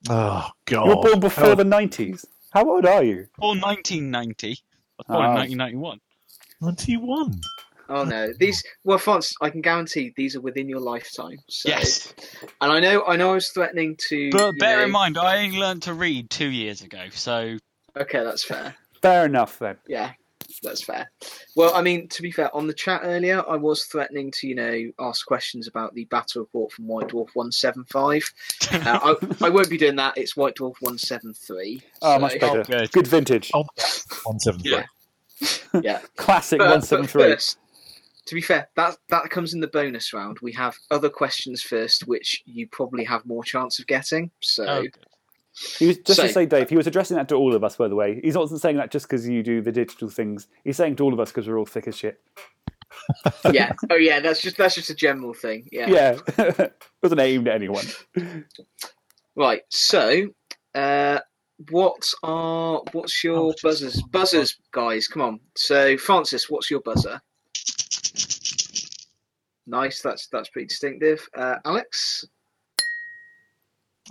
Oh God. You were born before Oh, the 90s. How old are you? Born 1990. I was born Ah. in 1991. 91. Oh no, these. Well, France, I can guarantee these are within your lifetime. So. Yes, And I know. I know. I was threatening to. but bear know- in mind, I only learned to read two years ago. So Okay, that's fair. Fair enough then. Yeah, that's fair. Well, I mean, to be fair, on the chat earlier, I was threatening to, you know, ask questions about the battle report from White Dwarf 175. Uh, I, I won't be doing that. It's White Dwarf 173. Oh, so- much better. good. Good vintage. Oh, 173. Yeah. Yeah. Classic But, but 173. first, to be fair, that that comes in the bonus round. We have other questions first, which you probably have more chance of getting. So, Oh, good. He was, just to say, Dave, he was addressing that to all of us, by the way. He's not saying that just because you do the digital things. He's saying to all of us because we're all thick as shit. yeah. Oh, yeah. That's just that's just a general thing. Yeah. Yeah. it Wasn't aimed at anyone. Right. So, uh, what are what's your Oh, buzzers? Buzzers, guys. Come on. So, Francis, what's your buzzer? Nice. That's that's pretty distinctive. Uh, Alex.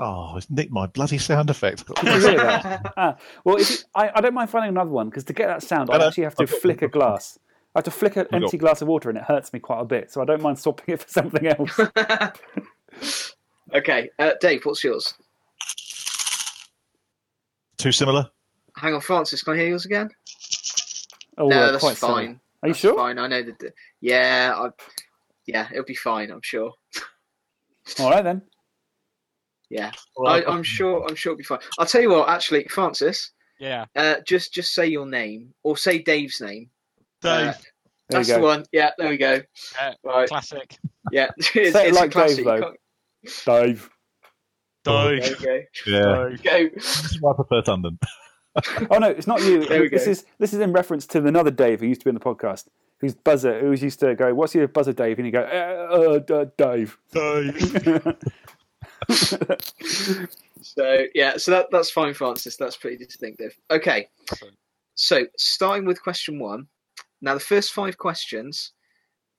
Oh, it's nicked my bloody sound effect. Did you hear that? Ah, well, if you, I, I don't mind finding another one because to get that sound, I Hello. actually have to flick a glass. I have to flick an empty glass of water and it hurts me quite a bit. So I don't mind swapping it for something else. okay, uh, Dave. What's yours? Too similar? hang on, Francis. Can I hear yours again? Oh, no, that's quite similar. fine. Are you That's sure? Fine. I know that. the- Yeah, I, yeah, it'll be fine. I'm sure. All right then. Yeah, All I, I'm sure. I'm sure it'll be fine. I'll tell you what. Actually, Francis, Yeah. uh, just just say your name or say Dave's name. Dave. Uh, There that's the one. Yeah, there we go. Yeah, Right. classic. Yeah, it's, Say it it's like a classic. Dave, though. can't- Dave. There Dave. we go. yeah, Dave. Go. this is why I prefer Thunden. Oh no, it's not you. There we this go. is this is in reference to another Dave who used to be on the podcast. Who's buzzer? Who used to go? What's your buzzer, Dave? And you go, uh, uh, uh, Dave. Dave. So yeah, so that that's fine, Francis. That's pretty distinctive. Okay, so starting with question one. Now the first five questions,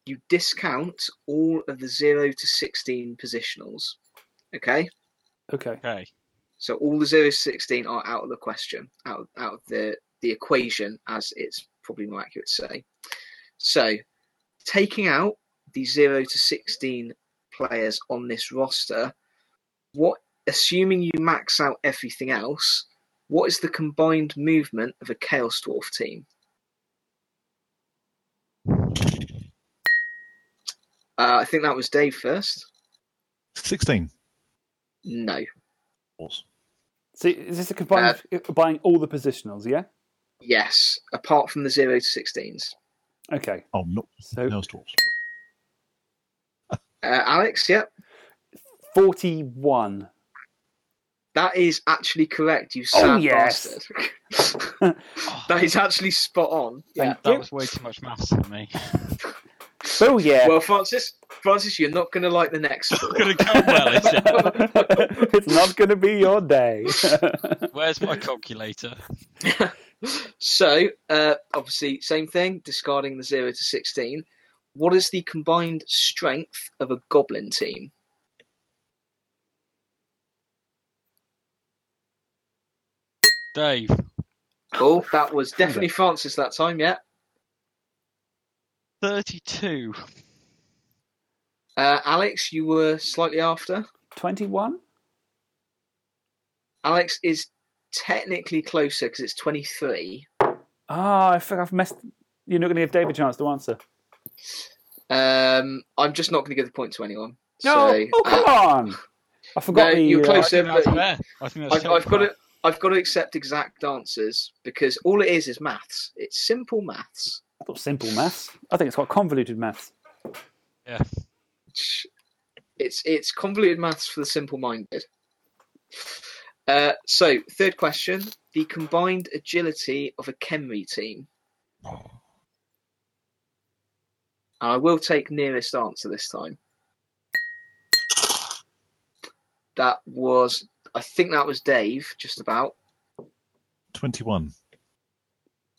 you discount all of the zero to sixteen positionals. Okay, okay. Okay. so all the zero to sixteen are out of the question, out of, out of the the equation, as it's probably more accurate to say. So, taking out the zero to sixteen players on this roster, what assuming you max out everything else, what is the combined movement of a Chaos Dwarf team? Uh, I think that was Dave first. Sixteen. No. So is this a combined buying all the positionals? Yeah. Yes, apart from the zero to sixteens. Okay. Oh, not So Chaos Dwarfs. Uh, Alex, yep, forty-one. that is actually correct. You Oh, sad yes. bastard. that is actually spot on. Yeah. That you. was way too much maths for me. Oh yeah. Well, Francis, Francis, you're not going to like the next score. Gonna go well, is it? it's not going to be your day. Where's my calculator? so, uh, obviously, same thing. Discarding the zero to sixteen. What is the combined strength of a Goblin team? Dave. Oh, that was definitely Francis that time. Yeah. 32. Uh, Alex, you were slightly after. Twenty-one. Alex is technically closer because it's twenty-three. Ah, I think I've messed. You're not going to give Dave a chance to answer. Um, I'm just not going to give the point to anyone. No. So, oh come uh, on. I forgot no, the. you're uh, close. I think that's but- fair. I think that's I've, I've got fair. To. I've got to accept exact answers because all it is is maths. It's simple maths. I thought simple maths. I think it's got convoluted maths. Yeah. It's it's convoluted maths for the simple-minded. Uh, so third question: the combined agility of a Khemri team. And I will take nearest answer this time. That was, I think that was Dave, just about. Twenty-one.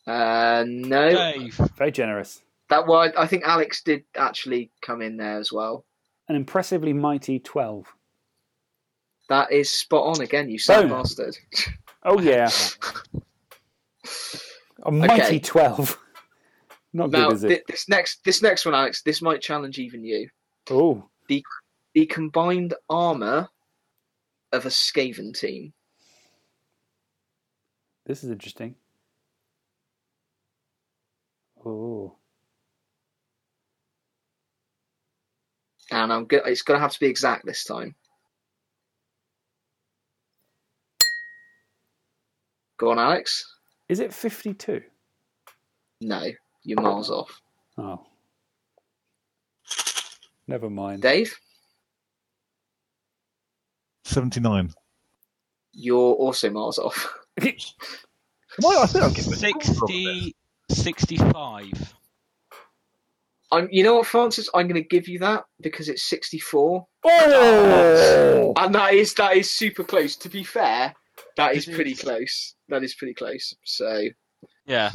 Uh, no, Dave. Very generous. that was. I think Alex did actually come in there as well. An impressively mighty twelve. That is spot on again. You sad Boom. bastard. Oh yeah, a mighty Okay. twelve. Not Now good, is thi- it? this next, this next one, Alex, this might challenge even you. Oh, The combined armor of a Skaven team. this is interesting. Oh, and I'm go- it's going to have to be exact this time. Go on, Alex. is it fifty-two? No, you're miles off. Oh, never mind. Dave, Seventy-nine. you're also miles off. Am I, I think I'll give it 60, 65. I'm, you know what, Francis? I'm going to give you that because it's 64, Oh, and that is that is super close. To be fair, that is It pretty is. close. That is pretty close. So, Yeah.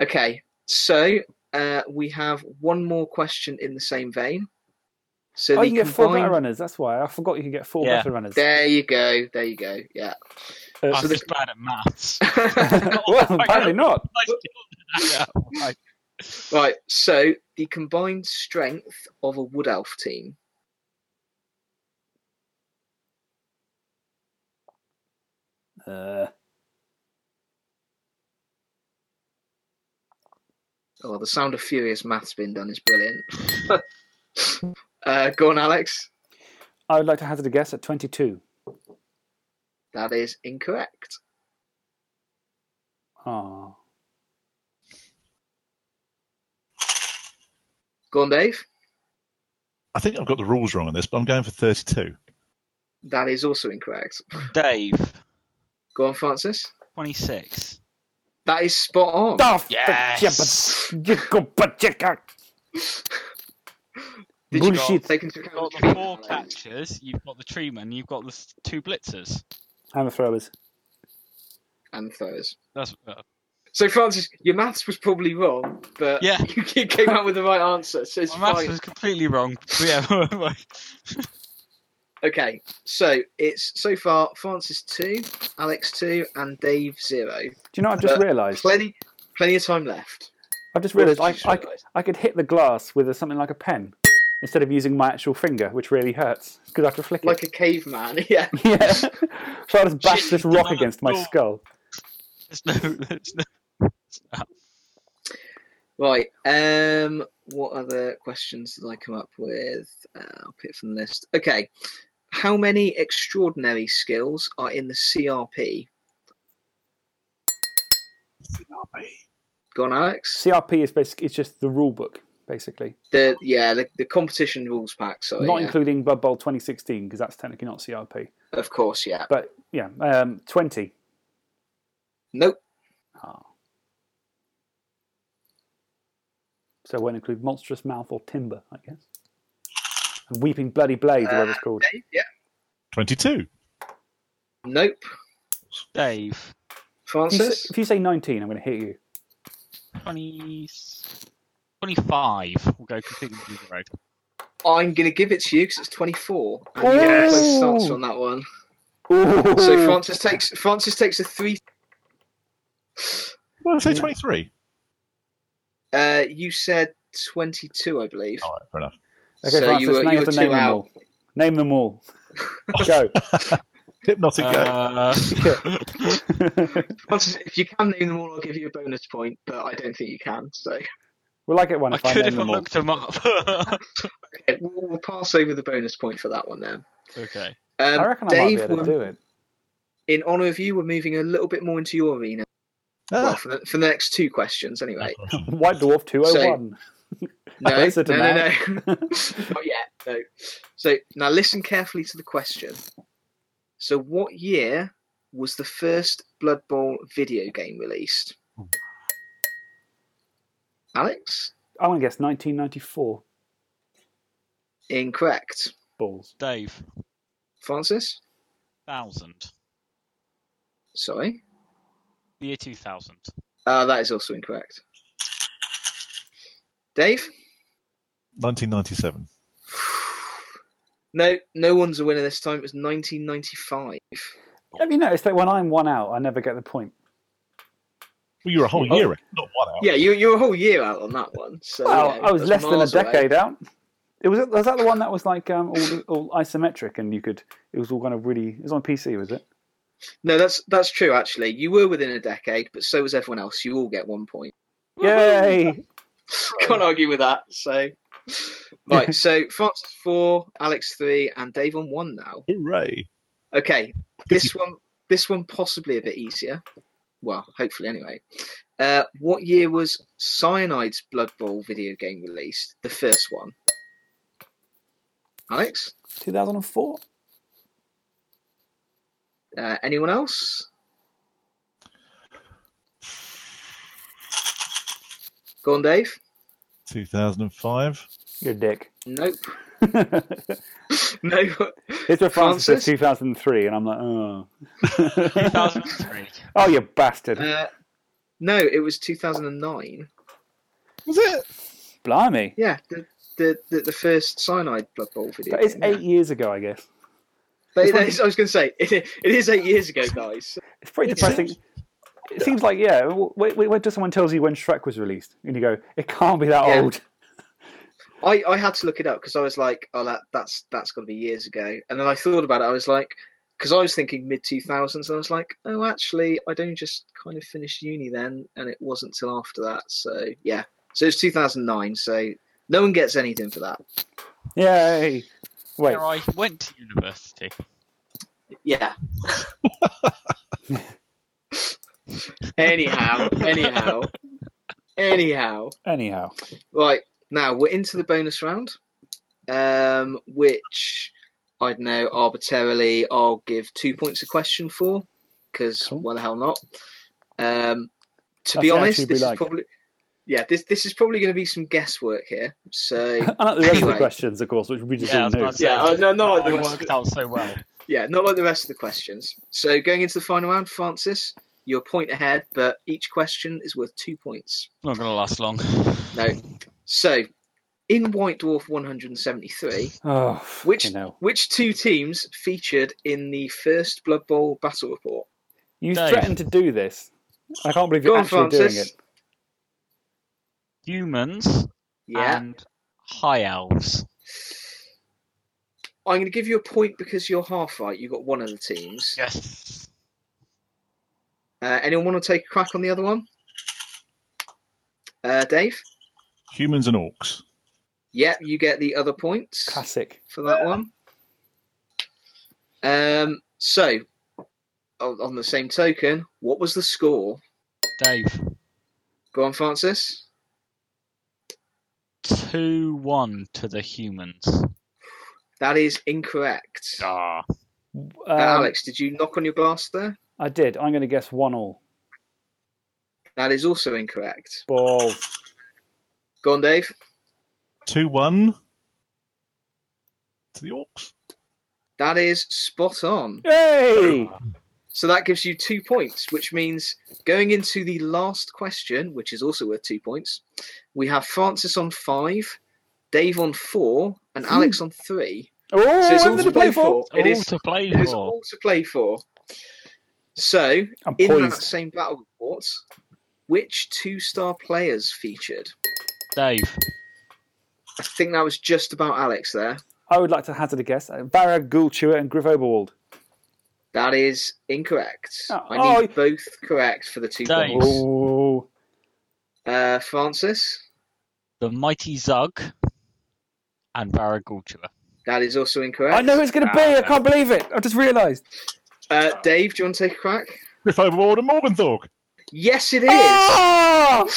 okay, so uh, we have one more question in the same vein. So oh, you can combined... get four better runners. That's why I forgot you could get four yeah. better runners. There you go. There you go. Yeah. Uh, I'm so just the... bad at maths. well, apparently not. right. So the combined strength of a wood elf team. Uh. Oh, the sound of furious maths being done is brilliant uh, go on, Alex. I would like to hazard a guess at 22. That is incorrect. Oh. Go on, Dave. I think I've got the rules wrong on this, but I'm going for 32. That is also incorrect. Dave, Go on, Francis. 26. That is spot on. Oh, Yes! Did you Bullshit. not take into You've account got the the four treatment? catchers, you've got the treeman, you've got the two blitzers. Hammer throwers. and the throwers? That's uh, So, Francis, your maths was probably wrong, but Yeah. you came out with the right answer, so it's my maths fine. was completely wrong. But yeah, Okay, so it's so far Francis two, Alex two, and Dave zero. Do you know what I've just Uh, realised? Plenty, plenty of time left. I've just realised I, I. I could hit the glass with a, something like a pen instead of using my actual finger, which really hurts because I have to flick Like a caveman, yeah. Yeah. so I just bash this rock against my skull. there's no, there's no. Right. Um. What other questions did I come up with? Uh, I'll pick from the list. Okay. How many extraordinary skills are in the CRP? Go on, Alex. CRP is basically it's just the rule book, basically, The yeah, the, the competition rules pack. So not yeah. including Blood Bowl 2016 because that's technically not CRP. of course, yeah. But yeah, um, 20. Nope. Ah. So it won't include monstrous mouth or timber, I guess. And weeping bloody blades, or whatever it's called. Dave, yeah. 22. Nope. Dave, If you, say, Francis. if you say 19, I'm going to hit you. 20, 25. We'll go completely the road. I'm going to give it to you because it's 24. And you have close Ooh. on that one. Ooh. So Francis takes Francis takes a three. Well, I say No. 23. Uh, you said 22, I believe. All right, fair enough. Okay, so Francis, you were, now you you were have to two name them out. all. Name them all. Go. Hypnotic go. Uh, Francis, if you can name them all, I'll give you a bonus point, but I don't think you can. So we'll like it one I if I, could name if I them looked them up. okay, we'll, we'll pass over the bonus point for that one then. okay. Um, I reckon I might be able to do it. in honour of you, we're moving a little bit more into your arena. Well, Ah, for the, for the next two questions, anyway. White Dwarf 201. No, Oh, is no, no, no. Not yet. No. So now listen carefully to the question. So, what year was the first Blood Bowl video game released? Alex? I'm going to guess 1994. Incorrect. Balls. Dave, Francis? 1000. Sorry. The year 2000. Uh, that is also incorrect. Dave? 1997. No, no one's a winner this time. It was 1995. Have you noticed that when I'm one out, I never get the point? Well, you were a whole Oh. year, in, not one out. Yeah, you you're a whole year out on that one. So Well, yeah, I was less than a miles away. decade out. It was was that the one that was like um, all, all isometric and you could it was all kind of really it was on PC was it? No, that's that's true. Actually, you were within a decade, but so was everyone else. You all get one point. Yay! Can't argue with that. So, right. So Francis four, Alex three, and Dave on one now. Hooray. Okay, this one, this one possibly a bit easier. Well, hopefully anyway. Uh, what year was Cyanide's Blood Bowl video game released? The first one. Alex, 2004. uh, anyone else? Go on, Dave. 2005. You're dick. Nope. No. It's a Francis says Francis? 2003, and I'm like, oh, 2003. oh, you bastard! Uh, no, it was 2009. Was it? Blimey, Yeah, the the, the, the first Cyanide Blood Bowl video. that is game, eight yeah. years ago, I guess. But It's it like- is- I was going to say it, it is eight years ago, guys. It's pretty depressing. it? It seems like yeah. Wait, wait, wait till someone tells you when Shrek was released, and you go, "It can't be that Yeah. old." I, I had to look it up because I was like, oh, that that's that's got to be years ago. And then I thought about it. I was like, because I was thinking mid 2000s, and I was like, oh, actually, I'd only just kind of finished uni then, and it wasn't till after that. So yeah, So it's 2009. So no one gets anything for that. Yay! Wait, Where I went to university. Yeah. anyhow, anyhow, anyhow. anyhow. Right now we're into the bonus round, um, which I don't know arbitrarily I'll give two points a question for, because Cool. why the hell not? Um, to That's be honest, actually we this like. is probably yeah this this is probably going to be some guesswork here. So Unlike the rest of the questions, of course, which we just Yeah, I all was knew. about to say, yeah, uh, no, not like the rest worked the- out so well. yeah, not like the rest of the questions. So going into the final round, Francis, you're a point ahead, but each question is worth two points. Not going to last long. No. So, in White Dwarf 173, Oh, Which- you know, which two teams featured in the first Blood Bowl battle report? you Dave. threatened to do this. I can't believe you're on, actually doing it. Humans Yeah. and high elves. I'm going to give you a point because you're half right. You got one of the teams. Yes. Uh, anyone want to take a crack on the other one? Uh, Dave? Humans and orcs. Yep, you get the other points Classic. for that one. Um, so, on on the same token, what was the score? Dave. Go on, Francis. 2 1 to the humans. That is incorrect. Ah. Um, Uh, Alex, did you knock on your glass there? I did. I'm going to guess one all. That is also incorrect. Ball. Go on, Dave. 2 1 to the orcs. That is spot on. Yay! So that gives you two points, which means going into the last question, which is also worth two points, we have Francis on five, Dave on four, and Alex hmm. on three. Oh, So it's all to to play for. for. It All is, to play it is for. all to play for. So, in that same battle report, which two star players featured? Dave. I think that was just about Alex there. I would like to hazard a guess. Uh, Varag, Ghoul-Chewer, and Griff Oberwald. That is incorrect. Oh, I need oh. both correct for the two Dave. points. Oh, Uh, Francis, The Mighty Zug. And Varag Ghoul-Chewer. that is also incorrect. I know who it's going to be. I can't believe it. I just realised. Uh, Dave, do you want to take a crack? Griff Oberwald and Morg 'n' Thorg. Yes, it is. Oh!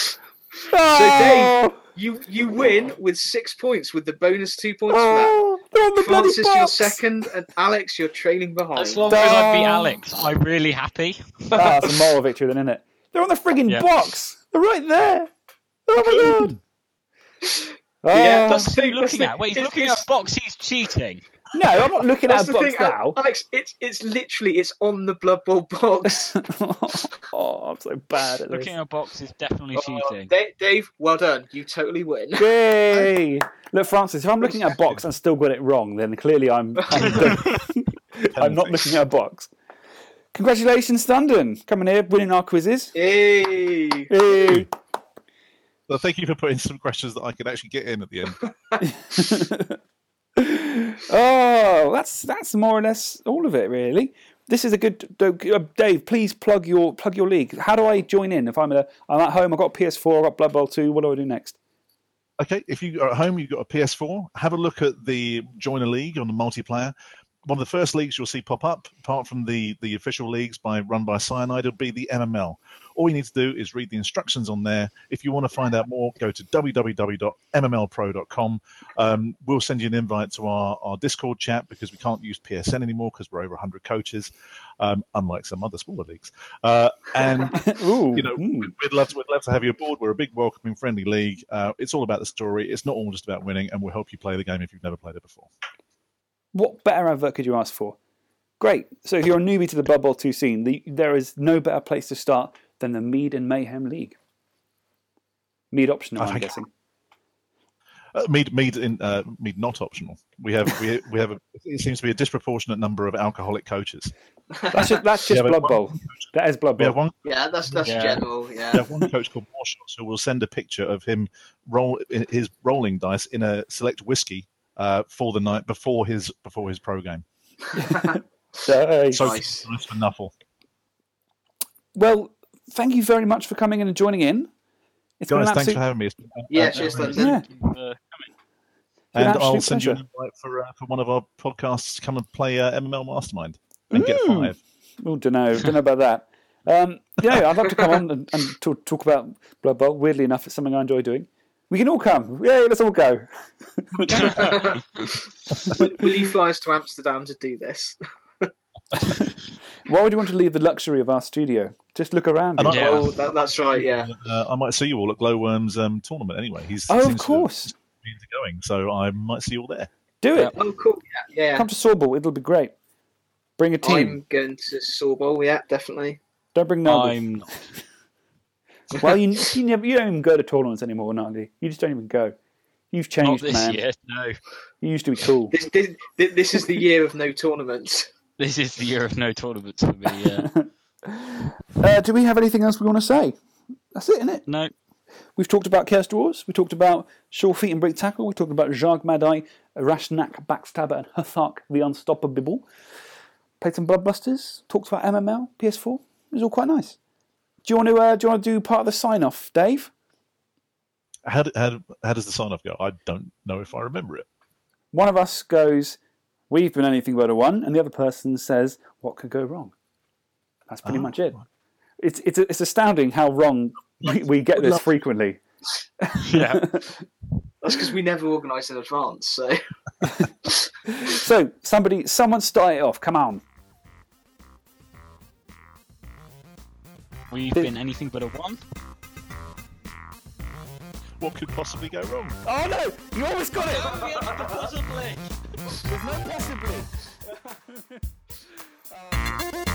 Dave- You you win with six points with the bonus two points Oh, they're on the for that. Francis, you're second, and Alex, you're trailing behind. As long as I beat Oh. Alex, I'm really happy. Ah, that's a moral victory then, isn't it? They're on the frigging Yeah. box. They're right there. Oh my god. Yeah, Oh. that's- What's he That's looking at? Wait, he's looking at a box. He's cheating. No, I'm not looking That's at a the box thing, now. Alex. It's it's literally it's on the Blood Bowl box. oh, I'm so bad at this. Looking at a box is definitely Oh, cheating. Da- Dave, well done. You totally win. Yay! Look, Francis, if I'm looking at a box and still got it wrong, then clearly I'm I'm, I'm not looking at a box. Congratulations, Thunden, coming here, winning our quizzes. Yay! Hey. Well, thank you for putting some questions that I could actually get in at the end. oh, that's that's more or less all of it, really. This is a good uh, Dave. Please plug your plug your league. How do I join in? If I'm a, I'm at home, I've got PS4, I've got Blood Bowl two. What do I do next? Okay, if you are at home, you've got a PS4, have a look at the Join a League on the multiplayer. One of the first leagues you'll see pop up, apart from the, the official leagues by run by Cyanide, will be the MML. All you need to do is read the instructions on there. If you want to find out more, go to www.mmlpro.com. Um, we'll send you an invite to our, our Discord chat because we can't use PSN anymore because we're over 100 coaches, um, unlike some other smaller leagues. Uh, and Ooh, you know, mm. we'd, we'd love to, we'd love to have you aboard. We're a big, welcoming, friendly league. Uh, it's all about the story. It's not all just about winning, and we'll help you play the game if you've never played it before. What better advert could you ask for? Great. So if you're a newbie to the Blood Bowl 2 scene, the, there is no better place to start than the Mead and Mayhem League. Mead optional, I I'm guessing. Uh, mead, mead, in, uh, mead, not optional. We have, we, we have. A, it seems to be a disproportionate number of alcoholic coaches. That's just, that's just Blood one- Bowl. That is Blood We have Bowl. one. Yeah, that's that's Yeah. general. We Yeah. have one coach called Morshots who will send a picture of him roll his rolling dice in a select whiskey uh, for the night before his before his pro game. Hey. So Nice. nice for Nuffle. Well, thank you very much for coming in and joining in. It's been Guys, thanks absolute, for having me. Been Yeah, absolute cheers, pleasure. Yeah. Thank you for been an And I'll absolute send you an invite for uh, for one of our podcasts to come and play uh, MML Mastermind and get Mm. five. Oh, don't know, don't know about that. Um, yeah, I'd love to come on and, and talk, talk about Blood Bowl. Weirdly enough, it's something I enjoy doing. We can all come. Yeah, let's all go. will, will you fly us to Amsterdam to do this? Why would you want to leave the luxury of our studio? Just look around. And. I- Yeah. Oh, that, that's right. Yeah. Uh, I might see you all at Glowworm's um, tournament anyway. He's oh, seems of to course. be into going, so I might see you all there. Do it. Oh, cool. Yeah. Yeah. Come to Sawball. It'll be great. Bring a team. I'm going to Sawball. Yeah, definitely. Don't bring Nobbla. I'm not. Well, you, you, never, you don't even go to tournaments anymore, Nandi. You just don't even go. You've changed, Not changed, this man. year, no. You used to be cool. This, this, this is the year of no tournaments. This is the year of no tournaments for me. Yeah. Uh, do we have anything else we want to say? That's it, isn't it? no. We've talked about Chaos Dwarves. We talked about Sure Feet and Break Tackle. We talked about Zzharg Madeye, Rashnak, Backstabber, and Hthark, the Unstoppable. Played some Bloodbusters. Talked about MML, PS4. It was all quite nice. Do you want to? Uh, do you want to do part of the sign off, Dave? How, how, how does the sign off go? I don't know if I remember it. One of us goes, "We've been anything but a one," and the other person says, "What could go wrong?" That's pretty Oh. much it. It's it's it's astounding how wrong we, we get this frequently. Yeah. That's because we never organise in advance. So So somebody, someone start it off. Come on. We've been anything but a one. What could possibly go wrong? Oh no! You almost got it! Possibly! There's no possibly!